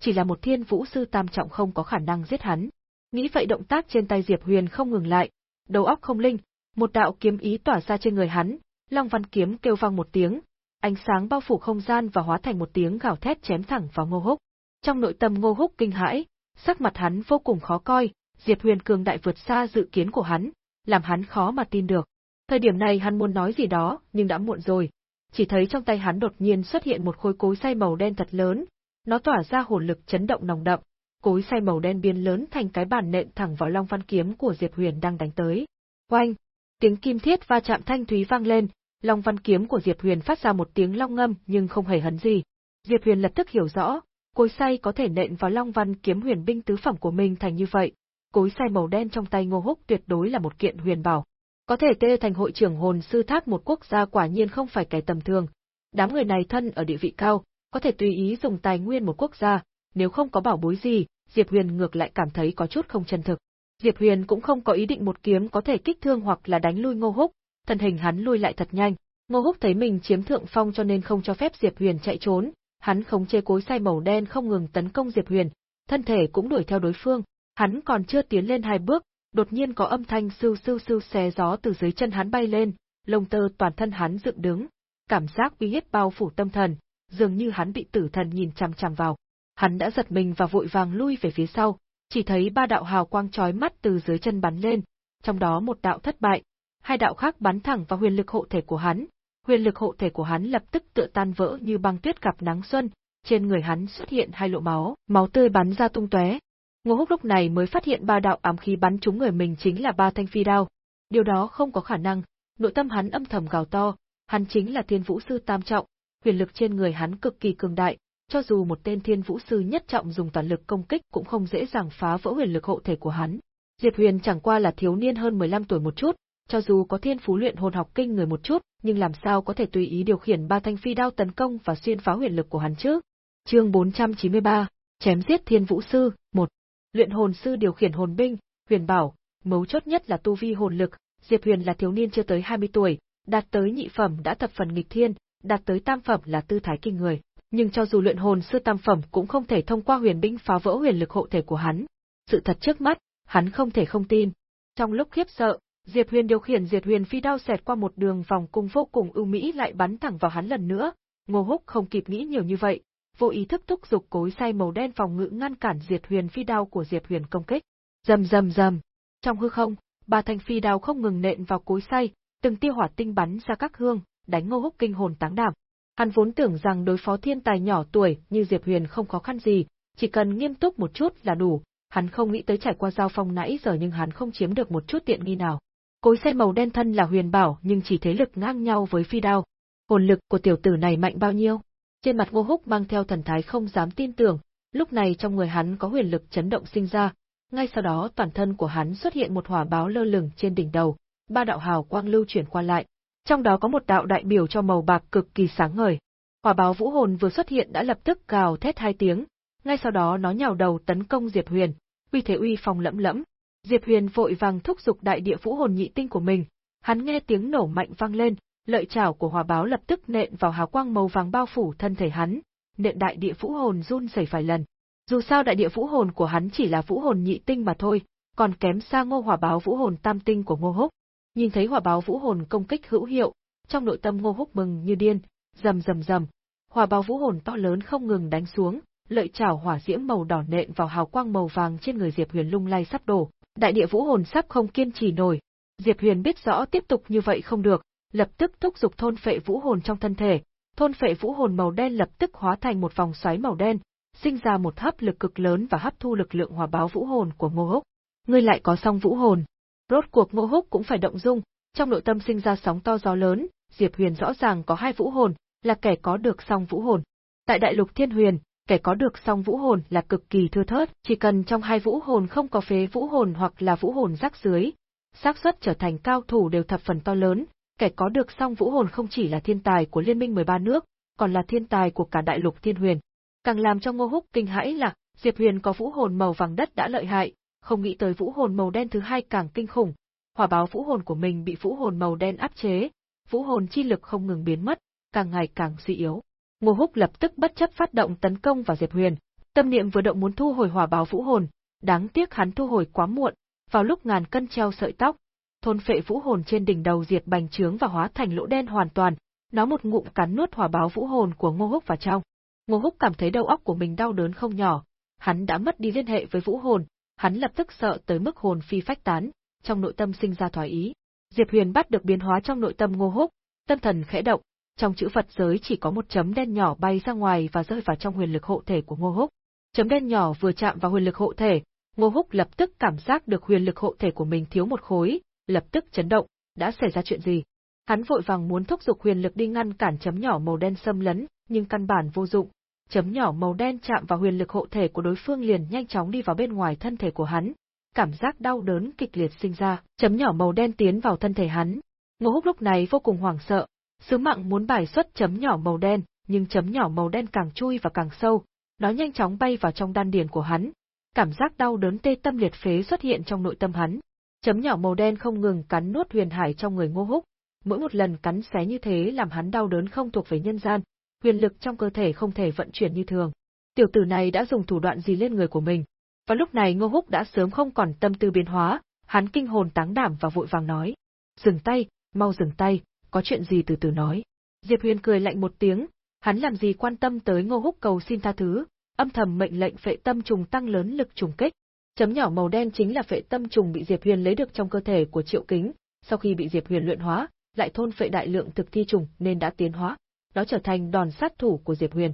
chỉ là một thiên vũ sư tam trọng không có khả năng giết hắn. Nghĩ vậy động tác trên tay Diệp Huyền không ngừng lại, đầu óc không linh, một đạo kiếm ý tỏa ra trên người hắn, Long Văn kiếm kêu vang một tiếng, ánh sáng bao phủ không gian và hóa thành một tiếng gào thét chém thẳng vào Ngô Húc. Trong nội tâm Ngô Húc kinh hãi, sắc mặt hắn vô cùng khó coi, Diệp Huyền cường đại vượt xa dự kiến của hắn, làm hắn khó mà tin được. Thời điểm này hắn muốn nói gì đó, nhưng đã muộn rồi. Chỉ thấy trong tay hắn đột nhiên xuất hiện một khối cối xay màu đen thật lớn, nó tỏa ra hồn lực chấn động nồng đậm, cối xay màu đen biến lớn thành cái bản nện thẳng vào long văn kiếm của Diệp Huyền đang đánh tới. Oanh! Tiếng kim thiết va chạm thanh thúy vang lên, long văn kiếm của Diệp Huyền phát ra một tiếng long ngâm nhưng không hề hấn gì. Diệp Huyền lập tức hiểu rõ, cối xay có thể nện vào long văn kiếm huyền binh tứ phẩm của mình thành như vậy, cối xay màu đen trong tay Ngô Húc tuyệt đối là một kiện huyền bảo. Có thể tê thành hội trưởng hồn sư tháp một quốc gia quả nhiên không phải kẻ tầm thường. Đám người này thân ở địa vị cao, có thể tùy ý dùng tài nguyên một quốc gia, nếu không có bảo bối gì, Diệp Huyền ngược lại cảm thấy có chút không chân thực. Diệp Huyền cũng không có ý định một kiếm có thể kích thương hoặc là đánh lui Ngô Húc, thân hình hắn lui lại thật nhanh. Ngô Húc thấy mình chiếm thượng phong cho nên không cho phép Diệp Huyền chạy trốn, hắn khống chế cối xay màu đen không ngừng tấn công Diệp Huyền, thân thể cũng đuổi theo đối phương, hắn còn chưa tiến lên hai bước, đột nhiên có âm thanh sưu sưu sưu xé gió từ dưới chân hắn bay lên, lông tơ toàn thân hắn dựng đứng, cảm giác uy hiếp bao phủ tâm thần, dường như hắn bị tử thần nhìn chằm chằm vào. Hắn đã giật mình và vội vàng lui về phía sau, chỉ thấy ba đạo hào quang chói mắt từ dưới chân bắn lên, trong đó một đạo thất bại, hai đạo khác bắn thẳng vào huyền lực hộ thể của hắn. Huyền lực hộ thể của hắn lập tức tựa tan vỡ như băng tuyết gặp nắng xuân, trên người hắn xuất hiện hai lộ máu, máu tươi bắn ra tung tóe. Ngô Húc lúc này mới phát hiện ba đạo ám khí bắn trúng người mình chính là ba thanh phi đao. Điều đó không có khả năng, nội tâm hắn âm thầm gào to, hắn chính là Thiên Vũ sư tam trọng, huyền lực trên người hắn cực kỳ cường đại, cho dù một tên Thiên Vũ sư nhất trọng dùng toàn lực công kích cũng không dễ dàng phá vỡ huyền lực hộ thể của hắn. Diệp Huyền chẳng qua là thiếu niên hơn 15 tuổi một chút, cho dù có thiên phú luyện hồn học kinh người một chút, nhưng làm sao có thể tùy ý điều khiển ba thanh phi đao tấn công và xuyên phá huyền lực của hắn chứ? Chương 493, chém giết Thiên Vũ sư, 1. Luyện hồn sư điều khiển hồn binh, huyền bảo, mấu chốt nhất là tu vi hồn lực, Diệp Huyền là thiếu niên chưa tới 20 tuổi, đạt tới nhị phẩm đã thập phần nghịch thiên, đạt tới tam phẩm là tư thái kinh người, nhưng cho dù luyện hồn sư tam phẩm cũng không thể thông qua huyền binh phá vỡ huyền lực hộ thể của hắn. Sự thật trước mắt, hắn không thể không tin. Trong lúc khiếp sợ, Diệp Huyền điều khiển Diệt Huyền phi đao xẹt qua một đường vòng cung vô cùng ưu mỹ lại bắn thẳng vào hắn lần nữa. Ngô Húc không kịp nghĩ nhiều như vậy, vô ý thức thúc dục cối xay màu đen phòng ngự ngăn cản Diệt Huyền phi đao của Diệp Huyền công kích. Rầm rầm rầm. Trong hư không, ba thanh phi đao không ngừng nện vào cối xay, từng tia hỏa tinh bắn ra các hương, đánh Ngô Húc kinh hồn táng đảm. Hắn vốn tưởng rằng đối phó thiên tài nhỏ tuổi như Diệp Huyền không khó khăn gì, chỉ cần nghiêm túc một chút là đủ, hắn không nghĩ tới trải qua giao phong nãy giờ nhưng hắn không chiếm được một chút tiện nghi nào. Cối xe màu đen thân là huyền bảo nhưng chỉ thế lực ngang nhau với phi đao. Hồn lực của tiểu tử này mạnh bao nhiêu? Trên mặt Ngô Húc mang theo thần thái không dám tin tưởng, lúc này trong người hắn có huyền lực chấn động sinh ra, ngay sau đó toàn thân của hắn xuất hiện một hỏa báo lơ lửng trên đỉnh đầu, ba đạo hào quang lưu chuyển qua lại, trong đó có một đạo đại biểu cho màu bạc cực kỳ sáng ngời. Hỏa báo vũ hồn vừa xuất hiện đã lập tức gào thét hai tiếng, ngay sau đó nó nhào đầu tấn công Diệp Huyền, uy thế uy phong lẫm lẫm. Diệp Huyền vội vàng thúc giục đại địa vũ hồn nhị tinh của mình, hắn nghe tiếng nổ mạnh vang lên, lợi chảo của hỏa báo lập tức nện vào hào quang màu vàng bao phủ thân thể hắn, nện đại địa vũ hồn run rẩy vài lần. Dù sao đại địa vũ hồn của hắn chỉ là vũ hồn nhị tinh mà thôi, còn kém xa ngô hỏa báo vũ hồn tam tinh của ngô húc. Nhìn thấy hỏa báo vũ hồn công kích hữu hiệu, trong nội tâm ngô húc mừng như điên, rầm rầm rầm, hỏa báo vũ hồn to lớn không ngừng đánh xuống, lợi chảo hỏa diễm màu đỏ nện vào hào quang màu vàng trên người Diệp Huyền lung lay sắp đổ, đại địa vũ hồn sắp không kiên trì nổi. Diệp Huyền biết rõ tiếp tục như vậy không được, lập tức thúc giục thôn phệ vũ hồn trong thân thể, thôn phệ vũ hồn màu đen lập tức hóa thành một vòng xoáy màu đen, sinh ra một hấp lực cực lớn và hấp thu lực lượng hòa báo vũ hồn của Ngô Húc. Ngươi lại có song vũ hồn. Rốt cuộc Ngô Húc cũng phải động dung, trong nội tâm sinh ra sóng to gió lớn, Diệp Huyền rõ ràng có hai vũ hồn, là kẻ có được song vũ hồn. Tại đại lục Thiên Huyền, kẻ có được song vũ hồn là cực kỳ thưa thớt, chỉ cần trong hai vũ hồn không có phế vũ hồn hoặc là vũ hồn rác dưới, xác suất trở thành cao thủ đều thập phần to lớn, kẻ có được song vũ hồn không chỉ là thiên tài của liên minh 13 nước, còn là thiên tài của cả đại lục thiên huyền. Càng làm cho Ngô Húc kinh hãi là, Diệp Huyền có vũ hồn màu vàng đất đã lợi hại, không nghĩ tới vũ hồn màu đen thứ hai càng kinh khủng. Hỏa báo vũ hồn của mình bị vũ hồn màu đen áp chế, vũ hồn chi lực không ngừng biến mất, càng ngày càng suy yếu. Ngô Húc lập tức bất chấp phát động tấn công vào Diệp Huyền, tâm niệm vừa động muốn thu hồi hỏa báo vũ hồn, đáng tiếc hắn thu hồi quá muộn, vào lúc ngàn cân treo sợi tóc, thôn phệ vũ hồn trên đỉnh đầu diệt bành trướng và hóa thành lỗ đen hoàn toàn, nó một ngụm cắn nuốt hỏa báo vũ hồn của Ngô Húc vào trong. Ngô Húc cảm thấy đầu óc của mình đau đớn không nhỏ, hắn đã mất đi liên hệ với vũ hồn, hắn lập tức sợ tới mức hồn phi phách tán, trong nội tâm sinh ra thoái ý. Diệp Huyền bắt được biến hóa trong nội tâm Ngô Húc, tâm thần khẽ động, trong chữ Phật giới chỉ có một chấm đen nhỏ bay ra ngoài và rơi vào trong huyền lực hộ thể của Ngô Húc. Chấm đen nhỏ vừa chạm vào huyền lực hộ thể, Ngô Húc lập tức cảm giác được huyền lực hộ thể của mình thiếu một khối, lập tức chấn động, đã xảy ra chuyện gì? Hắn vội vàng muốn thúc giục huyền lực đi ngăn cản chấm nhỏ màu đen xâm lấn, nhưng căn bản vô dụng. Chấm nhỏ màu đen chạm vào huyền lực hộ thể của đối phương liền nhanh chóng đi vào bên ngoài thân thể của hắn. Cảm giác đau đớn kịch liệt sinh ra, chấm nhỏ màu đen tiến vào thân thể hắn. Ngô Húc lúc này vô cùng hoảng sợ, Sứ mạng muốn bài xuất chấm nhỏ màu đen, nhưng chấm nhỏ màu đen càng chui và càng sâu, nó nhanh chóng bay vào trong đan điền của hắn. Cảm giác đau đớn tê tâm liệt phế xuất hiện trong nội tâm hắn. Chấm nhỏ màu đen không ngừng cắn nuốt huyền hải trong người Ngô Húc. mỗi một lần cắn xé như thế làm hắn đau đớn không thuộc về nhân gian, huyền lực trong cơ thể không thể vận chuyển như thường. Tiểu tử này đã dùng thủ đoạn gì lên người của mình? Và lúc này Ngô Húc đã sớm không còn tâm tư biến hóa, hắn kinh hồn táng đảm và vội vàng nói: "Dừng tay, mau dừng tay, có chuyện gì từ từ nói." Diệp Huyền cười lạnh một tiếng, hắn làm gì quan tâm tới Ngô Húc cầu xin tha thứ, âm thầm mệnh lệnh phệ tâm trùng tăng lớn lực trùng kích. Chấm nhỏ màu đen chính là phệ tâm trùng bị Diệp Huyền lấy được trong cơ thể của Triệu Kính, sau khi bị Diệp Huyền luyện hóa, lại thôn phệ đại lượng thực thi trùng nên đã tiến hóa, nó trở thành đòn sát thủ của Diệp Huyền.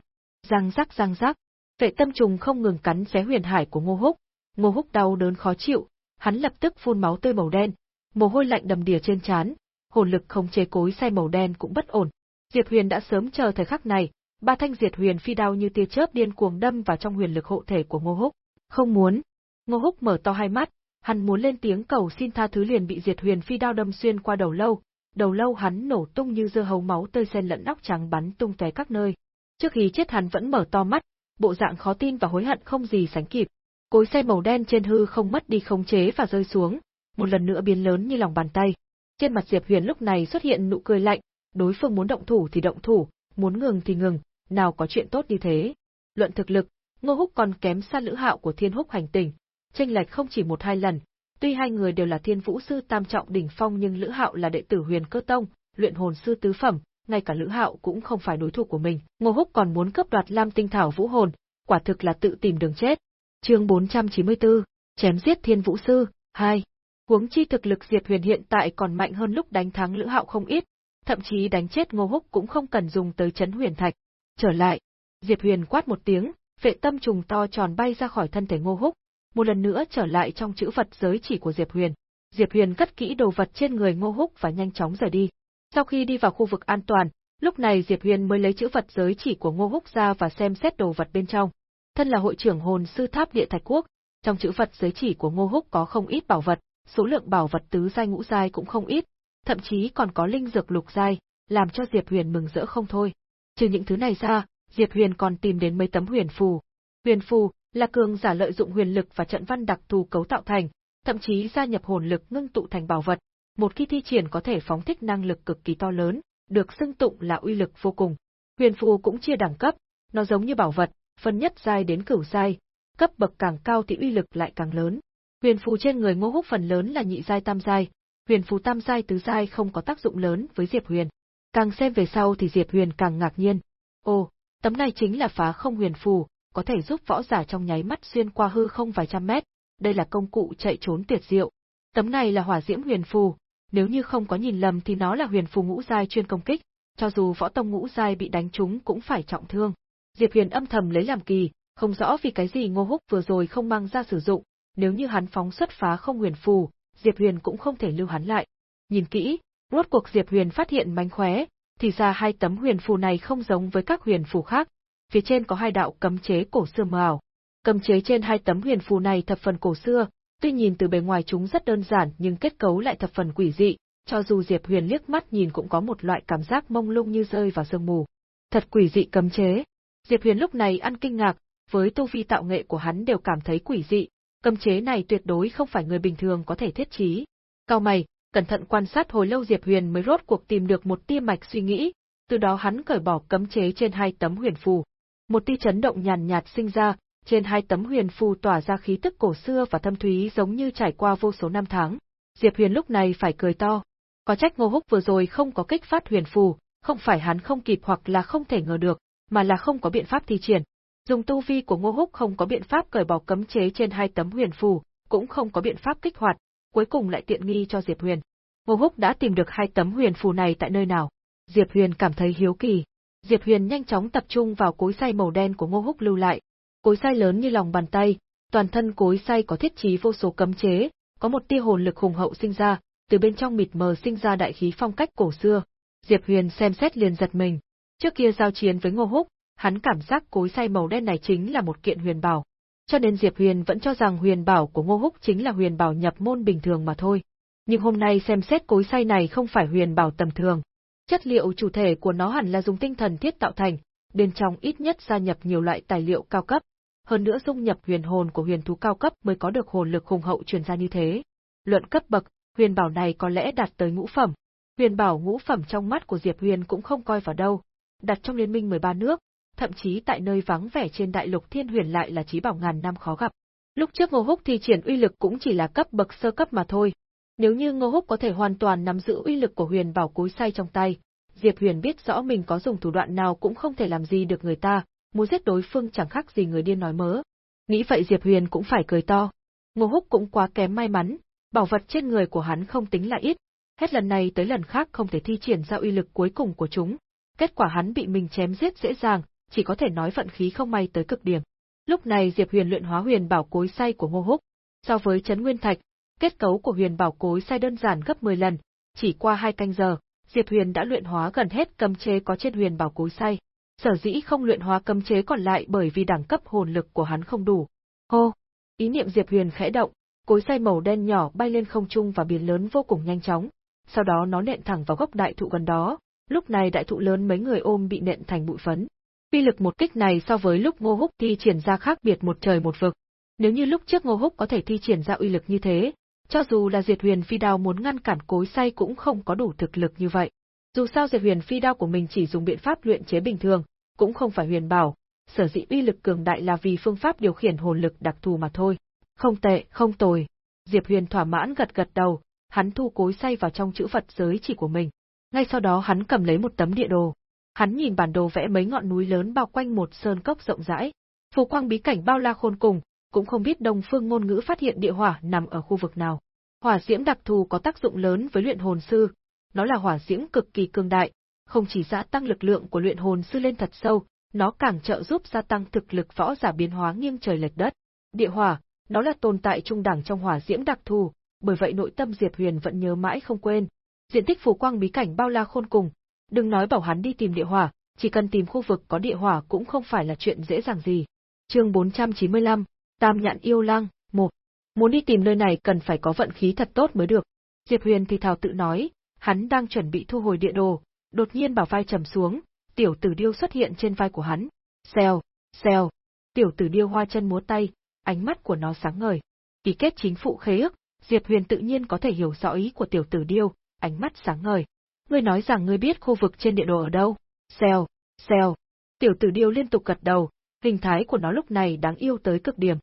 Răng rắc răng rắc, phệ tâm trùng không ngừng cắn xé huyền hải của Ngô Húc, Ngô Húc đau đớn khó chịu, hắn lập tức phun máu tươi màu đen, mồ hôi lạnh đầm đìa trên trán, hồn lực không chế cối xay màu đen cũng bất ổn. Diệp Huyền đã sớm chờ thời khắc này, ba thanh diệt huyền phi đao như tia chớp điên cuồng đâm vào trong huyền lực hộ thể của Ngô Húc. Không muốn. Ngô Húc mở to hai mắt, hắn muốn lên tiếng cầu xin tha thứ liền bị diệt huyền phi đao đâm xuyên qua đầu lâu, đầu lâu hắn nổ tung như dưa hấu máu tươi xen lẫn nóc trắng bắn tung tóe các nơi. Trước khi chết hắn vẫn mở to mắt, bộ dạng khó tin và hối hận không gì sánh kịp. Cối xe màu đen trên hư không mất đi khống chế và rơi xuống, một lần nữa biến lớn như lòng bàn tay. Trên mặt Diệp Huyền lúc này xuất hiện nụ cười lạnh, đối phương muốn động thủ thì động thủ, muốn ngừng thì ngừng, nào có chuyện tốt như thế. Luận thực lực, Ngô Húc còn kém xa Lữ Hạo của Thiên Húc hành tinh, chênh lệch không chỉ một hai lần, tuy hai người đều là Thiên Vũ sư tam trọng đỉnh phong nhưng Lữ Hạo là đệ tử Huyền Cơ Tông, luyện hồn sư tứ phẩm, ngay cả Lữ Hạo cũng không phải đối thủ của mình. Ngô Húc còn muốn cướp đoạt Lam Tinh Thảo Vũ Hồn, quả thực là tự tìm đường chết. Chương 494, chém giết Thiên Vũ sư 2. Huống chi thực lực Diệp Huyền hiện tại còn mạnh hơn lúc đánh thắng Lữ Hạo không ít, thậm chí đánh chết Ngô Húc cũng không cần dùng tới chấn huyền thạch. Trở lại, Diệp Huyền quát một tiếng, vệ tâm trùng to tròn bay ra khỏi thân thể Ngô Húc, một lần nữa trở lại trong chữ vật giới chỉ của Diệp Huyền. Diệp Huyền cất kỹ đồ vật trên người Ngô Húc và nhanh chóng rời đi. Sau khi đi vào khu vực an toàn, lúc này Diệp Huyền mới lấy chữ vật giới chỉ của Ngô Húc ra và xem xét đồ vật bên trong. Thân là hội trưởng hồn sư tháp địa thạch quốc, trong chữ vật giới chỉ của Ngô Húc có không ít bảo vật, số lượng bảo vật tứ giai ngũ giai cũng không ít, thậm chí còn có linh dược lục giai, làm cho Diệp Huyền mừng rỡ không thôi. Trừ những thứ này ra, Diệp Huyền còn tìm đến mấy tấm huyền phù. Huyền phù là cường giả lợi dụng huyền lực và trận văn đặc thù cấu tạo thành, thậm chí gia nhập hồn lực ngưng tụ thành bảo vật, một khi thi triển có thể phóng thích năng lực cực kỳ to lớn, được xưng tụng là uy lực vô cùng. Huyền phù cũng chia đẳng cấp, nó giống như bảo vật, phân nhất giai đến cửu giai, cấp bậc càng cao thì uy lực lại càng lớn. Huyền phù trên người Ngô Húc phần lớn là nhị giai tam giai, huyền phù tam giai tứ giai không có tác dụng lớn với Diệp Huyền. Càng xem về sau thì Diệp Huyền càng ngạc nhiên. Ồ, tấm này chính là phá không huyền phù, có thể giúp võ giả trong nháy mắt xuyên qua hư không vài trăm mét, đây là công cụ chạy trốn tuyệt diệu. Tấm này là hỏa diễm huyền phù, nếu như không có nhìn lầm thì nó là huyền phù ngũ giai chuyên công kích, cho dù võ tông ngũ giai bị đánh trúng cũng phải trọng thương. Diệp Huyền âm thầm lấy làm kỳ, không rõ vì cái gì Ngô Húc vừa rồi không mang ra sử dụng, nếu như hắn phóng xuất phá không huyền phù, Diệp Huyền cũng không thể lưu hắn lại. Nhìn kỹ, rốt cuộc Diệp Huyền phát hiện mánh khóe, thì ra hai tấm huyền phù này không giống với các huyền phù khác, phía trên có hai đạo cấm chế cổ xưa mờ ảo. Cấm chế trên hai tấm huyền phù này thập phần cổ xưa, tuy nhìn từ bề ngoài chúng rất đơn giản nhưng kết cấu lại thập phần quỷ dị, cho dù Diệp Huyền liếc mắt nhìn cũng có một loại cảm giác mông lung như rơi vào sương mù. Thật quỷ dị cấm chế. Diệp Huyền lúc này ăn kinh ngạc, với tu vi tạo nghệ của hắn đều cảm thấy quỷ dị, cấm chế này tuyệt đối không phải người bình thường có thể thiết trí. Cao mày, cẩn thận quan sát hồi lâu Diệp Huyền mới rốt cuộc tìm được một tia mạch suy nghĩ, từ đó hắn cởi bỏ cấm chế trên hai tấm huyền phù. Một tia chấn động nhàn nhạt sinh ra, trên hai tấm huyền phù tỏa ra khí tức cổ xưa và thâm thúy giống như trải qua vô số năm tháng. Diệp Huyền lúc này phải cười to. Có trách Ngô Húc vừa rồi không có kích phát huyền phù, không phải hắn không kịp hoặc là không thể ngờ được, mà là không có biện pháp thi triển. Dùng tu vi của Ngô Húc không có biện pháp cởi bỏ cấm chế trên hai tấm huyền phù, cũng không có biện pháp kích hoạt, cuối cùng lại tiện nghi cho Diệp Huyền. Ngô Húc đã tìm được hai tấm huyền phù này tại nơi nào? Diệp Huyền cảm thấy hiếu kỳ. Diệp Huyền nhanh chóng tập trung vào cối xay màu đen của Ngô Húc lưu lại. Cối xay lớn như lòng bàn tay, toàn thân cối xay có thiết trí vô số cấm chế, có một tia hồn lực hùng hậu sinh ra, từ bên trong mịt mờ sinh ra đại khí phong cách cổ xưa. Diệp Huyền xem xét liền giật mình. Trước kia giao chiến với Ngô Húc, hắn cảm giác cối xay màu đen này chính là một kiện huyền bảo. Cho nên Diệp Huyền vẫn cho rằng huyền bảo của Ngô Húc chính là huyền bảo nhập môn bình thường mà thôi. Nhưng hôm nay xem xét cối xay này không phải huyền bảo tầm thường. Chất liệu chủ thể của nó hẳn là dùng tinh thần thiết tạo thành, bên trong ít nhất gia nhập nhiều loại tài liệu cao cấp, hơn nữa dung nhập huyền hồn của huyền thú cao cấp mới có được hồn lực hùng hậu truyền ra như thế. Luận cấp bậc, huyền bảo này có lẽ đạt tới ngũ phẩm. Huyền bảo ngũ phẩm trong mắt của Diệp Huyền cũng không coi vào đâu, đặt trong liên minh 13 nước, thậm chí tại nơi vắng vẻ trên đại lục thiên huyền lại là trí bảo ngàn năm khó gặp. Lúc trước Ngô Húc thi triển uy lực cũng chỉ là cấp bậc sơ cấp mà thôi. Nếu như Ngô Húc có thể hoàn toàn nắm giữ uy lực của huyền bảo cối say trong tay, Diệp Huyền biết rõ mình có dùng thủ đoạn nào cũng không thể làm gì được người ta, muốn giết đối phương chẳng khác gì người điên nói mớ. Nghĩ vậy Diệp Huyền cũng phải cười to. Ngô Húc cũng quá kém may mắn, bảo vật trên người của hắn không tính là ít, hết lần này tới lần khác không thể thi triển ra uy lực cuối cùng của chúng. Kết quả hắn bị mình chém giết dễ dàng, chỉ có thể nói vận khí không may tới cực điểm. Lúc này Diệp Huyền luyện hóa huyền bảo cối say của Ngô Húc, so với Trấn nguyên thạch, kết cấu của huyền bảo cối say đơn giản gấp 10 lần, chỉ qua hai canh giờ, Diệp Huyền đã luyện hóa gần hết cấm chế có trên huyền bảo cối say. Sở dĩ không luyện hóa cấm chế còn lại bởi vì đẳng cấp hồn lực của hắn không đủ. Hô! Ý niệm Diệp Huyền khẽ động, cối say màu đen nhỏ bay lên không trung và biến lớn vô cùng nhanh chóng. Sau đó nó nện thẳng vào gốc đại thụ gần đó, lúc này đại thụ lớn mấy người ôm bị nện thành bụi phấn. Uy lực một kích này so với lúc Ngô Húc thi triển ra khác biệt một trời một vực. Nếu như lúc trước Ngô Húc có thể thi triển ra uy lực như thế, cho dù là Diệt Huyền Phi Đao muốn ngăn cản cối say cũng không có đủ thực lực như vậy. Dù sao Diệt Huyền Phi Đao của mình chỉ dùng biện pháp luyện chế bình thường, cũng không phải huyền bảo, sở dĩ uy lực cường đại là vì phương pháp điều khiển hồn lực đặc thù mà thôi. Không tệ, không tồi. Diệp Huyền thỏa mãn gật gật đầu, hắn thu cối say vào trong chữ Phật giới chỉ của mình. Ngay sau đó hắn cầm lấy một tấm địa đồ. Hắn nhìn bản đồ vẽ mấy ngọn núi lớn bao quanh một sơn cốc rộng rãi. Phù quang bí cảnh bao la khôn cùng, cũng không biết Đông Phương ngôn ngữ phát hiện địa hỏa nằm ở khu vực nào. Hỏa diễm đặc thù có tác dụng lớn với luyện hồn sư, nó là hỏa diễm cực kỳ cường đại, không chỉ gia tăng lực lượng của luyện hồn sư lên thật sâu, nó càng trợ giúp gia tăng thực lực võ giả biến hóa nghiêng trời lệch đất. Địa hỏa, nó là tồn tại trung đẳng trong hỏa diễm đặc thù, bởi vậy nội tâm Diệp Huyền vẫn nhớ mãi không quên. Diện tích phù quang bí cảnh bao la khôn cùng, đừng nói bảo hắn đi tìm địa hỏa, chỉ cần tìm khu vực có địa hỏa cũng không phải là chuyện dễ dàng gì. Chương 495, Tam Nhạn Yêu Lang, một Muốn đi tìm nơi này cần phải có vận khí thật tốt mới được. Diệp Huyền thì thào tự nói, hắn đang chuẩn bị thu hồi địa đồ, đột nhiên bảo vai trầm xuống, tiểu tử điêu xuất hiện trên vai của hắn. Xèo, xèo. Tiểu tử điêu hoa chân múa tay, ánh mắt của nó sáng ngời. Ký kết chính phụ khế ước, Diệp Huyền tự nhiên có thể hiểu rõ ý của tiểu tử điêu, ánh mắt sáng ngời. Ngươi nói rằng ngươi biết khu vực trên địa đồ ở đâu? Xèo, xèo. Tiểu tử điêu liên tục gật đầu, hình thái của nó lúc này đáng yêu tới cực điểm.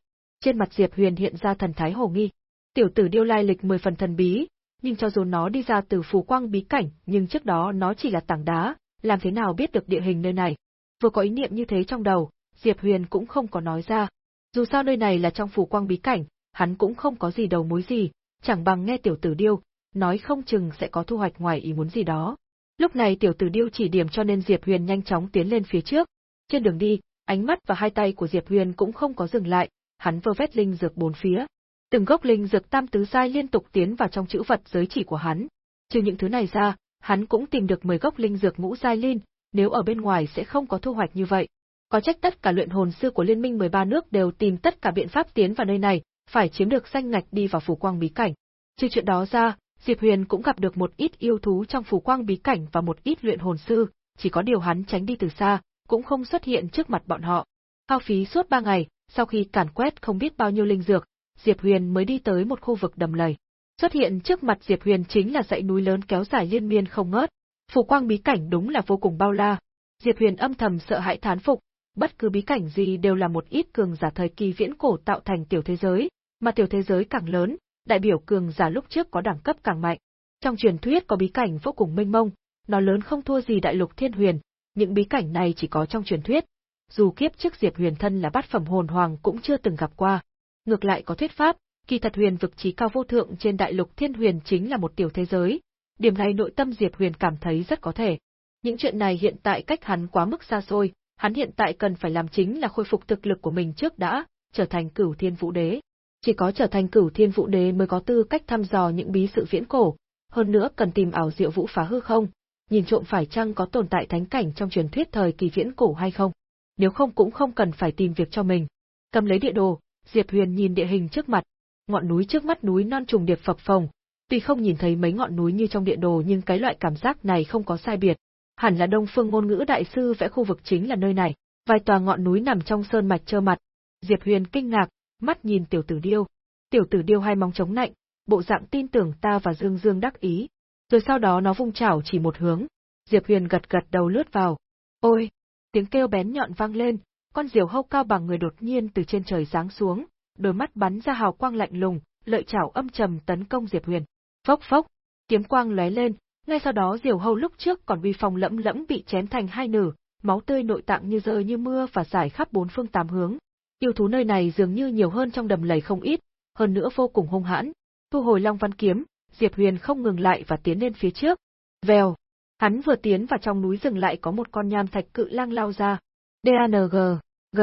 Trên mặt Diệp Huyền hiện ra thần thái hồ nghi. Tiểu tử điêu lai lịch mười phần thần bí, nhưng cho dù nó đi ra từ phù quang bí cảnh, nhưng trước đó nó chỉ là tảng đá, làm thế nào biết được địa hình nơi này. Vừa có ý niệm như thế trong đầu, Diệp Huyền cũng không có nói ra. Dù sao nơi này là trong phù quang bí cảnh, hắn cũng không có gì đầu mối gì, chẳng bằng nghe tiểu tử điêu, nói không chừng sẽ có thu hoạch ngoài ý muốn gì đó. Lúc này tiểu tử điêu chỉ điểm cho nên Diệp Huyền nhanh chóng tiến lên phía trước. Trên đường đi, ánh mắt và hai tay của Diệp Huyền cũng không có dừng lại, hắn vơ vét linh dược bốn phía. Từng gốc linh dược tam tứ giai liên tục tiến vào trong chữ vật giới chỉ của hắn. Trừ những thứ này ra, hắn cũng tìm được 10 gốc linh dược ngũ giai linh, nếu ở bên ngoài sẽ không có thu hoạch như vậy. Có trách tất cả luyện hồn sư của liên minh 13 nước đều tìm tất cả biện pháp tiến vào nơi này, phải chiếm được danh ngạch đi vào phủ quang bí cảnh. Trừ chuyện đó ra, Diệp Huyền cũng gặp được một ít yêu thú trong phủ quang bí cảnh và một ít luyện hồn sư, chỉ có điều hắn tránh đi từ xa, cũng không xuất hiện trước mặt bọn họ. Hao phí suốt ba ngày, sau khi càn quét không biết bao nhiêu linh dược, Diệp Huyền mới đi tới một khu vực đầm lầy. Xuất hiện trước mặt Diệp Huyền chính là dãy núi lớn kéo dài liên miên không ngớt. Phủ quang bí cảnh đúng là vô cùng bao la. Diệp Huyền âm thầm sợ hãi thán phục, bất cứ bí cảnh gì đều là một ít cường giả thời kỳ viễn cổ tạo thành tiểu thế giới, mà tiểu thế giới càng lớn, đại biểu cường giả lúc trước có đẳng cấp càng mạnh. Trong truyền thuyết có bí cảnh vô cùng mênh mông, nó lớn không thua gì đại lục thiên huyền, những bí cảnh này chỉ có trong truyền thuyết. Dù kiếp trước Diệp Huyền thân là bát phẩm hồn hoàng cũng chưa từng gặp qua. Ngược lại có thuyết pháp, kỳ thật huyền vực trí cao vô thượng trên đại lục thiên huyền chính là một tiểu thế giới. Điểm này nội tâm Diệp Huyền cảm thấy rất có thể. Những chuyện này hiện tại cách hắn quá mức xa xôi, hắn hiện tại cần phải làm chính là khôi phục thực lực của mình trước đã, trở thành cửu thiên vũ đế. Chỉ có trở thành cửu thiên vũ đế mới có tư cách thăm dò những bí sự viễn cổ, hơn nữa cần tìm ảo diệu vũ phá hư không, nhìn trộm phải chăng có tồn tại thánh cảnh trong truyền thuyết thời kỳ viễn cổ hay không. Nếu không cũng không cần phải tìm việc cho mình. Cầm lấy địa đồ, Diệp Huyền nhìn địa hình trước mặt, ngọn núi trước mắt núi non trùng điệp phập phồng, tuy không nhìn thấy mấy ngọn núi như trong địa đồ nhưng cái loại cảm giác này không có sai biệt. Hẳn là Đông Phương ngôn ngữ đại sư vẽ khu vực chính là nơi này, vài tòa ngọn núi nằm trong sơn mạch trơ mặt. Diệp Huyền kinh ngạc, mắt nhìn tiểu tử điêu. Tiểu tử điêu hai móng chống nạnh, bộ dạng tin tưởng ta và Dương Dương đắc ý. Rồi sau đó nó vung chảo chỉ một hướng. Diệp Huyền gật gật đầu lướt vào. Ôi! Tiếng kêu bén nhọn vang lên, con diều hâu cao bằng người đột nhiên từ trên trời giáng xuống, đôi mắt bắn ra hào quang lạnh lùng, lợi chảo âm trầm tấn công Diệp Huyền. Phốc phốc, kiếm quang lóe lên, ngay sau đó diều hâu lúc trước còn uy phong lẫm lẫm bị chém thành hai nửa, máu tươi nội tạng như rơi như mưa và rải khắp bốn phương tám hướng. Yêu thú nơi này dường như nhiều hơn trong đầm lầy không ít, hơn nữa vô cùng hung hãn. Thu hồi Long Văn kiếm, Diệp Huyền không ngừng lại và tiến lên phía trước. Vèo, hắn vừa tiến vào trong núi rừng lại có một con nham thạch cự lang lao ra. DANG, G.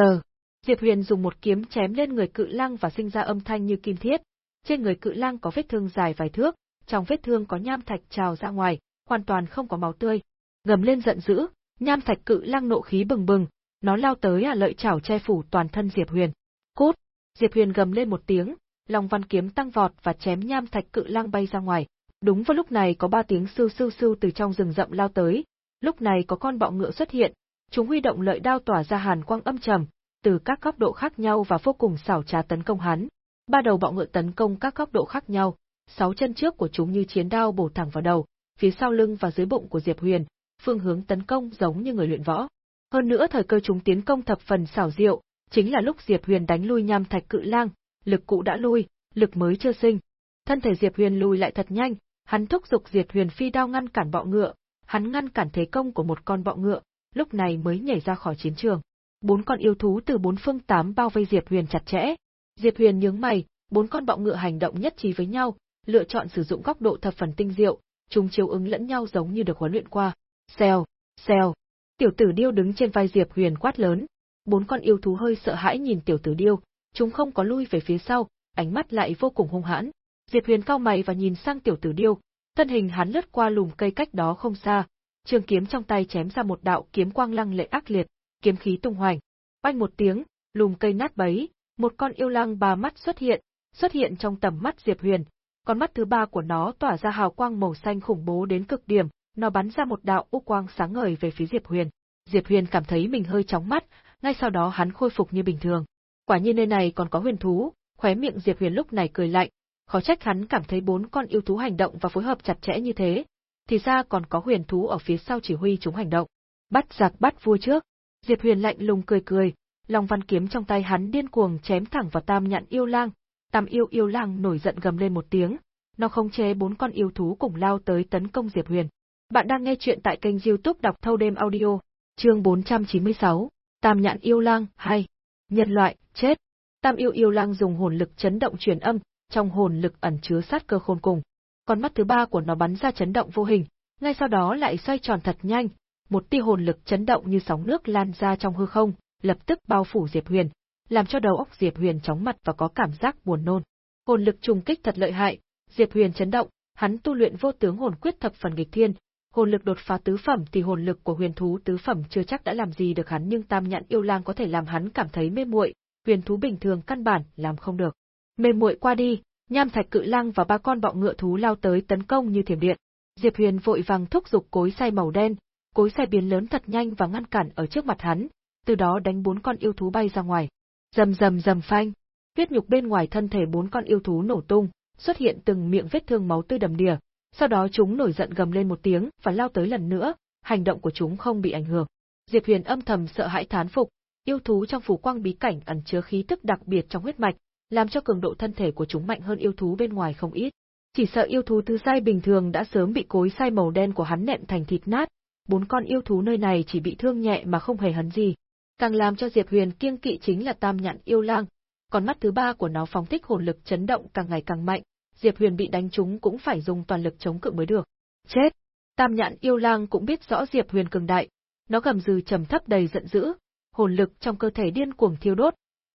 Diệp Huyền dùng một kiếm chém lên người cự lang và sinh ra âm thanh như kim thiết. Trên người cự lang có vết thương dài vài thước, trong vết thương có nham thạch trào ra ngoài, hoàn toàn không có máu tươi. Gầm lên giận dữ, nham thạch cự lang nộ khí bừng bừng, nó lao tới à lợi chảo che phủ toàn thân Diệp Huyền. Cút! Diệp Huyền gầm lên một tiếng, Long Văn kiếm tăng vọt và chém nham thạch cự lang bay ra ngoài. Đúng vào lúc này có ba tiếng sưu sưu sưu từ trong rừng rậm lao tới. Lúc này có con bọ ngựa xuất hiện, chúng huy động lợi đao tỏa ra hàn quang âm trầm, từ các góc độ khác nhau và vô cùng xảo trá tấn công hắn. Ba đầu bọ ngựa tấn công các góc độ khác nhau, sáu chân trước của chúng như chiến đao bổ thẳng vào đầu, phía sau lưng và dưới bụng của Diệp Huyền, phương hướng tấn công giống như người luyện võ. Hơn nữa thời cơ chúng tiến công thập phần xảo diệu, chính là lúc Diệp Huyền đánh lui nham thạch cự lang, lực cũ đã lui, lực mới chưa sinh. Thân thể Diệp Huyền lùi lại thật nhanh, hắn thúc giục Diệp Huyền phi đao ngăn cản bọ ngựa, hắn ngăn cản thế công của một con bọ ngựa, lúc này mới nhảy ra khỏi chiến trường. Bốn con yêu thú từ bốn phương tám bao vây Diệp Huyền chặt chẽ. Diệp Huyền nhướng mày, bốn con bọ ngựa hành động nhất trí với nhau, lựa chọn sử dụng góc độ thập phần tinh diệu, chúng chiếu ứng lẫn nhau giống như được huấn luyện qua. Xèo, xèo. Tiểu tử điêu đứng trên vai Diệp Huyền quát lớn. Bốn con yêu thú hơi sợ hãi nhìn tiểu tử điêu, chúng không có lui về phía sau, ánh mắt lại vô cùng hung hãn. Diệp Huyền cao mày và nhìn sang tiểu tử điêu, thân hình hắn lướt qua lùm cây cách đó không xa, trường kiếm trong tay chém ra một đạo kiếm quang lăng lệ ác liệt, kiếm khí tung hoành. Oanh một tiếng, lùm cây nát bấy, một con yêu lang ba mắt xuất hiện, xuất hiện trong tầm mắt Diệp Huyền. Con mắt thứ ba của nó tỏa ra hào quang màu xanh khủng bố đến cực điểm, nó bắn ra một đạo u quang sáng ngời về phía Diệp Huyền. Diệp Huyền cảm thấy mình hơi chóng mắt, ngay sau đó hắn khôi phục như bình thường. Quả nhiên nơi này còn có huyền thú, khóe miệng Diệp Huyền lúc này cười lạnh, khó trách hắn cảm thấy bốn con yêu thú hành động và phối hợp chặt chẽ như thế, thì ra còn có huyền thú ở phía sau chỉ huy chúng hành động. Bắt giặc bắt vua trước. Diệp Huyền lạnh lùng cười cười, Long Văn kiếm trong tay hắn điên cuồng chém thẳng vào Tam Nhạn yêu lang. Tam yêu yêu lang nổi giận gầm lên một tiếng, nó không chế bốn con yêu thú cùng lao tới tấn công Diệp Huyền. Bạn đang nghe chuyện tại kênh YouTube đọc thâu đêm audio, chương 496, Tam Nhạn yêu lang hay. Nhân loại, chết. Tam yêu yêu lang dùng hồn lực chấn động truyền âm, trong hồn lực ẩn chứa sát cơ khôn cùng. Con mắt thứ ba của nó bắn ra chấn động vô hình, ngay sau đó lại xoay tròn thật nhanh, một tia hồn lực chấn động như sóng nước lan ra trong hư không, lập tức bao phủ Diệp Huyền, làm cho đầu óc Diệp Huyền chóng mặt và có cảm giác buồn nôn. Hồn lực trùng kích thật lợi hại, Diệp Huyền chấn động, hắn tu luyện vô tướng hồn quyết thập phần nghịch thiên, hồn lực đột phá tứ phẩm thì hồn lực của huyền thú tứ phẩm chưa chắc đã làm gì được hắn nhưng tam nhãn yêu lang có thể làm hắn cảm thấy mê muội, huyền thú bình thường căn bản làm không được. Mê muội qua đi, nham thạch cự lăng và ba con bọ ngựa thú lao tới tấn công như thiểm điện. Diệp Huyền vội vàng thúc giục cối xay màu đen, cối xay biến lớn thật nhanh và ngăn cản ở trước mặt hắn, từ đó đánh bốn con yêu thú bay ra ngoài. Rầm rầm rầm phanh, huyết nhục bên ngoài thân thể bốn con yêu thú nổ tung, xuất hiện từng miệng vết thương máu tươi đầm đìa, sau đó chúng nổi giận gầm lên một tiếng và lao tới lần nữa, hành động của chúng không bị ảnh hưởng. Diệp Huyền âm thầm sợ hãi thán phục, yêu thú trong phủ quang bí cảnh ẩn chứa khí tức đặc biệt trong huyết mạch, làm cho cường độ thân thể của chúng mạnh hơn yêu thú bên ngoài không ít. Chỉ sợ yêu thú tứ sai bình thường đã sớm bị cối sai màu đen của hắn nện thành thịt nát, bốn con yêu thú nơi này chỉ bị thương nhẹ mà không hề hấn gì. Càng làm cho Diệp Huyền kiêng kỵ chính là tam nhạn yêu lang, còn mắt thứ ba của nó phóng thích hồn lực chấn động càng ngày càng mạnh, Diệp Huyền bị đánh trúng cũng phải dùng toàn lực chống cự mới được. Chết! Tam nhạn yêu lang cũng biết rõ Diệp Huyền cường đại, nó gầm dừ trầm thấp đầy giận dữ, hồn lực trong cơ thể điên cuồng thiêu đốt,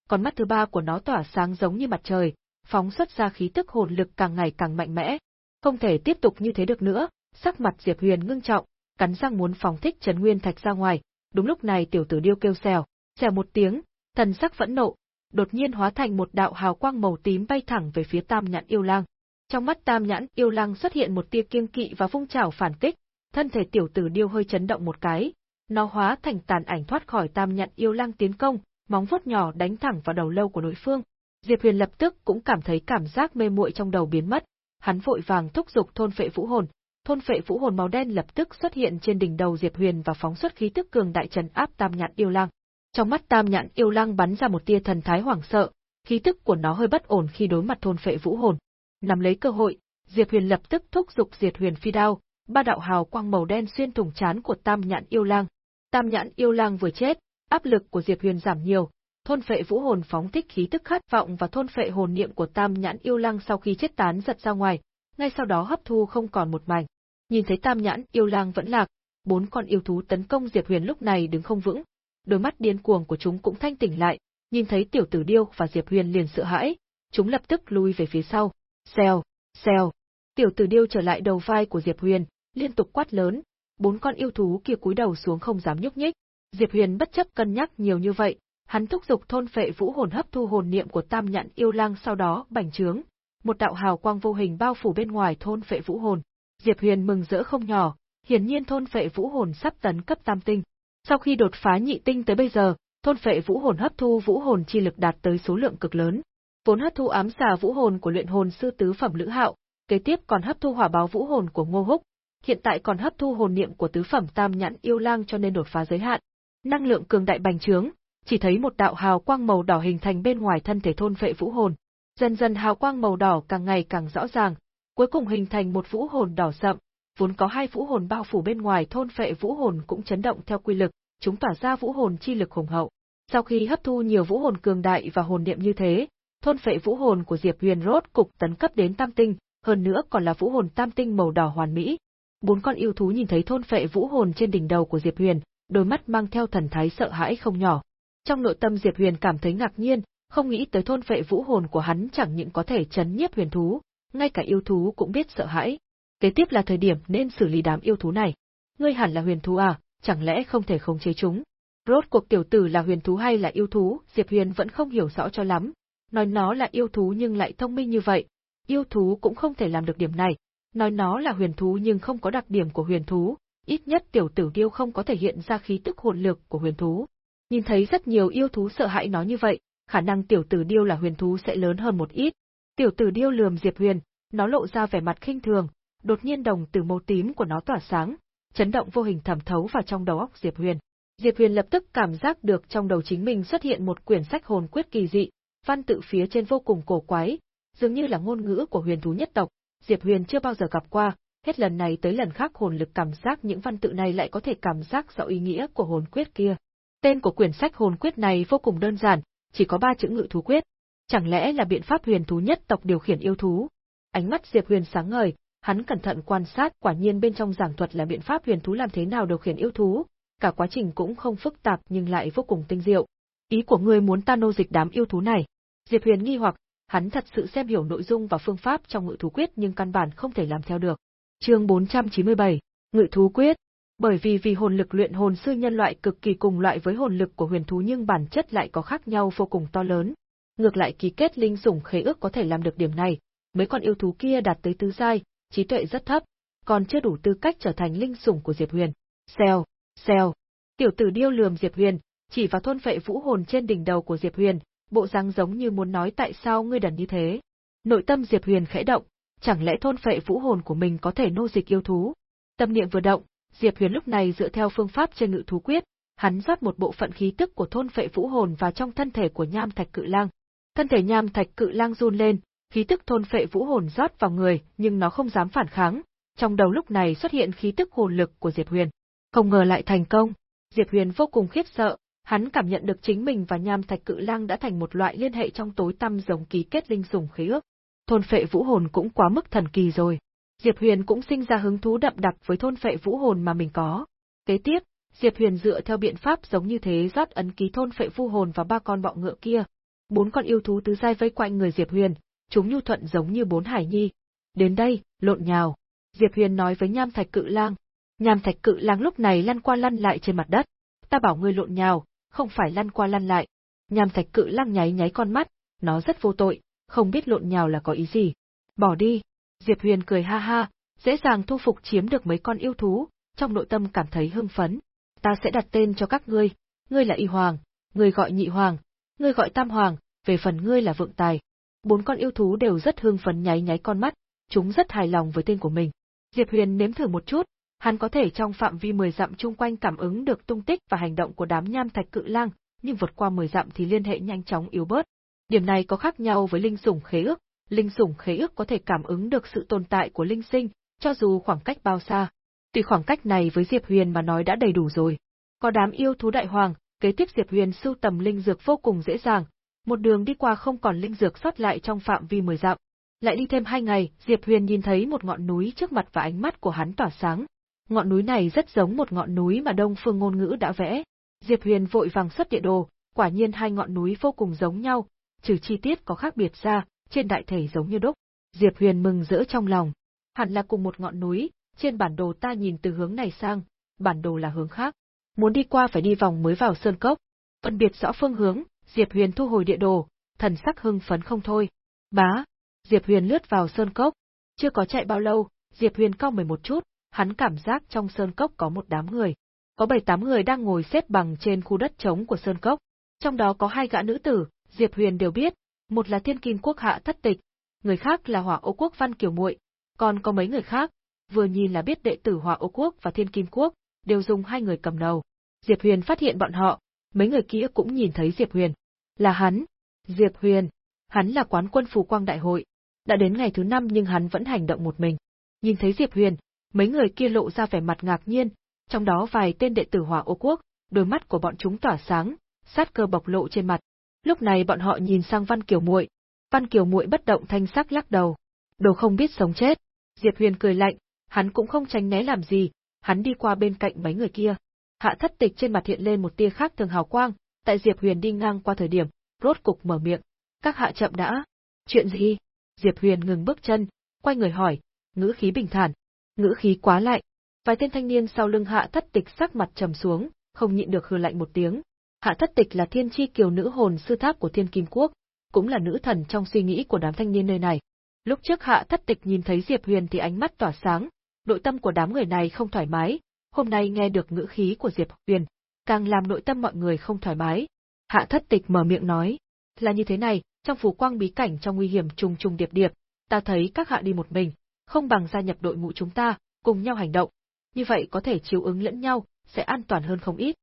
còn mắt thứ ba của nó tỏa sáng giống như mặt trời, phóng xuất ra khí tức hồn lực càng ngày càng mạnh mẽ. Không thể tiếp tục như thế được nữa, sắc mặt Diệp Huyền ngưng trọng, cắn răng muốn phóng thích Trần Nguyên Thạch ra ngoài. Đúng lúc này tiểu tử điêu kêu xèo, xèo một tiếng, thần sắc vẫn nộ, đột nhiên hóa thành một đạo hào quang màu tím bay thẳng về phía Tam Nhãn Yêu Lang. Trong mắt Tam Nhãn Yêu Lang xuất hiện một tia kiêng kỵ và vung chảo phản kích, thân thể tiểu tử điêu hơi chấn động một cái, nó hóa thành tàn ảnh thoát khỏi Tam Nhãn Yêu Lang tiến công, móng vuốt nhỏ đánh thẳng vào đầu lâu của đối phương. Diệp Huyền lập tức cũng cảm thấy cảm giác mê muội trong đầu biến mất, hắn vội vàng thúc giục thôn phệ vũ hồn, thôn phệ vũ hồn màu đen lập tức xuất hiện trên đỉnh đầu Diệp Huyền và phóng xuất khí tức cường đại trấn áp Tam Nhạn yêu lang. Trong mắt Tam Nhạn yêu lang bắn ra một tia thần thái hoảng sợ, khí tức của nó hơi bất ổn khi đối mặt thôn phệ vũ hồn. Nắm lấy cơ hội, Diệp Huyền lập tức thúc giục Diệt Huyền Phi đao, ba đạo hào quang màu đen xuyên thủng trán của Tam Nhạn yêu lang. Tam Nhạn yêu lang vừa chết, áp lực của Diệp Huyền giảm nhiều, thôn phệ vũ hồn phóng thích khí tức khát vọng và thôn phệ hồn niệm của Tam Nhãn yêu lang sau khi chết tán giật ra ngoài, ngay sau đó hấp thu không còn một mảnh. Nhìn thấy Tam Nhãn yêu lang vẫn lạc, bốn con yêu thú tấn công Diệp Huyền lúc này đứng không vững, đôi mắt điên cuồng của chúng cũng thanh tỉnh lại, nhìn thấy tiểu tử điêu và Diệp Huyền liền sợ hãi, chúng lập tức lui về phía sau. Xèo, xèo. Tiểu tử điêu trở lại đầu vai của Diệp Huyền, liên tục quát lớn, bốn con yêu thú kia cúi đầu xuống không dám nhúc nhích. Diệp Huyền bất chấp cân nhắc nhiều như vậy, hắn thúc giục thôn phệ vũ hồn hấp thu hồn niệm của Tam Nhạn yêu lang sau đó bành trướng, một đạo hào quang vô hình bao phủ bên ngoài thôn phệ vũ hồn. Diệp Huyền mừng rỡ không nhỏ, hiển nhiên thôn phệ vũ hồn sắp tấn cấp tam tinh. Sau khi đột phá nhị tinh tới bây giờ, thôn phệ vũ hồn hấp thu vũ hồn chi lực đạt tới số lượng cực lớn. Vốn hấp thu ám xà vũ hồn của luyện hồn sư tứ phẩm Lữ Hạo, kế tiếp còn hấp thu hỏa báo vũ hồn của Ngô Húc, hiện tại còn hấp thu hồn niệm của tứ phẩm Tam Nhãn yêu lang cho nên đột phá giới hạn. Năng lượng cường đại bành trướng, chỉ thấy một đạo hào quang màu đỏ hình thành bên ngoài thân thể thôn phệ vũ hồn. Dần dần hào quang màu đỏ càng ngày càng rõ ràng, cuối cùng hình thành một vũ hồn đỏ sậm, vốn có hai vũ hồn bao phủ bên ngoài thôn phệ vũ hồn cũng chấn động theo quy lực, chúng tỏa ra vũ hồn chi lực hùng hậu. Sau khi hấp thu nhiều vũ hồn cường đại và hồn niệm như thế, thôn phệ vũ hồn của Diệp Huyền rốt cục tấn cấp đến tam tinh, hơn nữa còn là vũ hồn tam tinh màu đỏ hoàn mỹ. Bốn con yêu thú nhìn thấy thôn phệ vũ hồn trên đỉnh đầu của Diệp Huyền, đôi mắt mang theo thần thái sợ hãi không nhỏ. Trong nội tâm Diệp Huyền cảm thấy ngạc nhiên, không nghĩ tới thôn vệ vũ hồn của hắn chẳng những có thể chấn nhiếp huyền thú, ngay cả yêu thú cũng biết sợ hãi. Kế tiếp là thời điểm nên xử lý đám yêu thú này. Ngươi hẳn là huyền thú à, chẳng lẽ không thể khống chế chúng? Rốt cuộc tiểu tử là huyền thú hay là yêu thú, Diệp Huyền vẫn không hiểu rõ cho lắm. Nói nó là yêu thú nhưng lại thông minh như vậy, yêu thú cũng không thể làm được điểm này. Nói nó là huyền thú nhưng không có đặc điểm của huyền thú, ít nhất tiểu tử điêu không có thể hiện ra khí tức hồn lực của huyền thú. Nhìn thấy rất nhiều yêu thú sợ hãi nó như vậy, khả năng tiểu tử điêu là huyền thú sẽ lớn hơn một ít. Tiểu tử điêu lườm Diệp Huyền, nó lộ ra vẻ mặt khinh thường, đột nhiên đồng tử màu tím của nó tỏa sáng, chấn động vô hình thẩm thấu vào trong đầu óc Diệp Huyền. Diệp Huyền lập tức cảm giác được trong đầu chính mình xuất hiện một quyển sách hồn quyết kỳ dị, văn tự phía trên vô cùng cổ quái, dường như là ngôn ngữ của huyền thú nhất tộc, Diệp Huyền chưa bao giờ gặp qua, hết lần này tới lần khác hồn lực cảm giác những văn tự này lại có thể cảm giác rõ ý nghĩa của hồn quyết kia. Tên của quyển sách hồn quyết này vô cùng đơn giản, chỉ có ba chữ ngự thú quyết. Chẳng lẽ là biện pháp huyền thú nhất tộc điều khiển yêu thú? Ánh mắt Diệp Huyền sáng ngời, hắn cẩn thận quan sát quả nhiên bên trong giảng thuật là biện pháp huyền thú làm thế nào điều khiển yêu thú, cả quá trình cũng không phức tạp nhưng lại vô cùng tinh diệu. Ý của ngươi muốn ta nô dịch đám yêu thú này? Diệp Huyền nghi hoặc, hắn thật sự xem hiểu nội dung và phương pháp trong ngự thú quyết nhưng căn bản không thể làm theo được. Chương 497, Ngự thú quyết bởi vì vì hồn lực luyện hồn sư nhân loại cực kỳ cùng loại với hồn lực của huyền thú nhưng bản chất lại có khác nhau vô cùng to lớn. Ngược lại ký kết linh sủng khế ước có thể làm được điểm này, mấy con yêu thú kia đạt tới tứ giai, trí tuệ rất thấp, còn chưa đủ tư cách trở thành linh sủng của Diệp Huyền. Xèo, xèo. Tiểu tử điêu lườm Diệp Huyền, chỉ vào thôn phệ vũ hồn trên đỉnh đầu của Diệp Huyền, bộ dáng giống như muốn nói tại sao ngươi đần như thế. Nội tâm Diệp Huyền khẽ động, chẳng lẽ thôn phệ vũ hồn của mình có thể nô dịch yêu thú? Tâm niệm vừa động, Diệp Huyền lúc này dựa theo phương pháp trên ngự thú quyết, hắn rót một bộ phận khí tức của thôn phệ vũ hồn vào trong thân thể của Nham Thạch Cự Lang. Thân thể Nham Thạch Cự Lang run lên, khí tức thôn phệ vũ hồn rót vào người, nhưng nó không dám phản kháng. Trong đầu lúc này xuất hiện khí tức hồn lực của Diệp Huyền. Không ngờ lại thành công. Diệp Huyền vô cùng khiếp sợ, hắn cảm nhận được chính mình và Nham Thạch Cự Lang đã thành một loại liên hệ trong tối tăm giống ký kết linh sủng khí ước. Thôn phệ vũ hồn cũng quá mức thần kỳ rồi. Diệp Huyền cũng sinh ra hứng thú đậm đặc với thôn phệ vũ hồn mà mình có. Kế tiếp, Diệp Huyền dựa theo biện pháp giống như thế rót ấn ký thôn phệ vũ hồn vào ba con bọ ngựa kia. Bốn con yêu thú tứ giai vây quanh người Diệp Huyền, chúng nhu thuận giống như bốn hải nhi. Đến đây, lộn nhào. Diệp Huyền nói với Nham Thạch Cự Lang. Nham Thạch Cự Lang lúc này lăn qua lăn lại trên mặt đất. Ta bảo ngươi lộn nhào, không phải lăn qua lăn lại. Nham Thạch Cự Lang nháy nháy con mắt, nó rất vô tội, không biết lộn nhào là có ý gì. Bỏ đi, Diệp Huyền cười ha ha, dễ dàng thu phục chiếm được mấy con yêu thú, trong nội tâm cảm thấy hưng phấn. Ta sẽ đặt tên cho các ngươi, ngươi là Y Hoàng, ngươi gọi Nhị Hoàng, ngươi gọi Tam Hoàng, về phần ngươi là Vượng Tài. Bốn con yêu thú đều rất hưng phấn nháy nháy con mắt, chúng rất hài lòng với tên của mình. Diệp Huyền nếm thử một chút, hắn có thể trong phạm vi 10 dặm chung quanh cảm ứng được tung tích và hành động của đám nham thạch cự lang, nhưng vượt qua 10 dặm thì liên hệ nhanh chóng yếu bớt. Điểm này có khác nhau với linh sủng khế ước, linh sủng khế ước có thể cảm ứng được sự tồn tại của linh sinh, cho dù khoảng cách bao xa. Tuy khoảng cách này với Diệp Huyền mà nói đã đầy đủ rồi. Có đám yêu thú đại hoàng, kế tiếp Diệp Huyền sưu tầm linh dược vô cùng dễ dàng, một đường đi qua không còn linh dược sót lại trong phạm vi 10 dặm. Lại đi thêm hai ngày, Diệp Huyền nhìn thấy một ngọn núi trước mặt và ánh mắt của hắn tỏa sáng. Ngọn núi này rất giống một ngọn núi mà Đông Phương ngôn ngữ đã vẽ. Diệp Huyền vội vàng xuất địa đồ, quả nhiên hai ngọn núi vô cùng giống nhau, trừ chi tiết có khác biệt ra, trên đại thể giống như đúc. Diệp Huyền mừng rỡ trong lòng. Hẳn là cùng một ngọn núi, trên bản đồ ta nhìn từ hướng này sang, bản đồ là hướng khác. Muốn đi qua phải đi vòng mới vào sơn cốc. Phân biệt rõ phương hướng, Diệp Huyền thu hồi địa đồ, thần sắc hưng phấn không thôi. Bá, Diệp Huyền lướt vào sơn cốc. Chưa có chạy bao lâu, Diệp Huyền cao mười một chút, hắn cảm giác trong sơn cốc có một đám người. Có bảy tám người đang ngồi xếp bằng trên khu đất trống của sơn cốc. Trong đó có hai gã nữ tử, Diệp Huyền đều biết, một là Thiên Kim Quốc hạ thất tịch, người khác là Hỏa Ô Quốc Văn Kiều Muội, còn có mấy người khác, vừa nhìn là biết đệ tử Hỏa Ô Quốc và Thiên Kim Quốc, đều dùng hai người cầm đầu. Diệp Huyền phát hiện bọn họ, mấy người kia cũng nhìn thấy Diệp Huyền. Là hắn, Diệp Huyền, hắn là quán quân phù quang đại hội. Đã đến ngày thứ năm nhưng hắn vẫn hành động một mình. Nhìn thấy Diệp Huyền, mấy người kia lộ ra vẻ mặt ngạc nhiên, trong đó vài tên đệ tử Hỏa Ô Quốc, đôi mắt của bọn chúng tỏa sáng, sát cơ bộc lộ trên mặt. Lúc này bọn họ nhìn sang Văn Kiều Muội, Văn Kiều Muội bất động thanh sắc lắc đầu, đồ không biết sống chết. Diệp Huyền cười lạnh, hắn cũng không tránh né làm gì, hắn đi qua bên cạnh mấy người kia. Hạ thất tịch trên mặt hiện lên một tia khác thường hào quang, tại Diệp Huyền đi ngang qua thời điểm, rốt cục mở miệng, các hạ chậm đã. Chuyện gì? Diệp Huyền ngừng bước chân, quay người hỏi, ngữ khí bình thản, ngữ khí quá lạnh. Vài tên thanh niên sau lưng hạ thất tịch sắc mặt trầm xuống, không nhịn được hừ lạnh một tiếng. Hạ thất tịch là thiên chi kiều nữ hồn sư tháp của thiên kim quốc, cũng là nữ thần trong suy nghĩ của đám thanh niên nơi này. Lúc trước hạ thất tịch nhìn thấy Diệp Huyền thì ánh mắt tỏa sáng, nội tâm của đám người này không thoải mái, hôm nay nghe được ngữ khí của Diệp Huyền, càng làm nội tâm mọi người không thoải mái. Hạ thất tịch mở miệng nói, là như thế này, trong phủ quang bí cảnh trong nguy hiểm trùng trùng điệp điệp, ta thấy các hạ đi một mình, không bằng gia nhập đội ngũ chúng ta, cùng nhau hành động. Như vậy có thể chiếu ứng lẫn nhau, sẽ an toàn hơn không ít.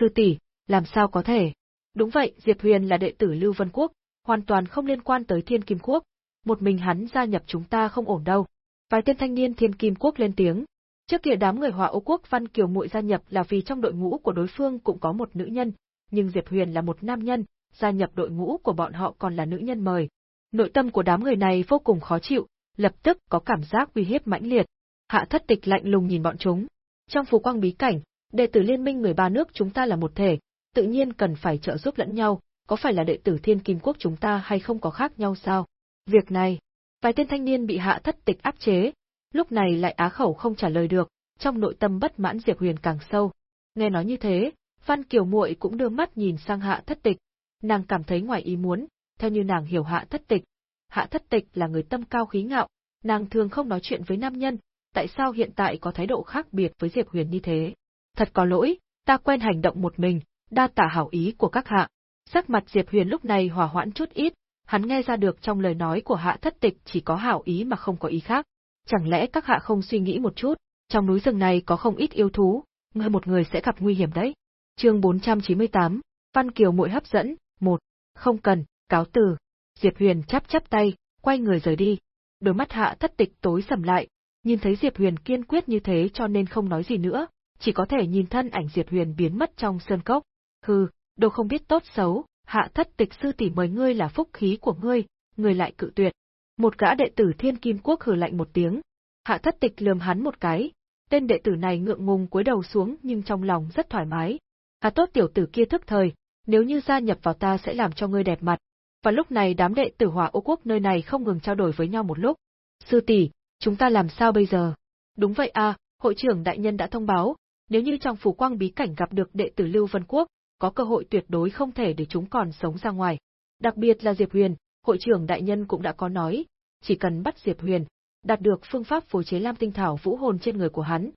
Sư tỷ, làm sao có thể? Đúng vậy, Diệp Huyền là đệ tử Lưu Vân Quốc, hoàn toàn không liên quan tới Thiên Kim Quốc. Một mình hắn gia nhập chúng ta không ổn đâu. Vài tên thanh niên Thiên Kim Quốc lên tiếng. Trước kia đám người Hòa Âu Quốc Văn Kiều muội gia nhập là vì trong đội ngũ của đối phương cũng có một nữ nhân, nhưng Diệp Huyền là một nam nhân, gia nhập đội ngũ của bọn họ còn là nữ nhân mời. Nội tâm của đám người này vô cùng khó chịu, lập tức có cảm giác uy hiếp mãnh liệt. Hạ thất tịch lạnh lùng nhìn bọn chúng. Trong phù quang bí cảnh, đệ tử liên minh người ba nước chúng ta là một thể, tự nhiên cần phải trợ giúp lẫn nhau, có phải là đệ tử thiên kim quốc chúng ta hay không có khác nhau sao? Việc này, vài tên thanh niên bị hạ thất tịch áp chế, lúc này lại á khẩu không trả lời được, trong nội tâm bất mãn Diệp Huyền càng sâu. Nghe nói như thế, Phan Kiều muội cũng đưa mắt nhìn sang hạ thất tịch, nàng cảm thấy ngoài ý muốn, theo như nàng hiểu hạ thất tịch. Hạ thất tịch là người tâm cao khí ngạo, nàng thường không nói chuyện với nam nhân, tại sao hiện tại có thái độ khác biệt với Diệp Huyền như thế? Thật có lỗi, ta quen hành động một mình, đa tả hảo ý của các hạ. Sắc mặt Diệp Huyền lúc này hòa hoãn chút ít, hắn nghe ra được trong lời nói của hạ thất tịch chỉ có hảo ý mà không có ý khác. Chẳng lẽ các hạ không suy nghĩ một chút, trong núi rừng này có không ít yêu thú, ngươi một người sẽ gặp nguy hiểm đấy. Chương 498, Văn Kiều muội hấp dẫn, một, Không cần, cáo từ. Diệp Huyền chắp chắp tay, quay người rời đi. Đôi mắt hạ thất tịch tối sầm lại, nhìn thấy Diệp Huyền kiên quyết như thế cho nên không nói gì nữa, chỉ có thể nhìn thân ảnh Diệp Huyền biến mất trong sơn cốc. Hừ, đồ không biết tốt xấu, hạ thất tịch sư tỷ mời ngươi là phúc khí của ngươi, ngươi lại cự tuyệt. Một gã đệ tử thiên kim quốc hừ lạnh một tiếng. Hạ thất tịch lườm hắn một cái, tên đệ tử này ngượng ngùng cúi đầu xuống nhưng trong lòng rất thoải mái. hạ tốt tiểu tử kia thức thời, nếu như gia nhập vào ta sẽ làm cho ngươi đẹp mặt. Và lúc này đám đệ tử hỏa ô quốc nơi này không ngừng trao đổi với nhau một lúc. Sư tỷ, chúng ta làm sao bây giờ? Đúng vậy à, hội trưởng đại nhân đã thông báo, nếu như trong phủ quang bí cảnh gặp được đệ tử Lưu Vân Quốc, có cơ hội tuyệt đối không thể để chúng còn sống ra ngoài. Đặc biệt là Diệp Huyền, hội trưởng đại nhân cũng đã có nói, chỉ cần bắt Diệp Huyền, đạt được phương pháp phối chế lam tinh thảo vũ hồn trên người của hắn,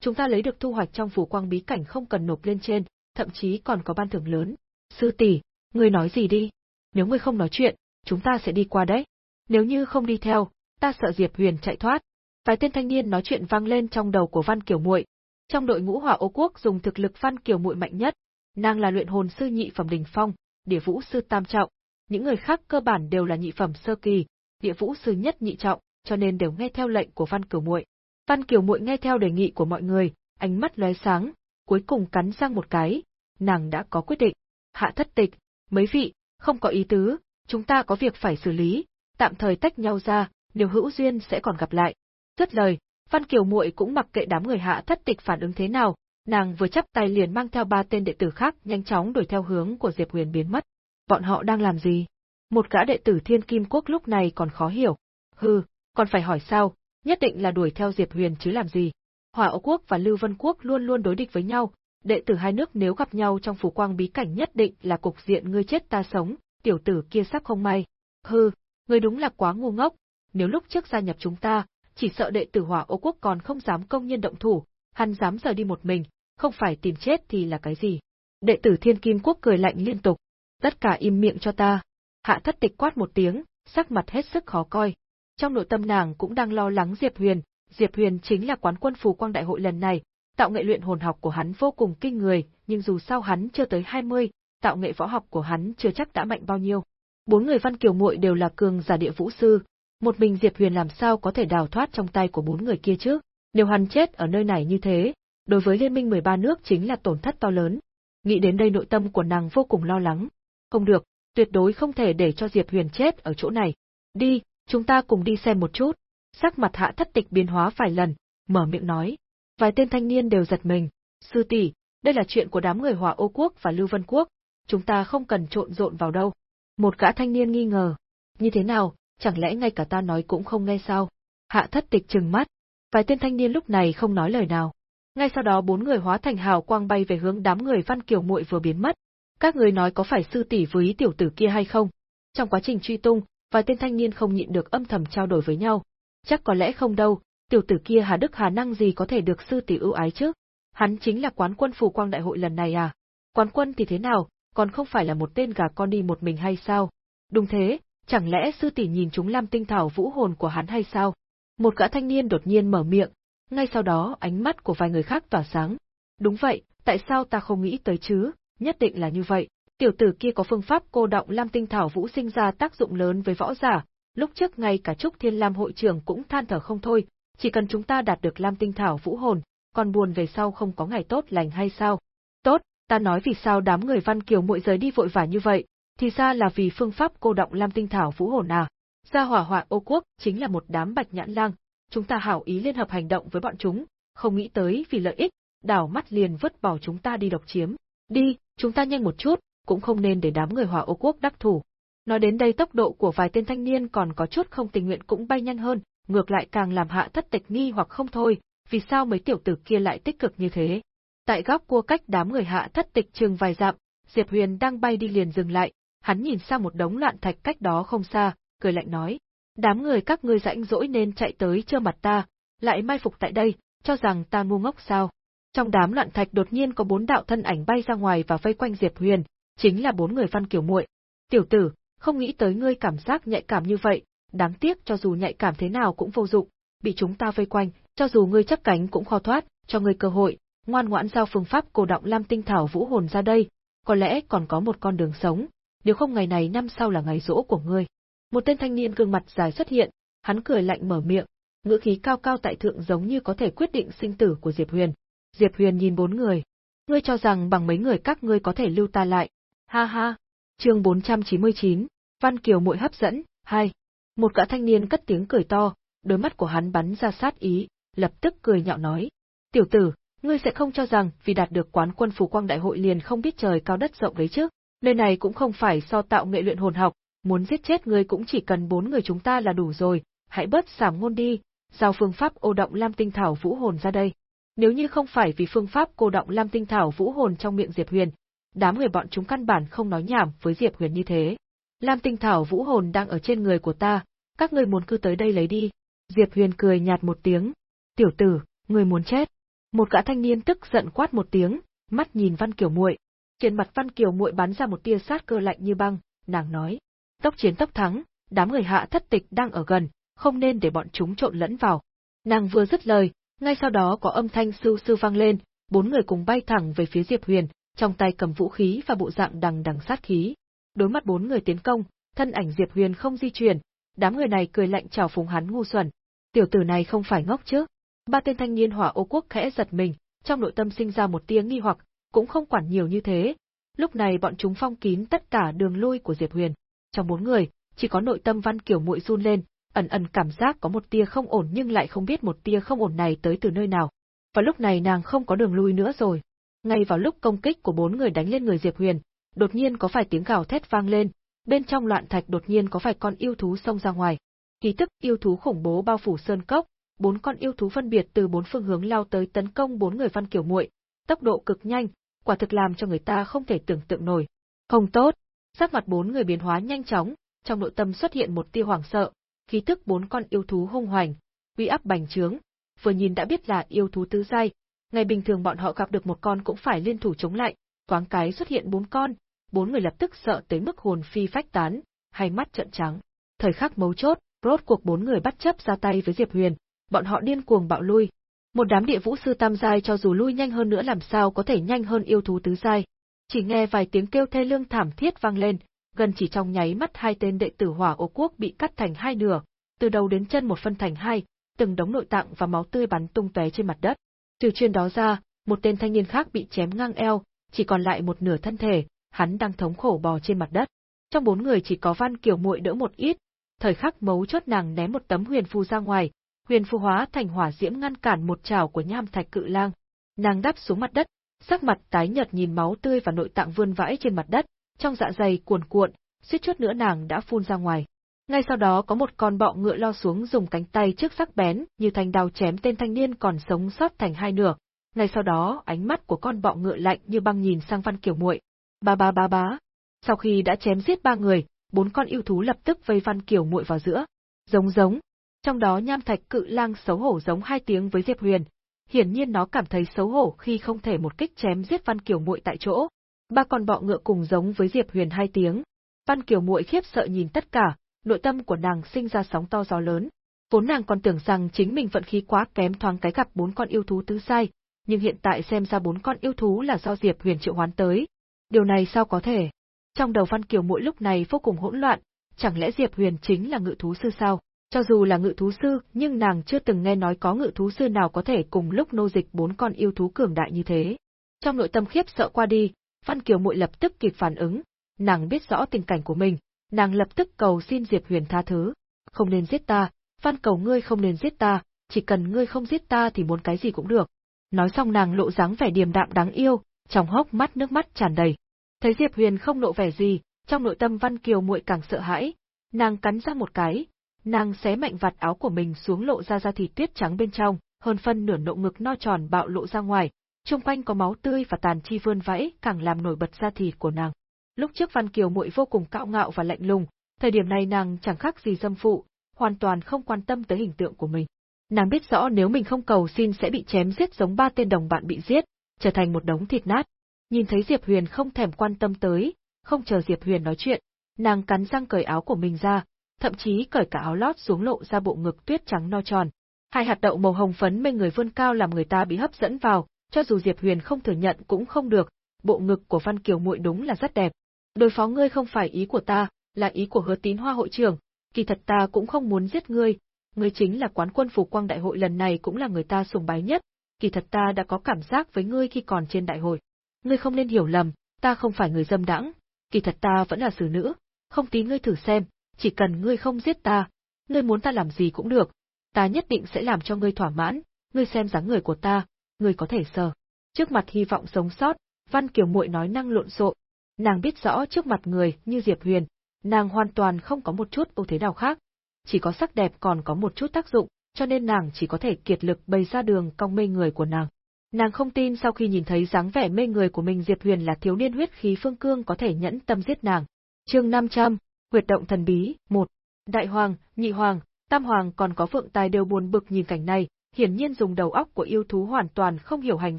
chúng ta lấy được thu hoạch trong phủ quang bí cảnh không cần nộp lên trên, thậm chí còn có ban thưởng lớn. Sư tỷ, ngươi nói gì đi? Nếu ngươi không nói chuyện, chúng ta sẽ đi qua đấy. Nếu như không đi theo, ta sợ Diệp Huyền chạy thoát. Vài tên thanh niên nói chuyện vang lên trong đầu của Văn Kiều Muội. Trong đội ngũ Hỏa Ô Quốc dùng thực lực Văn Kiều Muội mạnh nhất, nàng là luyện hồn sư nhị phẩm đỉnh phong, địa vũ sư tam trọng, những người khác cơ bản đều là nhị phẩm sơ kỳ, địa vũ sư nhất nhị trọng, cho nên đều nghe theo lệnh của Văn Kiều Muội. Văn Kiều Muội nghe theo đề nghị của mọi người, ánh mắt lóe sáng, cuối cùng cắn răng một cái, nàng đã có quyết định. Hạ thất tịch, mấy vị, không có ý tứ, chúng ta có việc phải xử lý, tạm thời tách nhau ra, nếu hữu duyên sẽ còn gặp lại. Dứt lời, Văn Kiều Muội cũng mặc kệ đám người hạ thất tịch phản ứng thế nào, nàng vừa chắp tay liền mang theo ba tên đệ tử khác nhanh chóng đuổi theo hướng của Diệp Huyền biến mất. Bọn họ đang làm gì? Một gã đệ tử Thiên Kim Quốc lúc này còn khó hiểu. Hừ, còn phải hỏi sao, nhất định là đuổi theo Diệp Huyền chứ làm gì. Hỏa Âu Quốc và Lưu Vân Quốc luôn luôn đối địch với nhau, đệ tử hai nước nếu gặp nhau trong phủ quang bí cảnh nhất định là cục diện ngươi chết ta sống, tiểu tử kia sắp không may. Hừ, ngươi đúng là quá ngu ngốc, nếu lúc trước gia nhập chúng ta, chỉ sợ đệ tử Hỏa Âu Quốc còn không dám công nhân động thủ, hắn dám rời đi một mình, không phải tìm chết thì là cái gì. Đệ tử Thiên Kim Quốc cười lạnh liên tục, tất cả im miệng cho ta. Hạ thất tịch quát một tiếng, sắc mặt hết sức khó coi. Trong nội tâm nàng cũng đang lo lắng Diệp Huyền, Diệp Huyền chính là quán quân phù quang đại hội lần này, tạo nghệ luyện hồn học của hắn vô cùng kinh người, nhưng dù sao hắn chưa tới 20, tạo nghệ võ học của hắn chưa chắc đã mạnh bao nhiêu. Bốn người Văn Kiều muội đều là cường giả địa vũ sư, một mình Diệp Huyền làm sao có thể đào thoát trong tay của bốn người kia chứ? Nếu hắn chết ở nơi này như thế, đối với liên minh 13 nước chính là tổn thất to lớn. Nghĩ đến đây nội tâm của nàng vô cùng lo lắng. Không được, tuyệt đối không thể để cho Diệp Huyền chết ở chỗ này. Đi, chúng ta cùng đi xem một chút. Sắc mặt hạ thất tịch biến hóa vài lần, mở miệng nói. Vài tên thanh niên đều giật mình. Sư tỷ, đây là chuyện của đám người Hòa Ô Quốc và Lưu Vân Quốc, chúng ta không cần trộn rộn vào đâu. Một gã thanh niên nghi ngờ. Như thế nào, chẳng lẽ ngay cả ta nói cũng không nghe sao? Hạ thất tịch trừng mắt. Vài tên thanh niên lúc này không nói lời nào. Ngay sau đó bốn người hóa thành hào quang bay về hướng đám người Văn Kiều muội vừa biến mất. Các người nói có phải sư tỷ với tiểu tử kia hay không? Trong quá trình truy tung, vài tên thanh niên không nhịn được âm thầm trao đổi với nhau. Chắc có lẽ không đâu, tiểu tử kia hà đức hà năng gì có thể được sư tỷ ưu ái chứ? Hắn chính là quán quân phù quang đại hội lần này à? Quán quân thì thế nào, còn không phải là một tên gà con đi một mình hay sao? Đúng thế, chẳng lẽ sư tỷ nhìn chúng Lam Tinh Thảo vũ hồn của hắn hay sao? Một gã thanh niên đột nhiên mở miệng, ngay sau đó ánh mắt của vài người khác tỏa sáng. Đúng vậy, tại sao ta không nghĩ tới chứ, nhất định là như vậy. Tiểu tử kia có phương pháp cô động Lam Tinh Thảo Vũ sinh ra tác dụng lớn với võ giả, lúc trước ngay cả Trúc Thiên Lam hội trưởng cũng than thở không thôi, chỉ cần chúng ta đạt được Lam Tinh Thảo Vũ hồn, còn buồn về sau không có ngày tốt lành hay sao? Tốt, ta nói vì sao đám người Văn Kiều muội giới đi vội vã như vậy, thì ra là vì phương pháp cô động Lam Tinh Thảo Vũ hồn à. Gia hỏa hỏa ô quốc chính là một đám bạch nhãn lang, chúng ta hảo ý liên hợp hành động với bọn chúng, không nghĩ tới vì lợi ích, đảo mắt liền vứt bỏ chúng ta đi độc chiếm. Đi, chúng ta nhanh một chút, cũng không nên để đám người hỏa ô quốc đắc thủ. Nói đến đây tốc độ của vài tên thanh niên còn có chút không tình nguyện cũng bay nhanh hơn, ngược lại càng làm hạ thất tịch nghi hoặc không thôi, vì sao mấy tiểu tử kia lại tích cực như thế. Tại góc cua cách đám người hạ thất tịch chừng vài dặm, Diệp Huyền đang bay đi liền dừng lại, hắn nhìn sang một đống loạn thạch cách đó không xa, cười lạnh nói, đám người các ngươi rãnh rỗi nên chạy tới trơ mặt ta, lại mai phục tại đây, cho rằng ta ngu ngốc sao. Trong đám loạn thạch đột nhiên có bốn đạo thân ảnh bay ra ngoài và vây quanh Diệp Huyền, chính là bốn người văn Kiều muội. Tiểu tử, không nghĩ tới ngươi cảm giác nhạy cảm như vậy, đáng tiếc cho dù nhạy cảm thế nào cũng vô dụng, bị chúng ta vây quanh, cho dù ngươi chấp cánh cũng khó thoát, cho ngươi cơ hội, ngoan ngoãn giao phương pháp cổ động Lam Tinh Thảo Vũ Hồn ra đây, có lẽ còn có một con đường sống, nếu không ngày này năm sau là ngày rỗ của ngươi. Một tên thanh niên gương mặt dài xuất hiện, hắn cười lạnh mở miệng, ngữ khí cao cao tại thượng giống như có thể quyết định sinh tử của Diệp Huyền. Diệp Huyền nhìn bốn người. Ngươi cho rằng bằng mấy người các ngươi có thể lưu ta lại. Ha ha. Chương 499, Văn Kiều muội hấp dẫn, hai. Một gã thanh niên cất tiếng cười to, đôi mắt của hắn bắn ra sát ý, lập tức cười nhạo nói. Tiểu tử, ngươi sẽ không cho rằng vì đạt được quán quân phù quang đại hội liền không biết trời cao đất rộng đấy chứ. Nơi này cũng không phải so tạo nghệ luyện hồn học, muốn giết chết ngươi cũng chỉ cần bốn người chúng ta là đủ rồi, hãy bớt giảm ngôn đi, giao phương pháp ô động lam tinh thảo vũ hồn ra đây. Nếu như không phải vì phương pháp cô động lam tinh thảo vũ hồn trong miệng Diệp Huyền, đám người bọn chúng căn bản không nói nhảm với Diệp Huyền như thế. Lam tinh thảo vũ hồn đang ở trên người của ta, các ngươi muốn cứ tới đây lấy đi. Diệp Huyền cười nhạt một tiếng. Tiểu tử, người muốn chết. Một gã thanh niên tức giận quát một tiếng, mắt nhìn Văn Kiều muội. Trên mặt Văn Kiều muội bắn ra một tia sát cơ lạnh như băng, nàng nói: Tốc chiến tốc thắng, đám người hạ thất tịch đang ở gần, không nên để bọn chúng trộn lẫn vào. Nàng vừa dứt lời, ngay sau đó có âm thanh sư sư vang lên, bốn người cùng bay thẳng về phía Diệp Huyền, trong tay cầm vũ khí và bộ dạng đằng đằng sát khí. Đối mặt bốn người tiến công, thân ảnh Diệp Huyền không di chuyển, đám người này cười lạnh chào phúng hắn ngu xuẩn. Tiểu tử này không phải ngốc chứ? Ba tên thanh niên hỏa ô quốc khẽ giật mình, trong nội tâm sinh ra một tia nghi hoặc, cũng không quản nhiều như thế. Lúc này bọn chúng phong kín tất cả đường lui của Diệp Huyền. Trong bốn người, chỉ có nội tâm Văn Kiều muội run lên, ẩn ẩn cảm giác có một tia không ổn nhưng lại không biết một tia không ổn này tới từ nơi nào. Và lúc này nàng không có đường lui nữa rồi. Ngay vào lúc công kích của bốn người đánh lên người Diệp Huyền, đột nhiên có phải tiếng gào thét vang lên, bên trong loạn thạch đột nhiên có phải con yêu thú xông ra ngoài. Khí tức yêu thú khủng bố bao phủ sơn cốc, bốn con yêu thú phân biệt từ bốn phương hướng lao tới tấn công bốn người Văn Kiều muội, tốc độ cực nhanh, quả thực làm cho người ta không thể tưởng tượng nổi. Không tốt, sắc mặt bốn người biến hóa nhanh chóng, trong nội tâm xuất hiện một tia hoảng sợ, khí tức bốn con yêu thú hung hoành, uy áp bành trướng, vừa nhìn đã biết là yêu thú tứ giai, ngày bình thường bọn họ gặp được một con cũng phải liên thủ chống lại, thoáng cái xuất hiện bốn con, bốn người lập tức sợ tới mức hồn phi phách tán, hai mắt trợn trắng. Thời khắc mấu chốt, rốt cuộc bốn người bắt chấp ra tay với Diệp Huyền, bọn họ điên cuồng bạo lui. Một đám địa vũ sư tam giai cho dù lui nhanh hơn nữa làm sao có thể nhanh hơn yêu thú tứ giai. Chỉ nghe vài tiếng kêu thê lương thảm thiết vang lên, gần chỉ trong nháy mắt hai tên đệ tử hỏa ô quốc bị cắt thành hai nửa, từ đầu đến chân một phân thành hai, từng đống nội tạng và máu tươi bắn tung tóe trên mặt đất. Trừ chuyên đó ra, một tên thanh niên khác bị chém ngang eo, chỉ còn lại một nửa thân thể, hắn đang thống khổ bò trên mặt đất. Trong bốn người chỉ có Văn Kiều muội đỡ một ít, thời khắc mấu chốt nàng ném một tấm huyền phù ra ngoài, huyền phù hóa thành hỏa diễm ngăn cản một trảo của nham thạch cự lang. Nàng đáp xuống mặt đất, sắc mặt tái nhợt nhìn máu tươi và nội tạng vươn vãi trên mặt đất, trong dạ dày cuồn cuộn, suýt chút nữa nàng đã phun ra ngoài. Ngay sau đó có một con bọ ngựa lo xuống dùng cánh tay trước sắc bén, như thanh đao chém tên thanh niên còn sống sót thành hai nửa. Ngay sau đó, ánh mắt của con bọ ngựa lạnh như băng nhìn sang Văn Kiều Muội. Ba ba ba bá. Sau khi đã chém giết ba người, bốn con yêu thú lập tức vây Văn Kiều Muội vào giữa. Giống giống. Trong đó Nham Thạch Cự Lang xấu hổ giống hai tiếng với Diệp Huyền. Hiển nhiên nó cảm thấy xấu hổ khi không thể một kích chém giết Văn Kiều Muội tại chỗ. Ba con bọ ngựa cùng giống với Diệp Huyền hai tiếng. Văn Kiều Muội khiếp sợ nhìn tất cả, nội tâm của nàng sinh ra sóng to gió lớn. Vốn nàng còn tưởng rằng chính mình vận khí quá kém thoáng cái gặp bốn con yêu thú tứ sai, nhưng hiện tại xem ra bốn con yêu thú là do Diệp Huyền triệu hoán tới. Điều này sao có thể? Trong đầu Văn Kiều muội lúc này vô cùng hỗn loạn, chẳng lẽ Diệp Huyền chính là ngự thú sư sao? Cho dù là ngự thú sư, nhưng nàng chưa từng nghe nói có ngự thú sư nào có thể cùng lúc nô dịch bốn con yêu thú cường đại như thế. Trong nội tâm khiếp sợ qua đi, Văn Kiều muội lập tức kịp phản ứng, nàng biết rõ tình cảnh của mình, nàng lập tức cầu xin Diệp Huyền tha thứ. Không nên giết ta, văn cầu ngươi không nên giết ta, chỉ cần ngươi không giết ta thì muốn cái gì cũng được. Nói xong nàng lộ dáng vẻ điềm đạm đáng yêu, trong hốc mắt nước mắt tràn đầy. Thấy Diệp Huyền không lộ vẻ gì, trong nội tâm Văn Kiều muội càng sợ hãi, nàng cắn ra một cái, nàng xé mạnh vạt áo của mình xuống lộ ra da thịt tuyết trắng bên trong, hơn phân nửa nộ ngực no tròn bạo lộ ra ngoài, xung quanh có máu tươi và tàn chi vươn vẫy càng làm nổi bật da thịt của nàng. Lúc trước Văn Kiều muội vô cùng cạo ngạo và lạnh lùng, thời điểm này nàng chẳng khác gì dâm phụ, hoàn toàn không quan tâm tới hình tượng của mình. Nàng biết rõ nếu mình không cầu xin sẽ bị chém giết giống ba tên đồng bạn bị giết, trở thành một đống thịt nát. Nhìn thấy Diệp Huyền không thèm quan tâm tới, không chờ Diệp Huyền nói chuyện, nàng cắn răng cởi áo của mình ra, thậm chí cởi cả áo lót xuống lộ ra bộ ngực tuyết trắng no tròn. Hai hạt đậu màu hồng phấn mê người vươn cao làm người ta bị hấp dẫn vào, cho dù Diệp Huyền không thừa nhận cũng không được, bộ ngực của Văn Kiều muội đúng là rất đẹp. Đối phó ngươi không phải ý của ta, là ý của Hứa Tín Hoa hội trưởng, kỳ thật ta cũng không muốn giết ngươi, ngươi chính là quán quân phủ quang đại hội lần này cũng là người ta sùng bái nhất, kỳ thật ta đã có cảm giác với ngươi khi còn trên đại hội. Ngươi không nên hiểu lầm, ta không phải người dâm đãng, kỳ thật ta vẫn là xử nữ, không tí ngươi thử xem, chỉ cần ngươi không giết ta, ngươi muốn ta làm gì cũng được, ta nhất định sẽ làm cho ngươi thỏa mãn, ngươi xem dáng người của ta, ngươi có thể sờ. Trước mặt hy vọng sống sót, Văn Kiều Muội nói năng lộn xộn. Nàng biết rõ trước mặt người như Diệp Huyền, nàng hoàn toàn không có một chút ưu thế nào khác, chỉ có sắc đẹp còn có một chút tác dụng, cho nên nàng chỉ có thể kiệt lực bày ra đường cong mê người của nàng. Nàng không tin sau khi nhìn thấy dáng vẻ mê người của mình Diệp Huyền là thiếu niên huyết khí phương cương có thể nhẫn tâm giết nàng. Chương 500, Huyệt động thần bí, một Đại hoàng, nhị hoàng, tam hoàng còn có phượng tài đều buồn bực nhìn cảnh này, hiển nhiên dùng đầu óc của yêu thú hoàn toàn không hiểu hành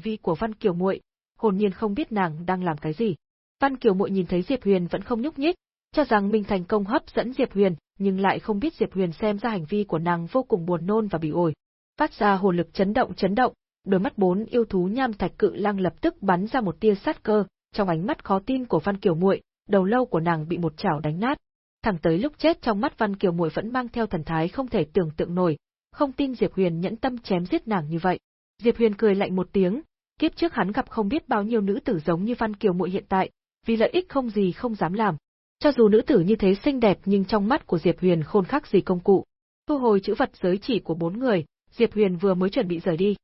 vi của Văn Kiều Muội, hồn nhiên không biết nàng đang làm cái gì. Văn Kiều Muội nhìn thấy Diệp Huyền vẫn không nhúc nhích, cho rằng mình thành công hấp dẫn Diệp Huyền, nhưng lại không biết Diệp Huyền xem ra hành vi của nàng vô cùng buồn nôn và bị ổi. phát ra hồn lực chấn động chấn động, đôi mắt bốn yêu thú nham thạch cự lang lập tức bắn ra một tia sát cơ, trong ánh mắt khó tin của Văn Kiều Muội, đầu lâu của nàng bị một chảo đánh nát. Thẳng tới lúc chết trong mắt Văn Kiều Muội vẫn mang theo thần thái không thể tưởng tượng nổi, không tin Diệp Huyền nhẫn tâm chém giết nàng như vậy. Diệp Huyền cười lạnh một tiếng, kiếp trước hắn gặp không biết bao nhiêu nữ tử giống như Văn Kiều Muội hiện tại, vì lợi ích không gì không dám làm. Cho dù nữ tử như thế xinh đẹp nhưng trong mắt của Diệp Huyền khôn khắc gì công cụ. Thu hồi chữ vật giới chỉ của bốn người, Diệp Huyền vừa mới chuẩn bị rời đi.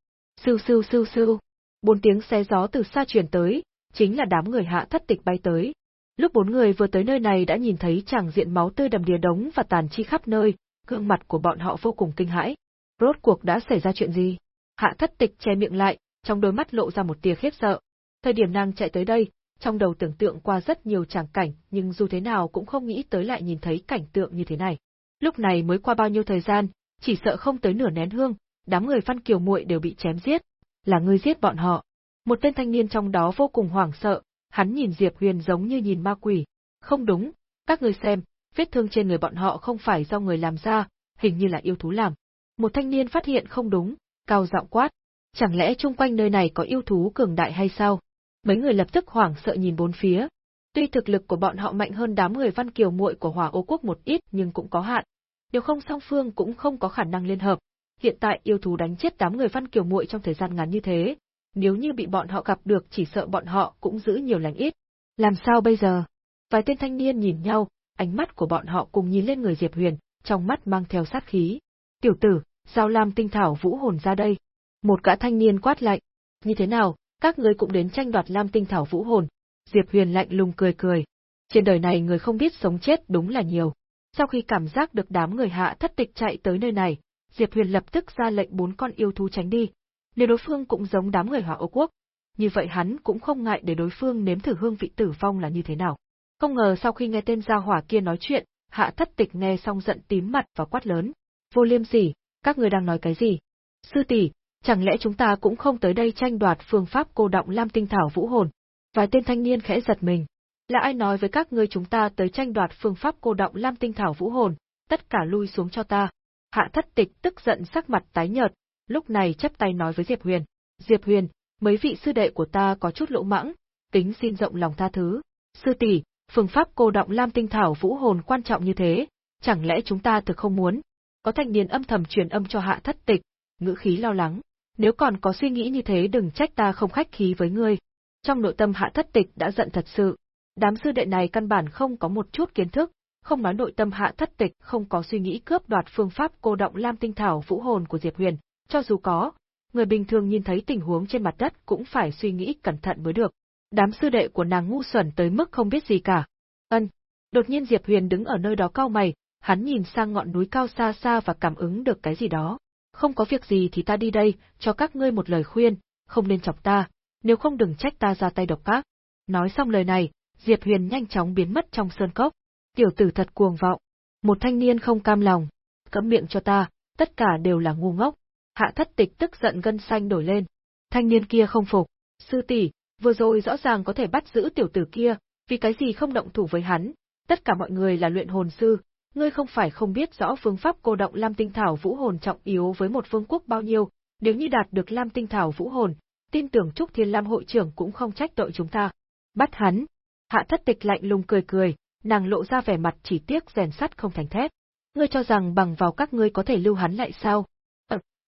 Sưu sưu sưu sưu. Bốn tiếng xé gió từ xa truyền tới, chính là đám người hạ thất tịch bay tới. Lúc bốn người vừa tới nơi này đã nhìn thấy chàng diện máu tươi đầm đìa đống và tàn chi khắp nơi, gương mặt của bọn họ vô cùng kinh hãi. Rốt cuộc đã xảy ra chuyện gì? Hạ thất tịch che miệng lại, trong đôi mắt lộ ra một tia khiếp sợ. Thời điểm nàng chạy tới đây, trong đầu tưởng tượng qua rất nhiều tràng cảnh, nhưng dù thế nào cũng không nghĩ tới lại nhìn thấy cảnh tượng như thế này. Lúc này mới qua bao nhiêu thời gian, chỉ sợ không tới nửa nén hương, đám người phan Kiều muội đều bị chém giết, là ngươi giết bọn họ. Một tên thanh niên trong đó vô cùng hoảng sợ, hắn nhìn Diệp Huyền giống như nhìn ma quỷ. Không đúng, các ngươi xem, vết thương trên người bọn họ không phải do người làm ra, hình như là yêu thú làm. Một thanh niên phát hiện không đúng, cao giọng quát, chẳng lẽ chung quanh nơi này có yêu thú cường đại hay sao? Mấy người lập tức hoảng sợ nhìn bốn phía. Tuy thực lực của bọn họ mạnh hơn đám người Văn Kiều muội của Hỏa Ô quốc một ít nhưng cũng có hạn. Nếu không song phương cũng không có khả năng liên hợp. Hiện tại yêu thú đánh chết đám người Văn Kiều muội trong thời gian ngắn như thế, nếu như bị bọn họ gặp được chỉ sợ bọn họ cũng giữ nhiều lành ít. Làm sao bây giờ? Vài tên thanh niên nhìn nhau, ánh mắt của bọn họ cùng nhìn lên người Diệp Huyền, trong mắt mang theo sát khí. Tiểu tử, giao lam tinh thảo vũ hồn ra đây. Một gã thanh niên quát lạnh. Như thế nào, các ngươi cũng đến tranh đoạt lam tinh thảo vũ hồn. Diệp Huyền lạnh lùng cười cười. Trên đời này người không biết sống chết đúng là nhiều. Sau khi cảm giác được đám người hạ thất tịch chạy tới nơi này, Diệp Huyền lập tức ra lệnh bốn con yêu thú tránh đi. Nếu đối phương cũng giống đám người hỏa ô quốc, như vậy hắn cũng không ngại để đối phương nếm thử hương vị tử vong là như thế nào. Không ngờ sau khi nghe tên gia hỏa kia nói chuyện, hạ thất tịch nghe xong giận tím mặt và quát lớn. Vô liêm sỉ, các người đang nói cái gì? Sư tỷ, chẳng lẽ chúng ta cũng không tới đây tranh đoạt phương pháp cô động lam tinh thảo vũ hồn? Vài tên thanh niên khẽ giật mình. Là ai nói với các ngươi chúng ta tới tranh đoạt phương pháp cô động lam tinh thảo vũ hồn, tất cả lui xuống cho ta. Hạ thất tịch tức giận sắc mặt tái nhợt, lúc này chấp tay nói với Diệp Huyền. Diệp Huyền, mấy vị sư đệ của ta có chút lỗ mãng, tính xin rộng lòng tha thứ. Sư tỷ, phương pháp cô động lam tinh thảo vũ hồn quan trọng như thế, chẳng lẽ chúng ta thực không muốn? Có thanh niên âm thầm truyền âm cho hạ thất tịch, ngữ khí lo lắng. Nếu còn có suy nghĩ như thế đừng trách ta không khách khí với ngươi. Trong nội tâm hạ thất tịch đã giận thật sự. Đám sư đệ này căn bản không có một chút kiến thức, không nói nội tâm hạ thất tịch không có suy nghĩ cướp đoạt phương pháp cô động lam tinh thảo vũ hồn của Diệp Huyền, cho dù có, người bình thường nhìn thấy tình huống trên mặt đất cũng phải suy nghĩ cẩn thận mới được. Đám sư đệ của nàng ngu xuẩn tới mức không biết gì cả. Ân. Đột nhiên Diệp Huyền đứng ở nơi đó cao mày, hắn nhìn sang ngọn núi cao xa xa và cảm ứng được cái gì đó. Không có việc gì thì ta đi đây, cho các ngươi một lời khuyên, không nên chọc ta, nếu không đừng trách ta ra tay độc ác. Nói xong lời này, Diệp Huyền nhanh chóng biến mất trong sơn cốc. Tiểu tử thật cuồng vọng. Một thanh niên không cam lòng. Cấm miệng cho ta, tất cả đều là ngu ngốc. Hạ thất tịch tức giận gân xanh đổi lên. Thanh niên kia không phục. Sư tỷ, vừa rồi rõ ràng có thể bắt giữ tiểu tử kia, vì cái gì không động thủ với hắn? Tất cả mọi người là luyện hồn sư, ngươi không phải không biết rõ phương pháp cô động Lam Tinh Thảo Vũ Hồn trọng yếu với một vương quốc bao nhiêu, nếu như đạt được Lam Tinh Thảo Vũ Hồn, tin tưởng Trúc Thiên Lam hội trưởng cũng không trách tội chúng ta. Bắt hắn. Hạ thất tịch lạnh lùng cười cười, nàng lộ ra vẻ mặt chỉ tiếc rèn sắt không thành thép. Ngươi cho rằng bằng vào các ngươi có thể lưu hắn lại sao?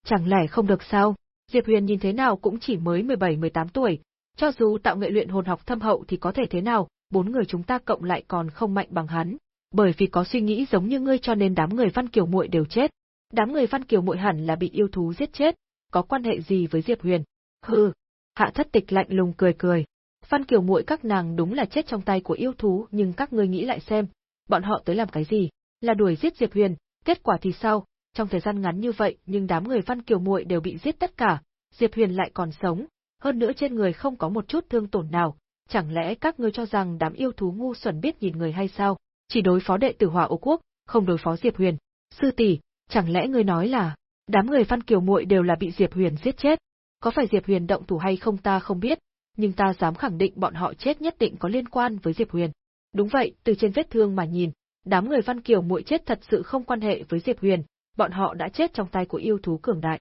Chẳng lẽ không được sao? Diệp Huyền nhìn thế nào cũng chỉ mới 17-18 tuổi, cho dù tạo nghệ luyện hồn học thâm hậu thì có thể thế nào, bốn người chúng ta cộng lại còn không mạnh bằng hắn bởi vì có suy nghĩ giống như ngươi cho nên đám người Văn Kiều muội đều chết. Đám người Văn Kiều muội hẳn là bị yêu thú giết chết, có quan hệ gì với Diệp Huyền? Hừ, Hạ Thất Tịch lạnh lùng cười cười. Văn Kiều muội các nàng đúng là chết trong tay của yêu thú, nhưng các ngươi nghĩ lại xem, bọn họ tới làm cái gì? Là đuổi giết Diệp Huyền, kết quả thì sao? Trong thời gian ngắn như vậy, nhưng đám người Văn Kiều muội đều bị giết tất cả, Diệp Huyền lại còn sống, hơn nữa trên người không có một chút thương tổn nào, chẳng lẽ các ngươi cho rằng đám yêu thú ngu xuẩn biết nhìn người hay sao? chỉ đối phó đệ tử Hỏa Ô quốc, không đối phó Diệp Huyền. Sư tỷ, chẳng lẽ ngươi nói là đám người Văn Kiều muội đều là bị Diệp Huyền giết chết? Có phải Diệp Huyền động thủ hay không ta không biết, nhưng ta dám khẳng định bọn họ chết nhất định có liên quan với Diệp Huyền. Đúng vậy, từ trên vết thương mà nhìn, đám người Văn Kiều muội chết thật sự không quan hệ với Diệp Huyền, bọn họ đã chết trong tay của yêu thú cường đại.